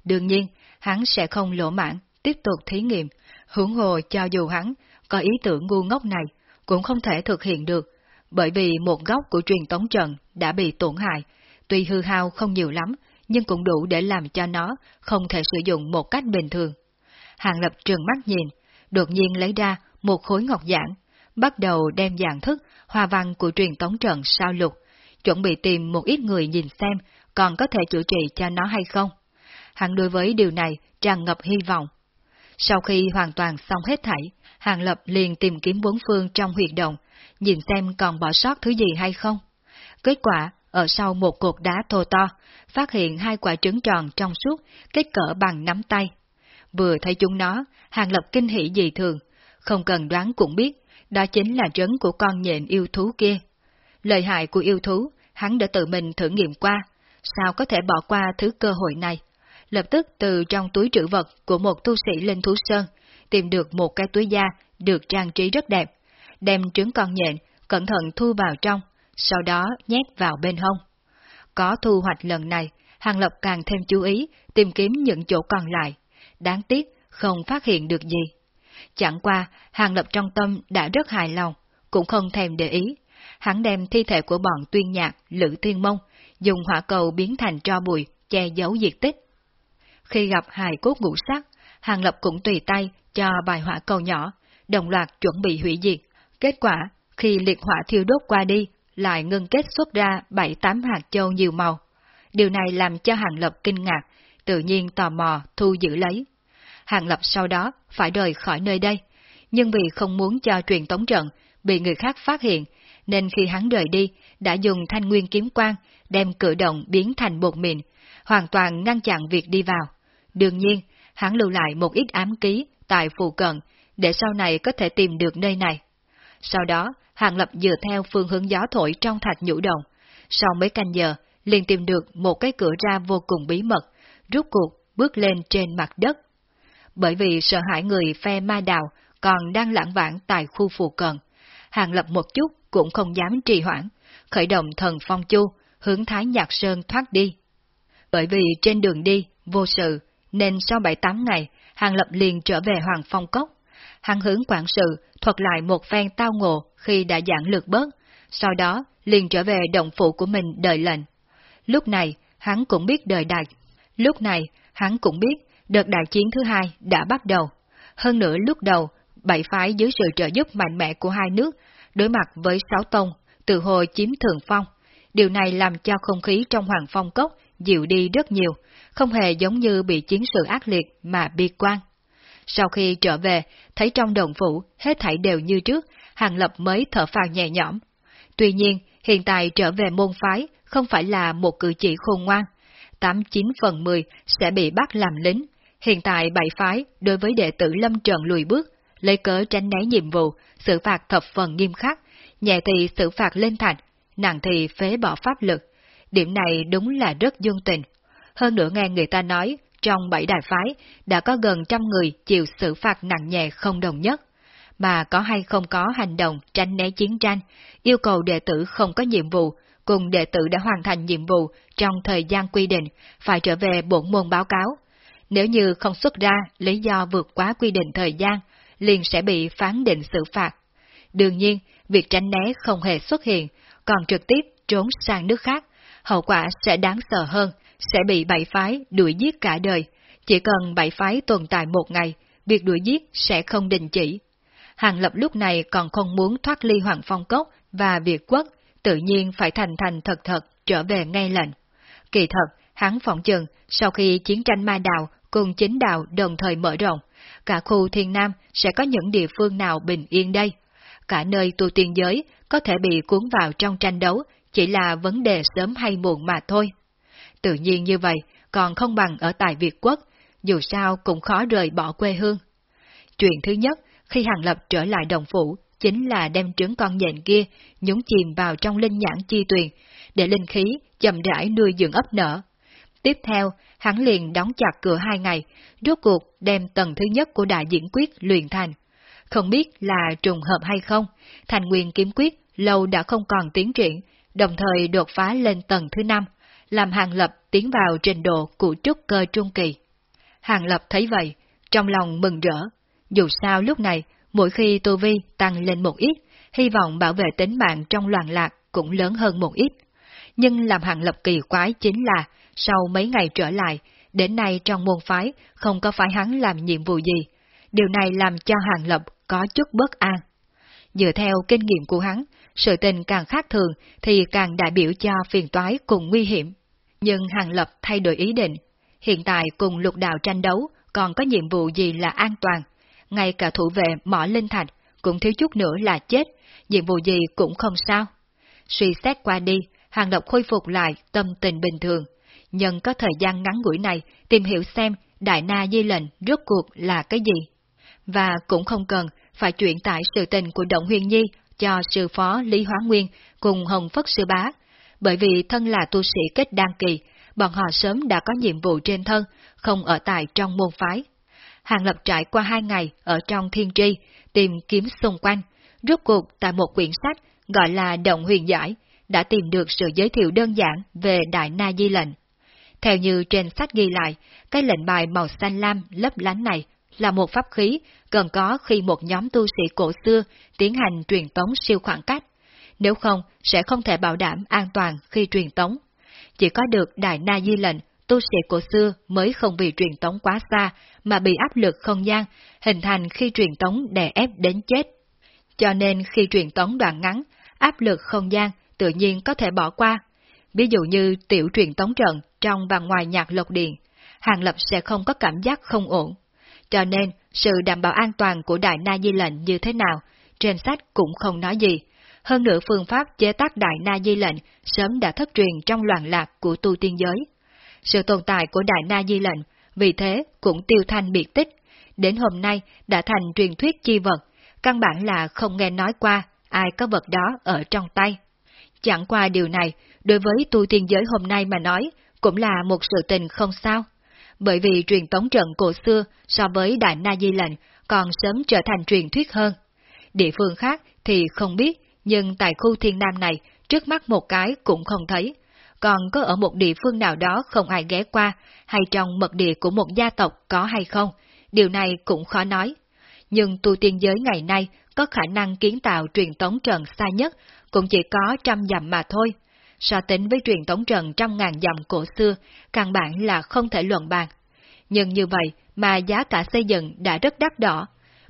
Đương nhiên, hắn sẽ không lỗ mãn, tiếp tục thí nghiệm, hưởng hồ cho dù hắn có ý tưởng ngu ngốc này, cũng không thể thực hiện được, bởi vì một góc của truyền tống trận đã bị tổn hại, tuy hư hao không nhiều lắm, nhưng cũng đủ để làm cho nó không thể sử dụng một cách bình thường. Hàng Lập trừng mắt nhìn, đột nhiên lấy ra một khối ngọc giản, bắt đầu đem dạng thức hoa văn của truyền tống trận sao lục, chuẩn bị tìm một ít người nhìn xem còn có thể chữa trị cho nó hay không. Hắn đối với điều này tràn ngập hy vọng. Sau khi hoàn toàn xong hết thảy, Hàng Lập liền tìm kiếm bốn phương trong huyệt động, nhìn xem còn bỏ sót thứ gì hay không. Kết quả, ở sau một cột đá thô to, phát hiện hai quả trứng tròn trong suốt, kết cỡ bằng nắm tay. Vừa thấy chúng nó, Hàng Lập kinh hỉ dị thường, không cần đoán cũng biết, đó chính là trứng của con nhện yêu thú kia. Lợi hại của yêu thú, hắn đã tự mình thử nghiệm qua, sao có thể bỏ qua thứ cơ hội này lập tức từ trong túi trữ vật của một tu sĩ lên thú sơn, tìm được một cái túi da được trang trí rất đẹp, đem trứng con nhện, cẩn thận thu vào trong, sau đó nhét vào bên hông. Có thu hoạch lần này, Hàng Lập càng thêm chú ý tìm kiếm những chỗ còn lại, đáng tiếc không phát hiện được gì. Chẳng qua, Hàng Lập trong tâm đã rất hài lòng, cũng không thèm để ý. Hắn đem thi thể của bọn tuyên nhạc, Lữ Thiên Mông, dùng hỏa cầu biến thành tro bụi, che giấu diệt tích. Khi gặp hài cốt ngũ sắc, Hàng Lập cũng tùy tay cho bài hỏa cầu nhỏ, đồng loạt chuẩn bị hủy diệt. Kết quả, khi liệt hỏa thiêu đốt qua đi, lại ngưng kết xuất ra bảy tám hạt châu nhiều màu. Điều này làm cho Hàng Lập kinh ngạc, tự nhiên tò mò thu giữ lấy. Hàng Lập sau đó phải rời khỏi nơi đây, nhưng vì không muốn cho truyền tống trận bị người khác phát hiện, nên khi hắn rời đi, đã dùng thanh nguyên kiếm quang đem cử động biến thành bột mịn, hoàn toàn ngăn chặn việc đi vào. Đương nhiên, hắn lưu lại một ít ám ký tại phù cận, để sau này có thể tìm được nơi này. Sau đó, Hàng Lập dựa theo phương hướng gió thổi trong thạch nhũ đồng. Sau mấy canh giờ, liền tìm được một cái cửa ra vô cùng bí mật, rút cuộc bước lên trên mặt đất. Bởi vì sợ hãi người phe ma đào còn đang lãng vãng tại khu phù cận, Hàng Lập một chút cũng không dám trì hoãn, khởi động thần phong chu, hướng Thái Nhạc Sơn thoát đi. Bởi vì trên đường đi, vô sự, nên sau 7-8 ngày, Hàng Lập liền trở về Hoàng Phong Cốc. Hàng hướng quản sự thuật lại một phen tao ngộ khi đã giảng lược bớt, sau đó liền trở về động phủ của mình đợi lệnh. Lúc này, hắn cũng biết đời đại. Lúc này, hắn cũng biết đợt đại chiến thứ hai đã bắt đầu. Hơn nữa lúc đầu, bảy phái dưới sự trợ giúp mạnh mẽ của hai nước, đối mặt với sáu tông, từ hồi chiếm thường phong. Điều này làm cho không khí trong Hoàng Phong Cốc dịu đi rất nhiều, không hề giống như bị chiến sự ác liệt mà bi quan. Sau khi trở về, thấy trong đồng phủ hết thảy đều như trước, Hàng Lập mới thở phào nhẹ nhõm. Tuy nhiên, hiện tại trở về môn phái không phải là một cử chỉ khôn ngoan. 89 phần 10 sẽ bị bắt làm lính. Hiện tại bảy phái đối với đệ tử Lâm Trần lùi bước, lấy cớ tránh né nhiệm vụ, xử phạt thập phần nghiêm khắc, nhẹ thì xử phạt lên thành, nặng thì phế bỏ pháp lực. Điểm này đúng là rất dương tình. Hơn nữa nghe người ta nói, trong bảy đại phái đã có gần trăm người chịu xử phạt nặng nhẹ không đồng nhất. Mà có hay không có hành động tránh né chiến tranh, yêu cầu đệ tử không có nhiệm vụ, cùng đệ tử đã hoàn thành nhiệm vụ trong thời gian quy định, phải trở về bổn môn báo cáo. Nếu như không xuất ra lý do vượt quá quy định thời gian, liền sẽ bị phán định xử phạt. Đương nhiên, việc tránh né không hề xuất hiện, còn trực tiếp trốn sang nước khác, hậu quả sẽ đáng sợ hơn, sẽ bị bảy phái đuổi giết cả đời. Chỉ cần bảy phái tồn tại một ngày, việc đuổi giết sẽ không đình chỉ. Hàng Lập lúc này còn không muốn thoát ly Hoàng Phong Cốc và Việt Quốc, tự nhiên phải thành thành thật thật trở về ngay lệnh. Kỳ thật, hắn phỏng chừng, sau khi chiến tranh ma đào cùng chính đạo đồng thời mở rộng, cả khu thiên nam sẽ có những địa phương nào bình yên đây? Cả nơi tu tiên giới có thể bị cuốn vào trong tranh đấu chỉ là vấn đề sớm hay muộn mà thôi. Tự nhiên như vậy, còn không bằng ở tại Việt Quốc, dù sao cũng khó rời bỏ quê hương. Chuyện thứ nhất, khi Hàng Lập trở lại đồng phủ, chính là đem trứng con nhện kia nhúng chìm vào trong linh nhãn chi tuyền, để linh khí chậm rãi nuôi dưỡng ấp nở. Tiếp theo, hắn liền đóng chặt cửa hai ngày, rốt cuộc đem tầng thứ nhất của đại diễn quyết luyện thành. Không biết là trùng hợp hay không, thành nguyên kiếm quyết lâu đã không còn tiến triển, đồng thời đột phá lên tầng thứ năm, làm Hàng Lập tiến vào trình độ của trúc cơ trung kỳ. Hàng Lập thấy vậy, trong lòng mừng rỡ. Dù sao lúc này, mỗi khi tu vi tăng lên một ít, hy vọng bảo vệ tính mạng trong loạn lạc cũng lớn hơn một ít. Nhưng làm Hàng Lập kỳ quái chính là, sau mấy ngày trở lại, đến nay trong môn phái không có phải hắn làm nhiệm vụ gì. Điều này làm cho Hàng Lập có chút bất an. Dựa theo kinh nghiệm của hắn, sự tình càng khác thường thì càng đại biểu cho phiền toái cùng nguy hiểm. Nhưng Hàng Lập thay đổi ý định. Hiện tại cùng lục đạo tranh đấu còn có nhiệm vụ gì là an toàn. Ngay cả thủ vệ mỏ linh thạch cũng thiếu chút nữa là chết, nhiệm vụ gì cũng không sao. Suy xét qua đi, Hàng Lập khôi phục lại tâm tình bình thường. Nhưng có thời gian ngắn ngủi này tìm hiểu xem Đại Na Di lệnh rốt cuộc là cái gì. Và cũng không cần phải chuyển tải sự tình của Động Huyền Nhi cho sư phó Lý Hóa Nguyên cùng Hồng Phất Sư Bá, bởi vì thân là tu sĩ kết đan kỳ, bọn họ sớm đã có nhiệm vụ trên thân, không ở tại trong môn phái. Hàng Lập trải qua hai ngày ở trong thiên tri, tìm kiếm xung quanh, rốt cuộc tại một quyển sách gọi là Động Huyền Giải, đã tìm được sự giới thiệu đơn giản về Đại Na Di lệnh. Theo như trên sách ghi lại, cái lệnh bài màu xanh lam lấp lánh này là một pháp khí cần có khi một nhóm tu sĩ cổ xưa tiến hành truyền tống siêu khoảng cách. Nếu không, sẽ không thể bảo đảm an toàn khi truyền tống. Chỉ có được Đại Na Di lệnh, tu sĩ cổ xưa mới không bị truyền tống quá xa mà bị áp lực không gian, hình thành khi truyền tống đè ép đến chết. Cho nên khi truyền tống đoạn ngắn, áp lực không gian tự nhiên có thể bỏ qua. Ví dụ như tiểu truyền tống trận trong và ngoài nhạc lộc điện, Hàng Lập sẽ không có cảm giác không ổn. Cho nên, sự đảm bảo an toàn của Đại Na Di lệnh như thế nào, trên sách cũng không nói gì. Hơn nữa phương pháp chế tác Đại Na Di lệnh sớm đã thất truyền trong loạn lạc của tu tiên giới. Sự tồn tại của Đại Na Di lệnh vì thế cũng tiêu thanh biệt tích, đến hôm nay đã thành truyền thuyết chi vật, căn bản là không nghe nói qua ai có vật đó ở trong tay. Chẳng qua điều này, đối với tu tiên giới hôm nay mà nói, cũng là một sự tình không sao. Bởi vì truyền tống trận cổ xưa so với Đại Na Di lệnh còn sớm trở thành truyền thuyết hơn. Địa phương khác thì không biết, nhưng tại khu thiên nam này, trước mắt một cái cũng không thấy. Còn có ở một địa phương nào đó không ai ghé qua, hay trong mật địa của một gia tộc có hay không, điều này cũng khó nói. Nhưng tu tiên giới ngày nay có khả năng kiến tạo truyền tống trận xa nhất cũng chỉ có trăm dặm mà thôi. So tính với truyền tống trận trăm ngàn dặm cổ xưa, căn bản là không thể luận bàn. Nhưng như vậy mà giá cả xây dựng đã rất đắt đỏ.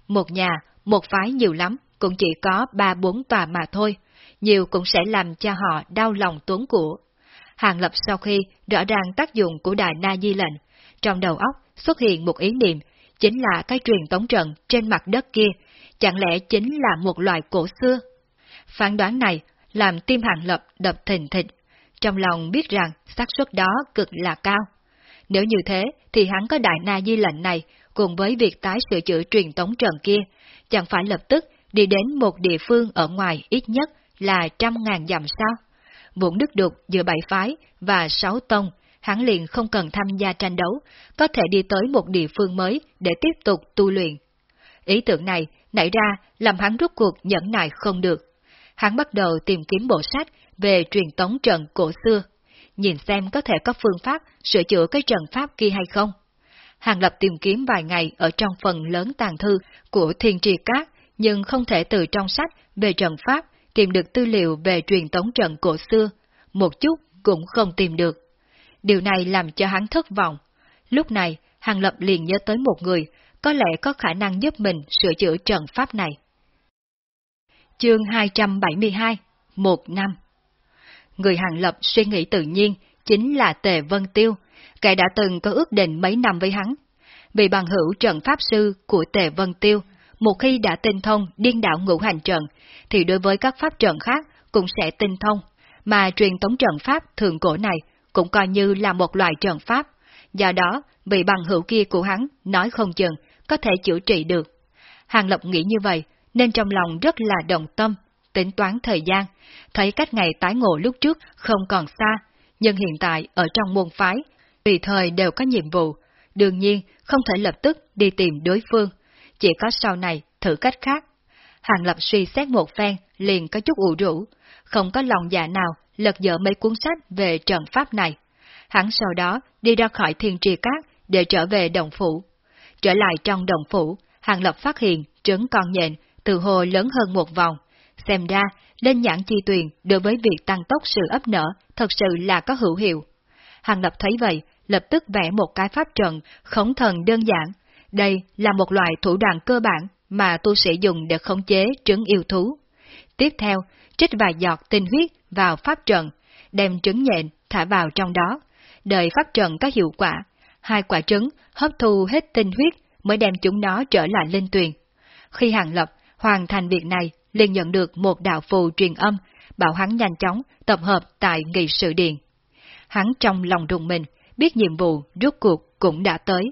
Một nhà, một phái nhiều lắm, cũng chỉ có ba bốn tòa mà thôi, nhiều cũng sẽ làm cho họ đau lòng tốn của. Hàng Lập sau khi rõ ràng tác dụng của Đại Na Di lệnh, trong đầu óc xuất hiện một ý niệm, chính là cái truyền tống trận trên mặt đất kia, chẳng lẽ chính là một loại cổ xưa? Phán đoán này làm tim Hàng Lập đập thình thịch, trong lòng biết rằng xác suất đó cực là cao. Nếu như thế, thì hắn có Đại Na Di lệnh này, cùng với việc tái sửa chữa truyền tống trần kia, chẳng phải lập tức đi đến một địa phương ở ngoài ít nhất là trăm ngàn dặm sao? vụn đứt đục giữa bảy phái và sáu tông, hắn liền không cần tham gia tranh đấu, có thể đi tới một địa phương mới để tiếp tục tu luyện. Ý tưởng này nảy ra làm hắn rút cuộc nhẫn nại không được. Hắn bắt đầu tìm kiếm bộ sách về truyền tống trận cổ xưa, nhìn xem có thể có phương pháp sửa chữa cái trận pháp kia hay không. Hàng Lập tìm kiếm vài ngày ở trong phần lớn tàn thư của Thiên Trì Cát, nhưng không thể từ trong sách về trận pháp tìm được tư liệu về truyền tống trận cổ xưa, một chút cũng không tìm được. Điều này làm cho hắn thất vọng. Lúc này, Hàng Lập liền nhớ tới một người, có lẽ có khả năng giúp mình sửa chữa trận pháp này. Chương 272 Một năm Người Hàng Lập suy nghĩ tự nhiên chính là Tề Vân Tiêu, kẻ đã từng có ước định mấy năm với hắn. Vì bằng hữu trận pháp sư của Tề Vân Tiêu, một khi đã tinh thông điên đảo ngũ hành trận, thì đối với các pháp trận khác cũng sẽ tinh thông, mà truyền thống trận pháp thường cổ này cũng coi như là một loại trận pháp, do đó vị bằng hữu kia của hắn nói không chừng có thể chữa trị được. Hàng Lộc nghĩ như vậy, nên trong lòng rất là đồng tâm, tính toán thời gian, thấy cách ngày tái ngộ lúc trước không còn xa, nhưng hiện tại ở trong môn phái, tùy thời đều có nhiệm vụ, đương nhiên không thể lập tức đi tìm đối phương, chỉ có sau này thử cách khác. Hàng Lập suy xét một phen, liền có chút ủ rũ, không có lòng dạ nào lật dở mấy cuốn sách về trận pháp này. Hắn sau đó đi ra khỏi thiên trì cát để trở về đồng phủ. Trở lại trong đồng phủ, Hàng Lập phát hiện trứng con nhện từ hồ lớn hơn một vòng. Xem ra, lên nhãn chi tuyền đối với việc tăng tốc sự ấp nở thật sự là có hữu hiệu. Hàng Lập thấy vậy, lập tức vẽ một cái pháp trận khống thần đơn giản. Đây là một loại thủ đoạn cơ bản mà tu sĩ dùng để khống chế trứng yêu thú. Tiếp theo, trích vài giọt tinh huyết vào pháp trận, đem trứng nhện thả vào trong đó, đợi pháp trận có hiệu quả, hai quả trứng hấp thu hết tinh huyết mới đem chúng nó trở lại linh tuyền. Khi Hàng Lập hoàn thành việc này, liền nhận được một đạo phù truyền âm, bảo hắn nhanh chóng tập hợp tại nghị sự điện. Hắn trong lòng rùng mình, biết nhiệm vụ rút cuộc cũng đã tới.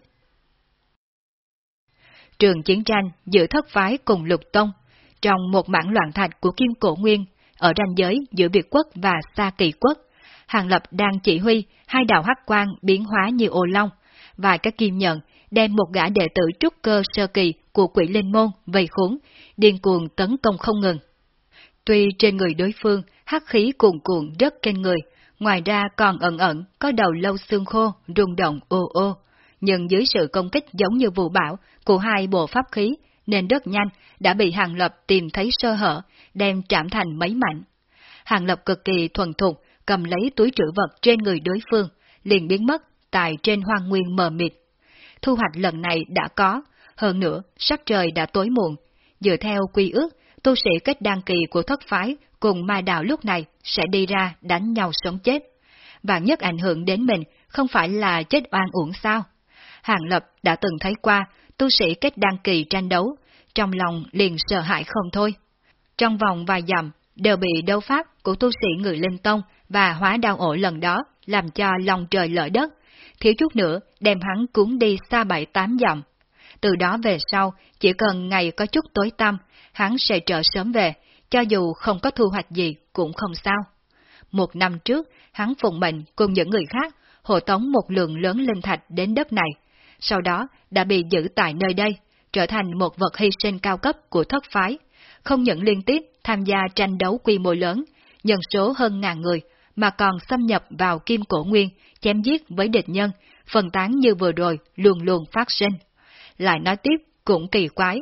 Trường chiến tranh giữa thất phái cùng lục tông, trong một mảng loạn thạch của Kim Cổ Nguyên, ở ranh giới giữa Việt quốc và Sa Kỳ quốc, Hàng Lập đang chỉ huy hai đạo hắc quang biến hóa như ô long, vài các kim nhận đem một gã đệ tử trúc cơ sơ kỳ của quỷ linh môn vây khốn, điên cuồng tấn công không ngừng. Tuy trên người đối phương hắc khí cuồn cuộn rất kinh người, ngoài ra còn ẩn ẩn có đầu lâu xương khô rung động ô ô, nhưng dưới sự công kích giống như vụ bão của hai bộ pháp khí nên rất nhanh đã bị Hàng Lập tìm thấy sơ hở, đem chạm thành mấy mảnh. Hàng Lập cực kỳ thuần thục, cầm lấy túi trữ vật trên người đối phương, liền biến mất tại trên hoang nguyên mờ mịt. Thu hoạch lần này đã có, hơn nữa sắc trời đã tối muộn. Dựa theo quy ước, tu sĩ kết đăng kỳ của thất phái cùng ma đạo lúc này sẽ đi ra đánh nhau sống chết. Vạn nhất ảnh hưởng đến mình không phải là chết oan uổng sao? Hàng Lập đã từng thấy qua tu sĩ kết đăng kỳ tranh đấu, trong lòng liền sợ hãi không thôi. Trong vòng vài dặm, đều bị đấu pháp của tu sĩ người linh tông và hóa đao ổ lần đó làm cho lòng trời lỡ đất, thiếu chút nữa đem hắn cuốn đi xa bảy tám dặm. Từ đó về sau, chỉ cần ngày có chút tối tăm, hắn sẽ trở sớm về, cho dù không có thu hoạch gì cũng không sao. Một năm trước, hắn phụng mệnh cùng những người khác hộ tống một lượng lớn linh thạch đến đất này, sau đó đã bị giữ tại nơi đây, trở thành một vật hy sinh cao cấp của thất phái, không những liên tiếp tham gia tranh đấu quy mô lớn, nhân số hơn ngàn người, mà còn xâm nhập vào kim cổ nguyên, chém giết với địch nhân, phần tán như vừa rồi, luôn luôn phát sinh. Lại nói tiếp, cũng kỳ quái,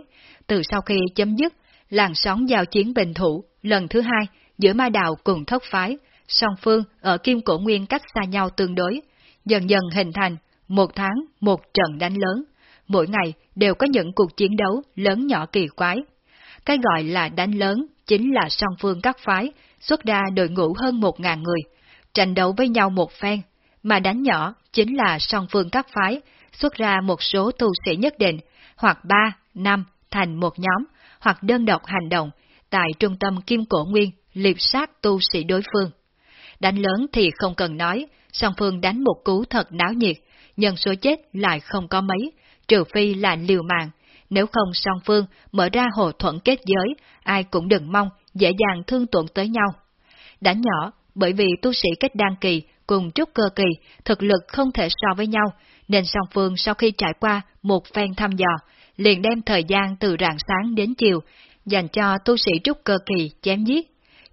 từ sau khi chấm dứt, làn sóng giao chiến bình thủ, lần thứ hai, giữa ma đạo cùng thất phái, song phương ở kim cổ nguyên cách xa nhau tương đối, dần dần hình thành một tháng một trận đánh lớn, mỗi ngày đều có những cuộc chiến đấu lớn nhỏ kỳ quái. Cái gọi là đánh lớn chính là song phương các phái xuất ra đội ngũ hơn một ngàn người, tranh đấu với nhau một phen, mà đánh nhỏ chính là song phương các phái xuất ra một số tu sĩ nhất định, hoặc ba, năm thành một nhóm, hoặc đơn độc hành động tại trung tâm Kim Cổ Nguyên liệp sát tu sĩ đối phương. Đánh lớn thì không cần nói, song phương đánh một cú thật náo nhiệt, nhân số chết lại không có mấy, trừ phi là liều mạng, nếu không song phương mở ra hồ thuận kết giới, ai cũng đừng mong dễ dàng thương tổn tới nhau. Đánh nhỏ, bởi vì tu sĩ kết đan kỳ cùng trúc cơ kỳ, thực lực không thể so với nhau, nên song phương sau khi trải qua một phen thăm dò, liền đem thời gian từ rạng sáng đến chiều, dành cho tu sĩ trúc cơ kỳ chém giết.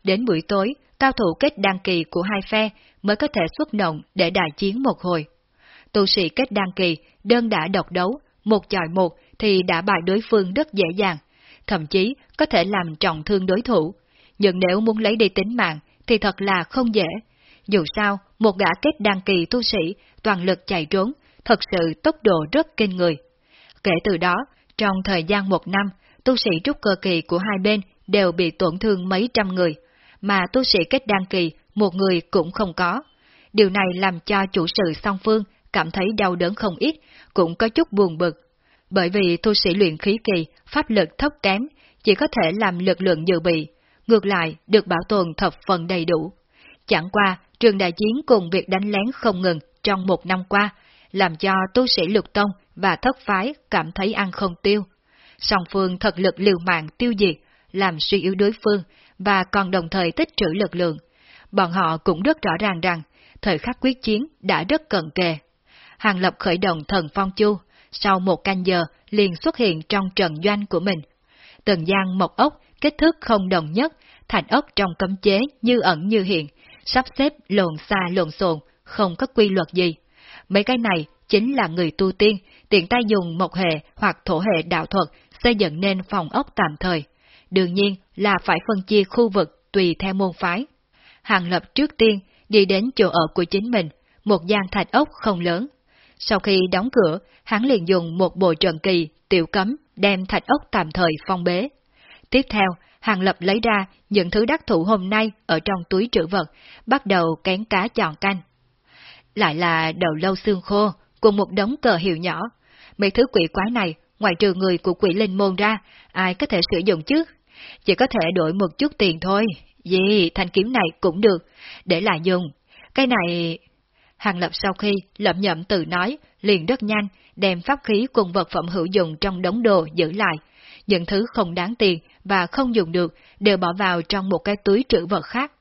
Đến buổi tối, cao thủ kết đăng kỳ của hai phe mới có thể xuất động để đại chiến một hồi. Tu sĩ kết đăng kỳ đơn đã độc đấu, một chọi một thì đã bại đối phương rất dễ dàng, thậm chí có thể làm trọng thương đối thủ. Nhưng nếu muốn lấy đi tính mạng thì thật là không dễ. Dù sao, một gã kết đăng kỳ tu sĩ toàn lực chạy trốn, thật sự tốc độ rất kinh người. Kể từ đó, trong thời gian một năm, tu sĩ trúc cơ kỳ của hai bên đều bị tổn thương mấy trăm người, mà tu sĩ kết đăng kỳ một người cũng không có. Điều này làm cho chủ sự song phương cảm thấy đau đớn không ít, cũng có chút buồn bực. Bởi vì tu sĩ luyện khí kỳ, pháp lực thấp kém, chỉ có thể làm lực lượng dự bị, ngược lại được bảo tồn thập phần đầy đủ. Chẳng qua, trường đại chiến cùng việc đánh lén không ngừng trong một năm qua, làm cho tu sĩ lục tông và thất phái cảm thấy ăn không tiêu. Song phương thật lực liều mạng tiêu diệt, làm suy yếu đối phương, và còn đồng thời tích trữ lực lượng. Bọn họ cũng rất rõ ràng rằng, thời khắc quyết chiến đã rất cận kề. Hàng Lập khởi động thần phong chu, sau một canh giờ liền xuất hiện trong trận doanh của mình. Tần gian một ốc, kích thước không đồng nhất, thành ốc trong cấm chế như ẩn như hiện, sắp xếp lộn xa lộn xộn, không có quy luật gì. Mấy cái này chính là người tu tiên, tiện tay dùng một hệ hoặc thổ hệ đạo thuật xây dựng nên phòng ốc tạm thời. Đương nhiên là phải phân chia khu vực tùy theo môn phái. Hàng lập trước tiên đi đến chỗ ở của chính mình, một gian thạch ốc không lớn. Sau khi đóng cửa, hắn liền dùng một bộ trận kỳ, tiểu cấm, đem thạch ốc tạm thời phong bế. Tiếp theo, Hàng Lập lấy ra những thứ đắc thủ hôm nay ở trong túi trữ vật, bắt đầu kén cá chọn canh. Lại là đầu lâu xương khô, cùng một đống cờ hiệu nhỏ. Mấy thứ quỷ quái này, ngoài trừ người của quỷ linh môn ra, ai có thể sử dụng chứ? Chỉ có thể đổi một chút tiền thôi. Gì, thanh kiếm này cũng được, để lại dùng. Cái này... Hàng Lập sau khi lậm nhậm tự nói, liền rất nhanh, đem pháp khí cùng vật phẩm hữu dụng trong đống đồ giữ lại. Những thứ không đáng tiền và không dùng được đều bỏ vào trong một cái túi trữ vật khác.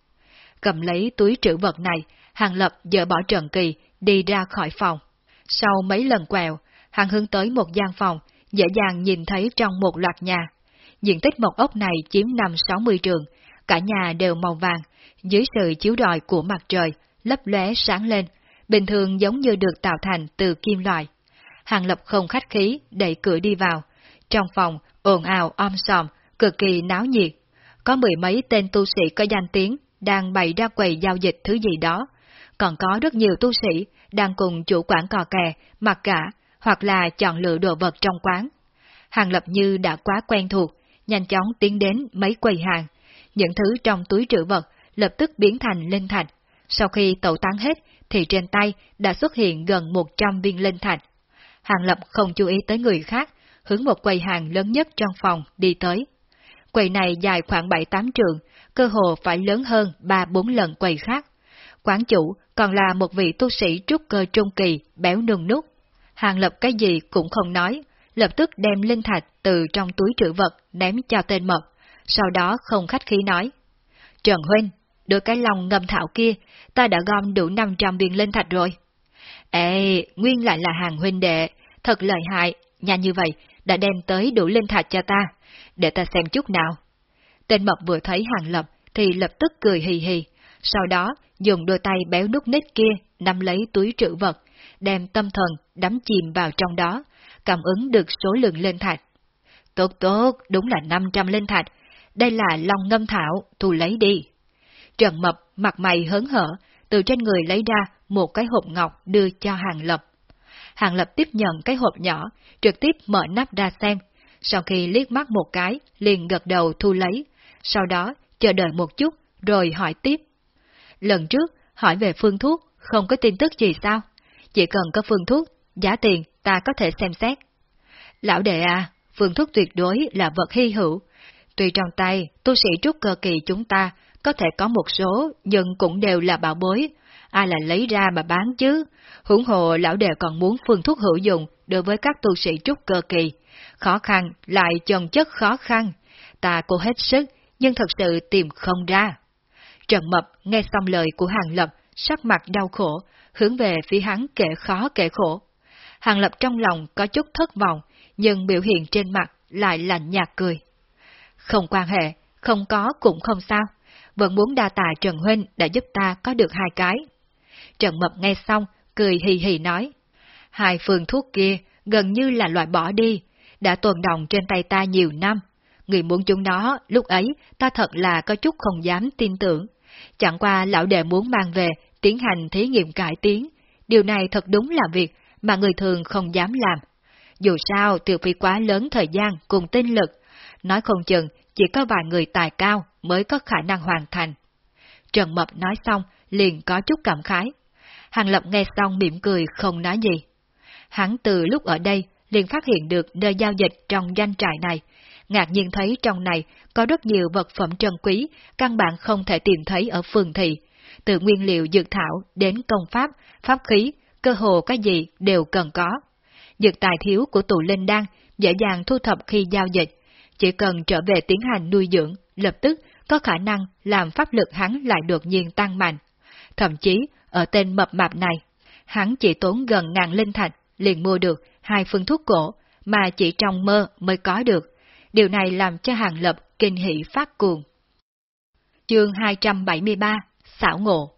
Cầm lấy túi trữ vật này, Hàng Lập dỡ bỏ Trần Kỳ, đi ra khỏi phòng. Sau mấy lần quẹo, hàng hướng tới một gian phòng, dễ dàng nhìn thấy trong một loạt nhà. Diện tích một ốc này chiếm 5-60 trường, cả nhà đều màu vàng, dưới sự chiếu rọi của mặt trời, lấp lóe sáng lên, bình thường giống như được tạo thành từ kim loại. Hàng Lập không khách khí, đẩy cửa đi vào. Trong phòng, ồn ào om sòm, cực kỳ náo nhiệt. Có mười mấy tên tu sĩ có danh tiếng đang bày ra quầy giao dịch thứ gì đó. Còn có rất nhiều tu sĩ đang cùng chủ quản cò kè, mặc cả, hoặc là chọn lựa đồ vật trong quán. Hàng Lập như đã quá quen thuộc, nhanh chóng tiến đến mấy quầy hàng. Những thứ trong túi trữ vật lập tức biến thành linh thạch. Sau khi tẩu tán hết, thì trên tay đã xuất hiện gần 100 viên linh thạch. Hàng Lập không chú ý tới người khác, hướng một quầy hàng lớn nhất trong phòng đi tới. Quầy này dài khoảng 7-8 trường, cơ hồ phải lớn hơn 3-4 lần quầy khác. Quán chủ còn là một vị tu sĩ trúc cơ trung kỳ, béo nương nút. Hàng Lập cái gì cũng không nói, lập tức đem linh thạch từ trong túi trữ vật ném cho tên mập, sau đó không khách khí nói. Trần Huynh, đôi cái lòng ngầm thảo kia, ta đã gom đủ 500 viên linh thạch rồi. Ê, nguyên lại là hàng huynh đệ, thật lợi hại, nhanh như vậy, đã đem tới đủ linh thạch cho ta, để ta xem chút nào. Tên mập vừa thấy hàng lập thì lập tức cười hì hì, sau đó dùng đôi tay béo nút nít kia nắm lấy túi trữ vật, đem tâm thần đắm chìm vào trong đó, cảm ứng được số lượng lên thạch. Tốt tốt, đúng là 500 lên thạch, đây là lòng ngâm thảo, thu lấy đi. Trần Mập mặt mày hớn hở, từ trên người lấy ra một cái hộp ngọc đưa cho Hàng Lập. Hàng Lập tiếp nhận cái hộp nhỏ, trực tiếp mở nắp ra xem, sau khi liếc mắt một cái, liền gật đầu thu lấy, sau đó chờ đợi một chút, rồi hỏi tiếp. Lần trước, hỏi về phương thuốc, không có tin tức gì sao? Chỉ cần có phương thuốc, giá tiền ta có thể xem xét. Lão đệ à, phương thuốc tuyệt đối là vật hy hữu. Tuy trong tay, tu sĩ trúc cơ kỳ chúng ta có thể có một số, nhưng cũng đều là bảo bối. Ai là lấy ra mà bán chứ? Hủng hộ lão đệ còn muốn phương thuốc hữu dụng đối với các tu sĩ trúc cơ kỳ. Khó khăn lại chồng chất khó khăn. Ta cố hết sức, nhưng thật sự tìm không ra. Trần Mập nghe xong lời của Hàng Lập, sắc mặt đau khổ, hướng về phía hắn kể khó kể khổ. Hàng Lập trong lòng có chút thất vọng, nhưng biểu hiện trên mặt lại lạnh nhạt cười. Không quan hệ, không có cũng không sao, vẫn muốn đa tạ Trần Huynh đã giúp ta có được hai cái. Trần Mập nghe xong, cười hì hì nói, hai phương thuốc kia gần như là loại bỏ đi, đã tồn động trên tay ta nhiều năm. Người muốn chúng nó, lúc ấy ta thật là có chút không dám tin tưởng. Chẳng qua lão đệ muốn mang về, tiến hành thí nghiệm cải tiến. Điều này thật đúng là việc mà người thường không dám làm. Dù sao tiêu phí quá lớn thời gian cùng tinh lực, nói không chừng chỉ có vài người tài cao mới có khả năng hoàn thành. Trần Mập nói xong, liền có chút cảm khái. Hàng Lập nghe xong mỉm cười không nói gì. Hắn từ lúc ở đây liền phát hiện được nơi giao dịch trong danh trại này, ngạc nhiên thấy trong này có rất nhiều vật phẩm trân quý, căn bản không thể tìm thấy ở phường thị. Từ nguyên liệu dược thảo đến công pháp, pháp khí, cơ hồ cái gì đều cần có. Dược tài thiếu của tụ linh đan dễ dàng thu thập khi giao dịch, chỉ cần trở về tiến hành nuôi dưỡng, lập tức có khả năng làm pháp lực hắn lại đột nhiên tăng mạnh. Thậm chí, ở tên mập mạp này, hắn chỉ tốn gần ngàn linh thạch liền mua được hai phương thuốc cổ mà chỉ trong mơ mới có được. Điều này làm cho Hàng Lập kinh hỷ phát cuồng. Chương 273 Xảo Ngộ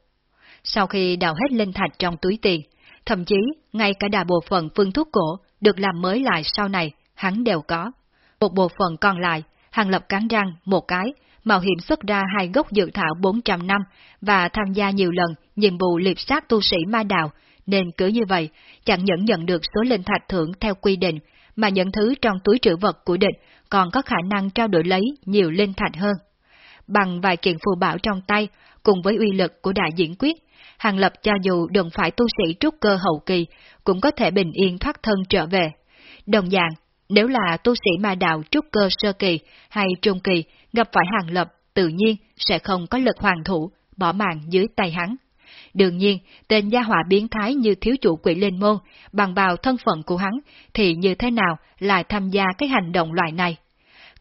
Sau khi đào hết linh thạch trong túi tiền, thậm chí ngay cả đà bộ phận phương thuốc cổ được làm mới lại sau này, hắn đều có. Một bộ phận còn lại, Hàng Lập cắn răng một cái, mạo hiểm xuất ra hai gốc dự thảo 400 năm và tham gia nhiều lần nhiệm vụ liệp sát tu sĩ ma đạo, nên cứ như vậy, chẳng những nhận được số linh thạch thưởng theo quy định, mà những thứ trong túi trữ vật của địch còn có khả năng trao đổi lấy nhiều linh thạch hơn. Bằng vài kiện phù bảo trong tay, cùng với uy lực của đại diễn quyết, Hàng Lập cho dù đừng phải tu sĩ trúc cơ hậu kỳ, cũng có thể bình yên thoát thân trở về. Đồng dạng, nếu là tu sĩ ma đạo trúc cơ sơ kỳ hay trung kỳ gặp phải Hàng Lập, tự nhiên sẽ không có lực hoàn thủ, bỏ mạng dưới tay hắn. Đương nhiên, tên gia hỏa biến thái như thiếu chủ quỷ linh môn, bằng vào thân phận của hắn, thì như thế nào lại tham gia cái hành động loại này?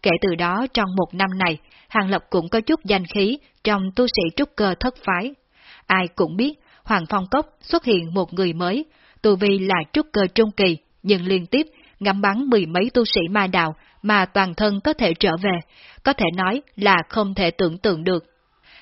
Kể từ đó trong một năm này, Hàng Lập cũng có chút danh khí trong tu sĩ trúc cơ thất phái. Ai cũng biết Hoàng Phong Cốc xuất hiện một người mới, tu vi là trúc cơ trung kỳ, nhưng liên tiếp ngắm bắn mười mấy tu sĩ ma đạo mà toàn thân có thể trở về, có thể nói là không thể tưởng tượng được.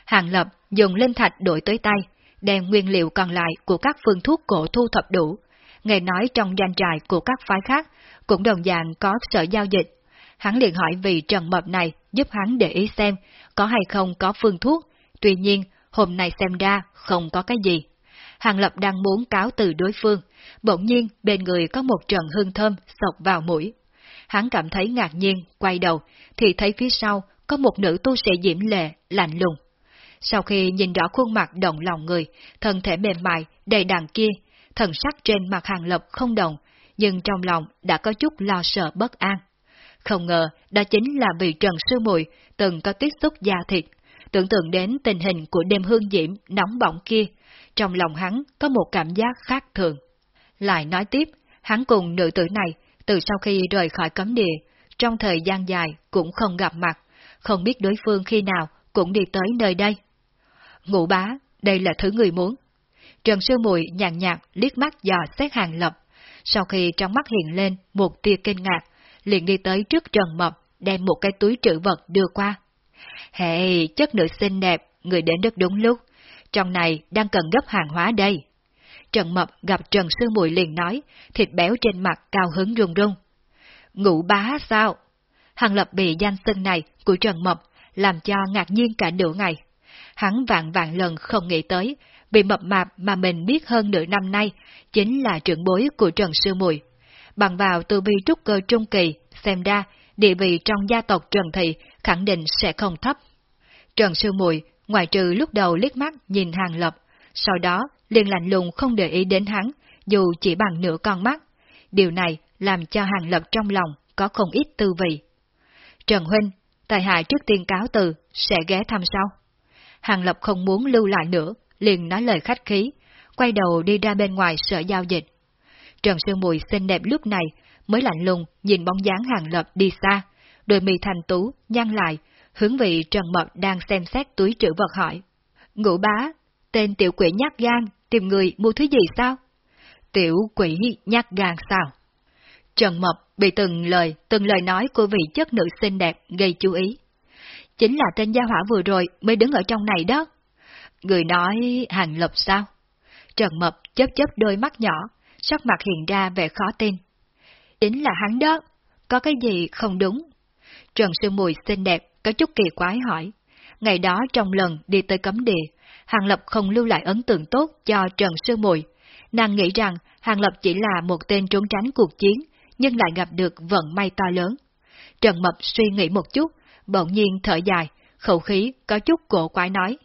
Hàng Lập dùng linh thạch đổi tới tay, đem nguyên liệu còn lại của các phương thuốc cổ thu thập đủ. Nghe nói trong danh trại của các phái khác cũng đồng dạng có sở giao dịch. Hắn liền hỏi vì Trần Mập này giúp hắn để ý xem có hay không có phương thuốc, tuy nhiên hôm nay xem ra không có cái gì. Hàng Lập đang muốn cáo từ đối phương, bỗng nhiên bên người có một trận hương thơm sọc vào mũi. Hắn cảm thấy ngạc nhiên, quay đầu, thì thấy phía sau có một nữ tu sĩ diễm lệ, lạnh lùng. Sau khi nhìn rõ khuôn mặt động lòng người, thân thể mềm mại, đầy đàn kia, thần sắc trên mặt hàng lập không đồng, nhưng trong lòng đã có chút lo sợ bất an. Không ngờ, đó chính là vì Trần Sư Mùi từng có tiếp xúc da thịt, tưởng tượng đến tình hình của đêm hương diễm nóng bỏng kia, trong lòng hắn có một cảm giác khác thường. Lại nói tiếp, hắn cùng nữ tử này, từ sau khi rời khỏi cấm địa, trong thời gian dài cũng không gặp mặt, không biết đối phương khi nào cũng đi tới nơi đây. Ngũ bá, đây là thứ người muốn. Trần Sư Mùi nhàn nhạt liếc mắt dò xét hàng lập, sau khi trong mắt hiện lên một tia kinh ngạc, liền đi tới trước Trần Mập, đem một cái túi trữ vật đưa qua. Hệ, hey, chất nữ xinh đẹp, người đến rất đúng lúc, trong này đang cần gấp hàng hóa đây. Trần Mập gặp Trần Sư Mùi liền nói, thịt béo trên mặt cao hứng rung rung. Ngủ bá sao? Hàng lập bị danh xưng này của Trần Mập làm cho ngạc nhiên cả nửa ngày. Hắn vạn vạn lần không nghĩ tới, vì mập mạp mà mình biết hơn nửa năm nay chính là trưởng bối của Trần Sư Mùi. Bằng vào tư vi trúc cơ trung kỳ, xem ra địa vị trong gia tộc Trần Thị khẳng định sẽ không thấp. Trần Sư Mùi ngoài trừ lúc đầu liếc mắt nhìn Hàng Lập, sau đó liền lạnh lùng không để ý đến hắn, dù chỉ bằng nửa con mắt. Điều này làm cho Hàng Lập trong lòng có không ít tư vị. Trần Huynh, tài hạ trước tiên cáo từ, sẽ ghé thăm sau. Hàng Lập không muốn lưu lại nữa, liền nói lời khách khí, quay đầu đi ra bên ngoài sở giao dịch. Trần Sương Mùi xinh đẹp lúc này mới lạnh lùng nhìn bóng dáng Hàng Lập đi xa, đôi mì thành tú nhăn lại, hướng vị Trần Mập đang xem xét túi trữ vật hỏi. Ngũ bá, tên tiểu quỷ nhát gan, tìm người mua thứ gì sao? Tiểu quỷ nhát gan sao? Trần Mập bị từng lời, từng lời nói của vị chất nữ xinh đẹp gây chú ý. Chính là tên gia hỏa vừa rồi mới đứng ở trong này đó. Người nói hàng lập sao? Trần Mập chớp chớp đôi mắt nhỏ, sắc mặt hiện ra vẻ khó tin. Chính là hắn đó, có cái gì không đúng? Trần Sư Mùi xinh đẹp, có chút kỳ quái hỏi. Ngày đó trong lần đi tới cấm địa, Hàng Lập không lưu lại ấn tượng tốt cho Trần Sư Mùi. Nàng nghĩ rằng Hàng Lập chỉ là một tên trốn tránh cuộc chiến, nhưng lại gặp được vận may to lớn. Trần Mập suy nghĩ một chút, bỗng nhiên thở dài, khẩu khí có chút cổ quái nói.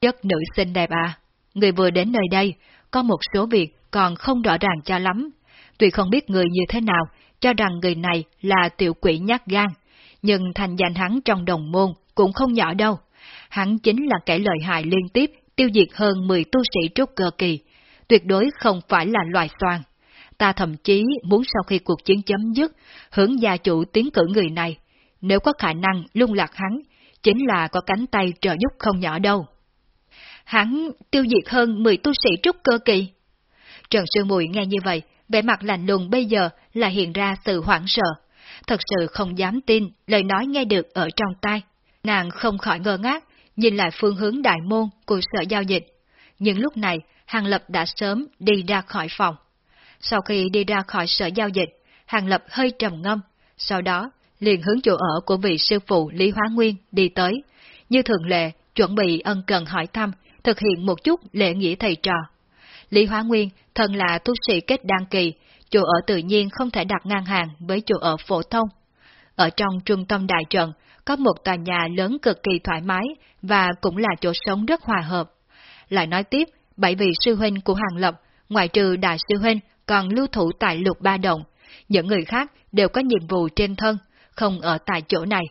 Chất nữ xinh đẹp à, người vừa đến nơi đây, có một số việc còn không rõ ràng cho lắm. Tuy không biết người như thế nào, cho rằng người này là tiểu quỷ nhát gan, nhưng thành danh hắn trong đồng môn cũng không nhỏ đâu. Hắn chính là kẻ lợi hại liên tiếp tiêu diệt hơn 10 tu sĩ trúc cơ kỳ, tuyệt đối không phải là loài xoan. Ta thậm chí muốn sau khi cuộc chiến chấm dứt, hướng gia chủ tiến cử người này, nếu có khả năng lung lạc hắn, chính là có cánh tay trợ giúp không nhỏ đâu. Hắn tiêu diệt hơn 10 tu sĩ trúc cơ kỳ. Trần Sư Mùi nghe như vậy, vẻ mặt lạnh lùng bây giờ là hiện ra sự hoảng sợ. Thật sự không dám tin lời nói nghe được ở trong tai. Nàng không khỏi ngơ ngác, nhìn lại phương hướng đại môn của sở giao dịch. Nhưng lúc này, Hàng Lập đã sớm đi ra khỏi phòng. Sau khi đi ra khỏi sở giao dịch, Hàng Lập hơi trầm ngâm, sau đó liền hướng chỗ ở của vị sư phụ Lý Hóa Nguyên đi tới, như thường lệ, chuẩn bị ân cần hỏi thăm, thực hiện một chút lễ nghĩa thầy trò. Lý Hóa Nguyên thân là tu sĩ kết đăng kỳ, chỗ ở tự nhiên không thể đặt ngang hàng với chỗ ở phổ thông. Ở trong trung tâm đại trận, có một tòa nhà lớn cực kỳ thoải mái và cũng là chỗ sống rất hòa hợp. Lại nói tiếp, bảy vị sư huynh của Hàng Lập, ngoại trừ đại sư huynh, còn lưu thủ tại lục ba động. Những người khác đều có nhiệm vụ trên thân, không ở tại chỗ này.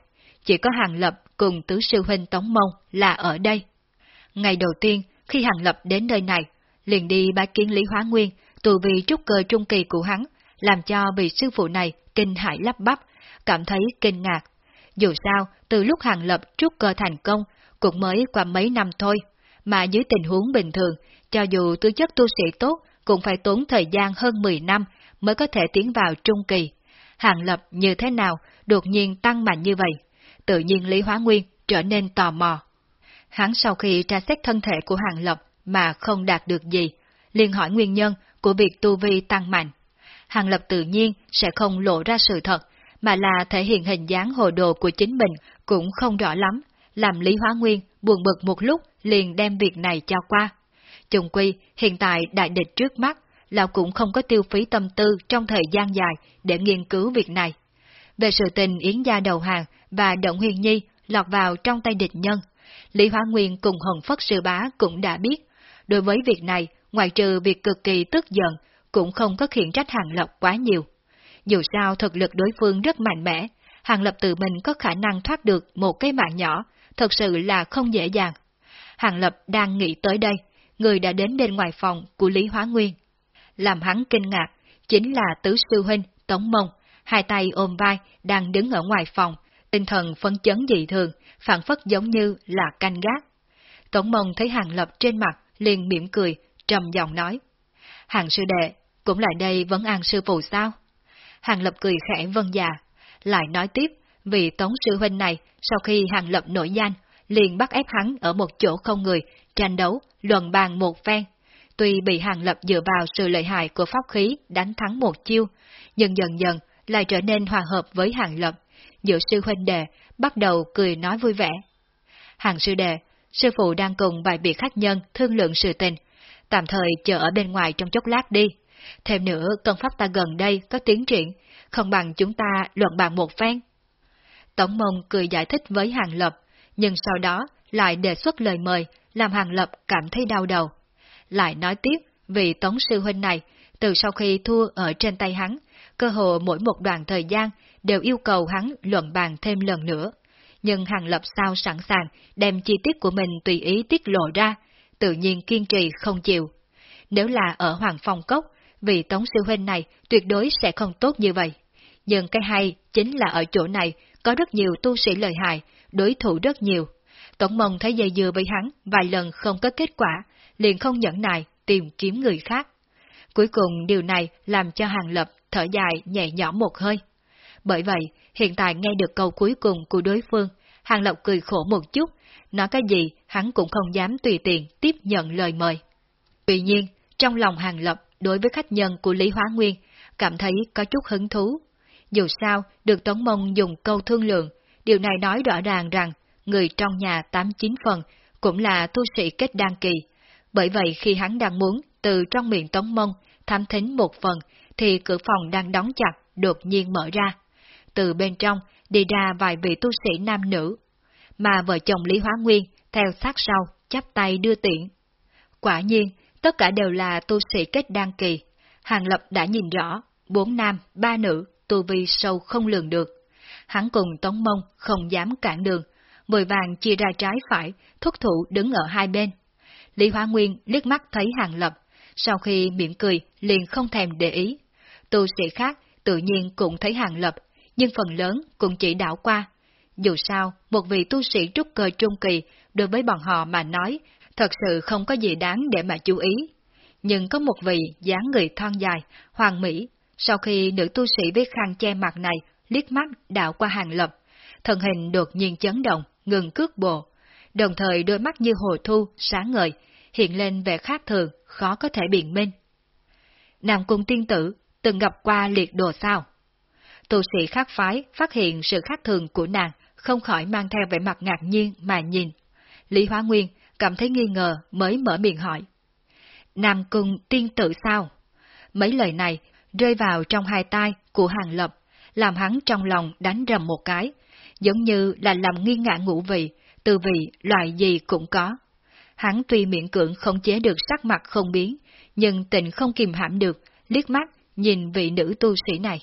Chỉ có Hàng Lập cùng tứ sư huynh Tống Mông là ở đây. Ngày đầu tiên, khi Hàng Lập đến nơi này, liền đi bái kiến Lý Hóa Nguyên, tù vì trúc cơ trung kỳ của hắn, làm cho vị sư phụ này kinh hãi lắp bắp, cảm thấy kinh ngạc. Dù sao, từ lúc Hàng Lập trúc cơ thành công, cũng mới qua mấy năm thôi, mà dưới tình huống bình thường, cho dù tư chất tu sĩ tốt, cũng phải tốn thời gian hơn 10 năm mới có thể tiến vào trung kỳ. Hàng lập như thế nào, đột nhiên tăng mạnh như vậy? Tự nhiên Lý Hóa Nguyên trở nên tò mò. Hắn sau khi tra xét thân thể của Hàng Lập mà không đạt được gì, liền hỏi nguyên nhân của việc tu vi tăng mạnh. Hàng Lập tự nhiên sẽ không lộ ra sự thật, mà là thể hiện hình dáng hồ đồ của chính mình cũng không rõ lắm, làm Lý Hóa Nguyên buồn bực một lúc liền đem việc này cho qua. Trùng quy, hiện tại đại địch trước mắt, lão cũng không có tiêu phí tâm tư trong thời gian dài để nghiên cứu việc này. Về sự tình Yến Gia đầu hàng và Động Huyền Nhi lọt vào trong tay địch nhân, Lý Hóa Nguyên cùng Hồng Phất Sư Bá cũng đã biết. Đối với việc này, ngoài trừ việc cực kỳ tức giận, cũng không có khiển trách Hàng Lập quá nhiều. Dù sao thực lực đối phương rất mạnh mẽ, Hàng Lập tự mình có khả năng thoát được một cái mạng nhỏ, thật sự là không dễ dàng. Hàng Lập đang nghĩ tới đây, người đã đến bên ngoài phòng của Lý Hóa Nguyên. Làm hắn kinh ngạc, chính là tứ sư huynh Tống Mông, hai tay ôm vai, đang đứng ở ngoài phòng, tinh thần phấn chấn dị thường, phản phất giống như là canh gác. Tống Mông thấy Hàng Lập trên mặt, liền mỉm cười, trầm giọng nói. Hàng sư đệ, cũng lại đây vẫn an sư phụ sao? Hàng Lập cười khẽ vân già, lại nói tiếp, vì Tống sư huynh này, sau khi Hàng Lập nổi danh, liền bắt ép hắn ở một chỗ không người, tranh đấu, luận bàn một phen. Tuy bị Hàng Lập dựa vào sự lợi hại của pháp khí đánh thắng một chiêu, nhưng dần dần lại trở nên hòa hợp với Hàng Lập, giữa sư huynh đệ bắt đầu cười nói vui vẻ. Hàng sư đệ, sư phụ đang cùng vài vị khách nhân thương lượng sự tình, tạm thời chờ ở bên ngoài trong chốc lát đi. Thêm nữa, công pháp ta gần đây có tiến triển, không bằng chúng ta luận bàn một phen. Tổng mông cười giải thích với Hàng Lập, nhưng sau đó lại đề xuất lời mời, làm Hàng Lập cảm thấy đau đầu. Lại nói tiếp, vì Tống Sư Huynh này, từ sau khi thua ở trên tay hắn, cơ hồ mỗi một đoạn thời gian đều yêu cầu hắn luận bàn thêm lần nữa. Nhưng Hàng Lập sao sẵn sàng đem chi tiết của mình tùy ý tiết lộ ra, tự nhiên kiên trì không chịu. Nếu là ở Hoàng Phong Cốc, vị Tống Sư Huynh này tuyệt đối sẽ không tốt như vậy. Nhưng cái hay chính là ở chỗ này có rất nhiều tu sĩ lợi hại, đối thủ rất nhiều. Tổng Mông thấy dây dưa với hắn vài lần không có kết quả, liền không nhẫn nại tìm kiếm người khác. Cuối cùng điều này làm cho Hàng Lập thở dài nhẹ nhõm một hơi. Bởi vậy, hiện tại nghe được câu cuối cùng của đối phương, Hàng lộc cười khổ một chút, nói cái gì hắn cũng không dám tùy tiện tiếp nhận lời mời. Tuy nhiên, trong lòng Hàng lộc đối với khách nhân của Lý Hóa Nguyên, cảm thấy có chút hứng thú. Dù sao, được Tống Mông dùng câu thương lượng, điều này nói rõ ràng rằng người trong nhà tám chín phần cũng là tu sĩ kết đan kỳ. Bởi vậy khi hắn đang muốn từ trong miệng Tống Mông thám thính một phần, thì cửa phòng đang đóng chặt đột nhiên mở ra. Từ bên trong đi ra vài vị tu sĩ nam nữ, mà vợ chồng Lý Hóa Nguyên theo sát sau chắp tay đưa tiện. Quả nhiên, tất cả đều là tu sĩ kết đan kỳ. Hàng Lập đã nhìn rõ, bốn nam, ba nữ, tu vi sâu không lường được. Hắn cùng Tống Mông không dám cản đường, vội vàng chia ra trái phải, thúc thủ đứng ở hai bên. Lý Hóa Nguyên liếc mắt thấy Hàng Lập, sau khi miệng cười liền không thèm để ý. Tu sĩ khác tự nhiên cũng thấy Hàng Lập, nhưng phần lớn cũng chỉ đảo qua. Dù sao, một vị tu sĩ trúc cơ trung kỳ đối với bọn họ mà nói, thật sự không có gì đáng để mà chú ý. Nhưng có một vị dáng người thon dài, hoàng mỹ, sau khi nữ tu sĩ với khăn che mặt này liếc mắt đảo qua hàng lập, thân hình đột nhiên chấn động, ngừng cước bộ, đồng thời đôi mắt như hồ thu, sáng ngời, hiện lên vẻ khác thường, khó có thể biện minh. Nam cung tiên tử, từng gặp qua liệt đồ sao? Tu sĩ khác phái phát hiện sự khác thường của nàng, không khỏi mang theo vẻ mặt ngạc nhiên mà nhìn. Lý Hóa Nguyên cảm thấy nghi ngờ mới mở miệng hỏi. Nam cung tiên tử sao? Mấy lời này rơi vào trong hai tai của Hàng Lập, làm hắn trong lòng đánh rầm một cái, giống như là làm nghi ngã ngũ vị, từ vị loại gì cũng có. Hắn tuy miệng cưỡng không chế được sắc mặt không biến, nhưng tình không kìm hãm được, liếc mắt nhìn vị nữ tu sĩ này.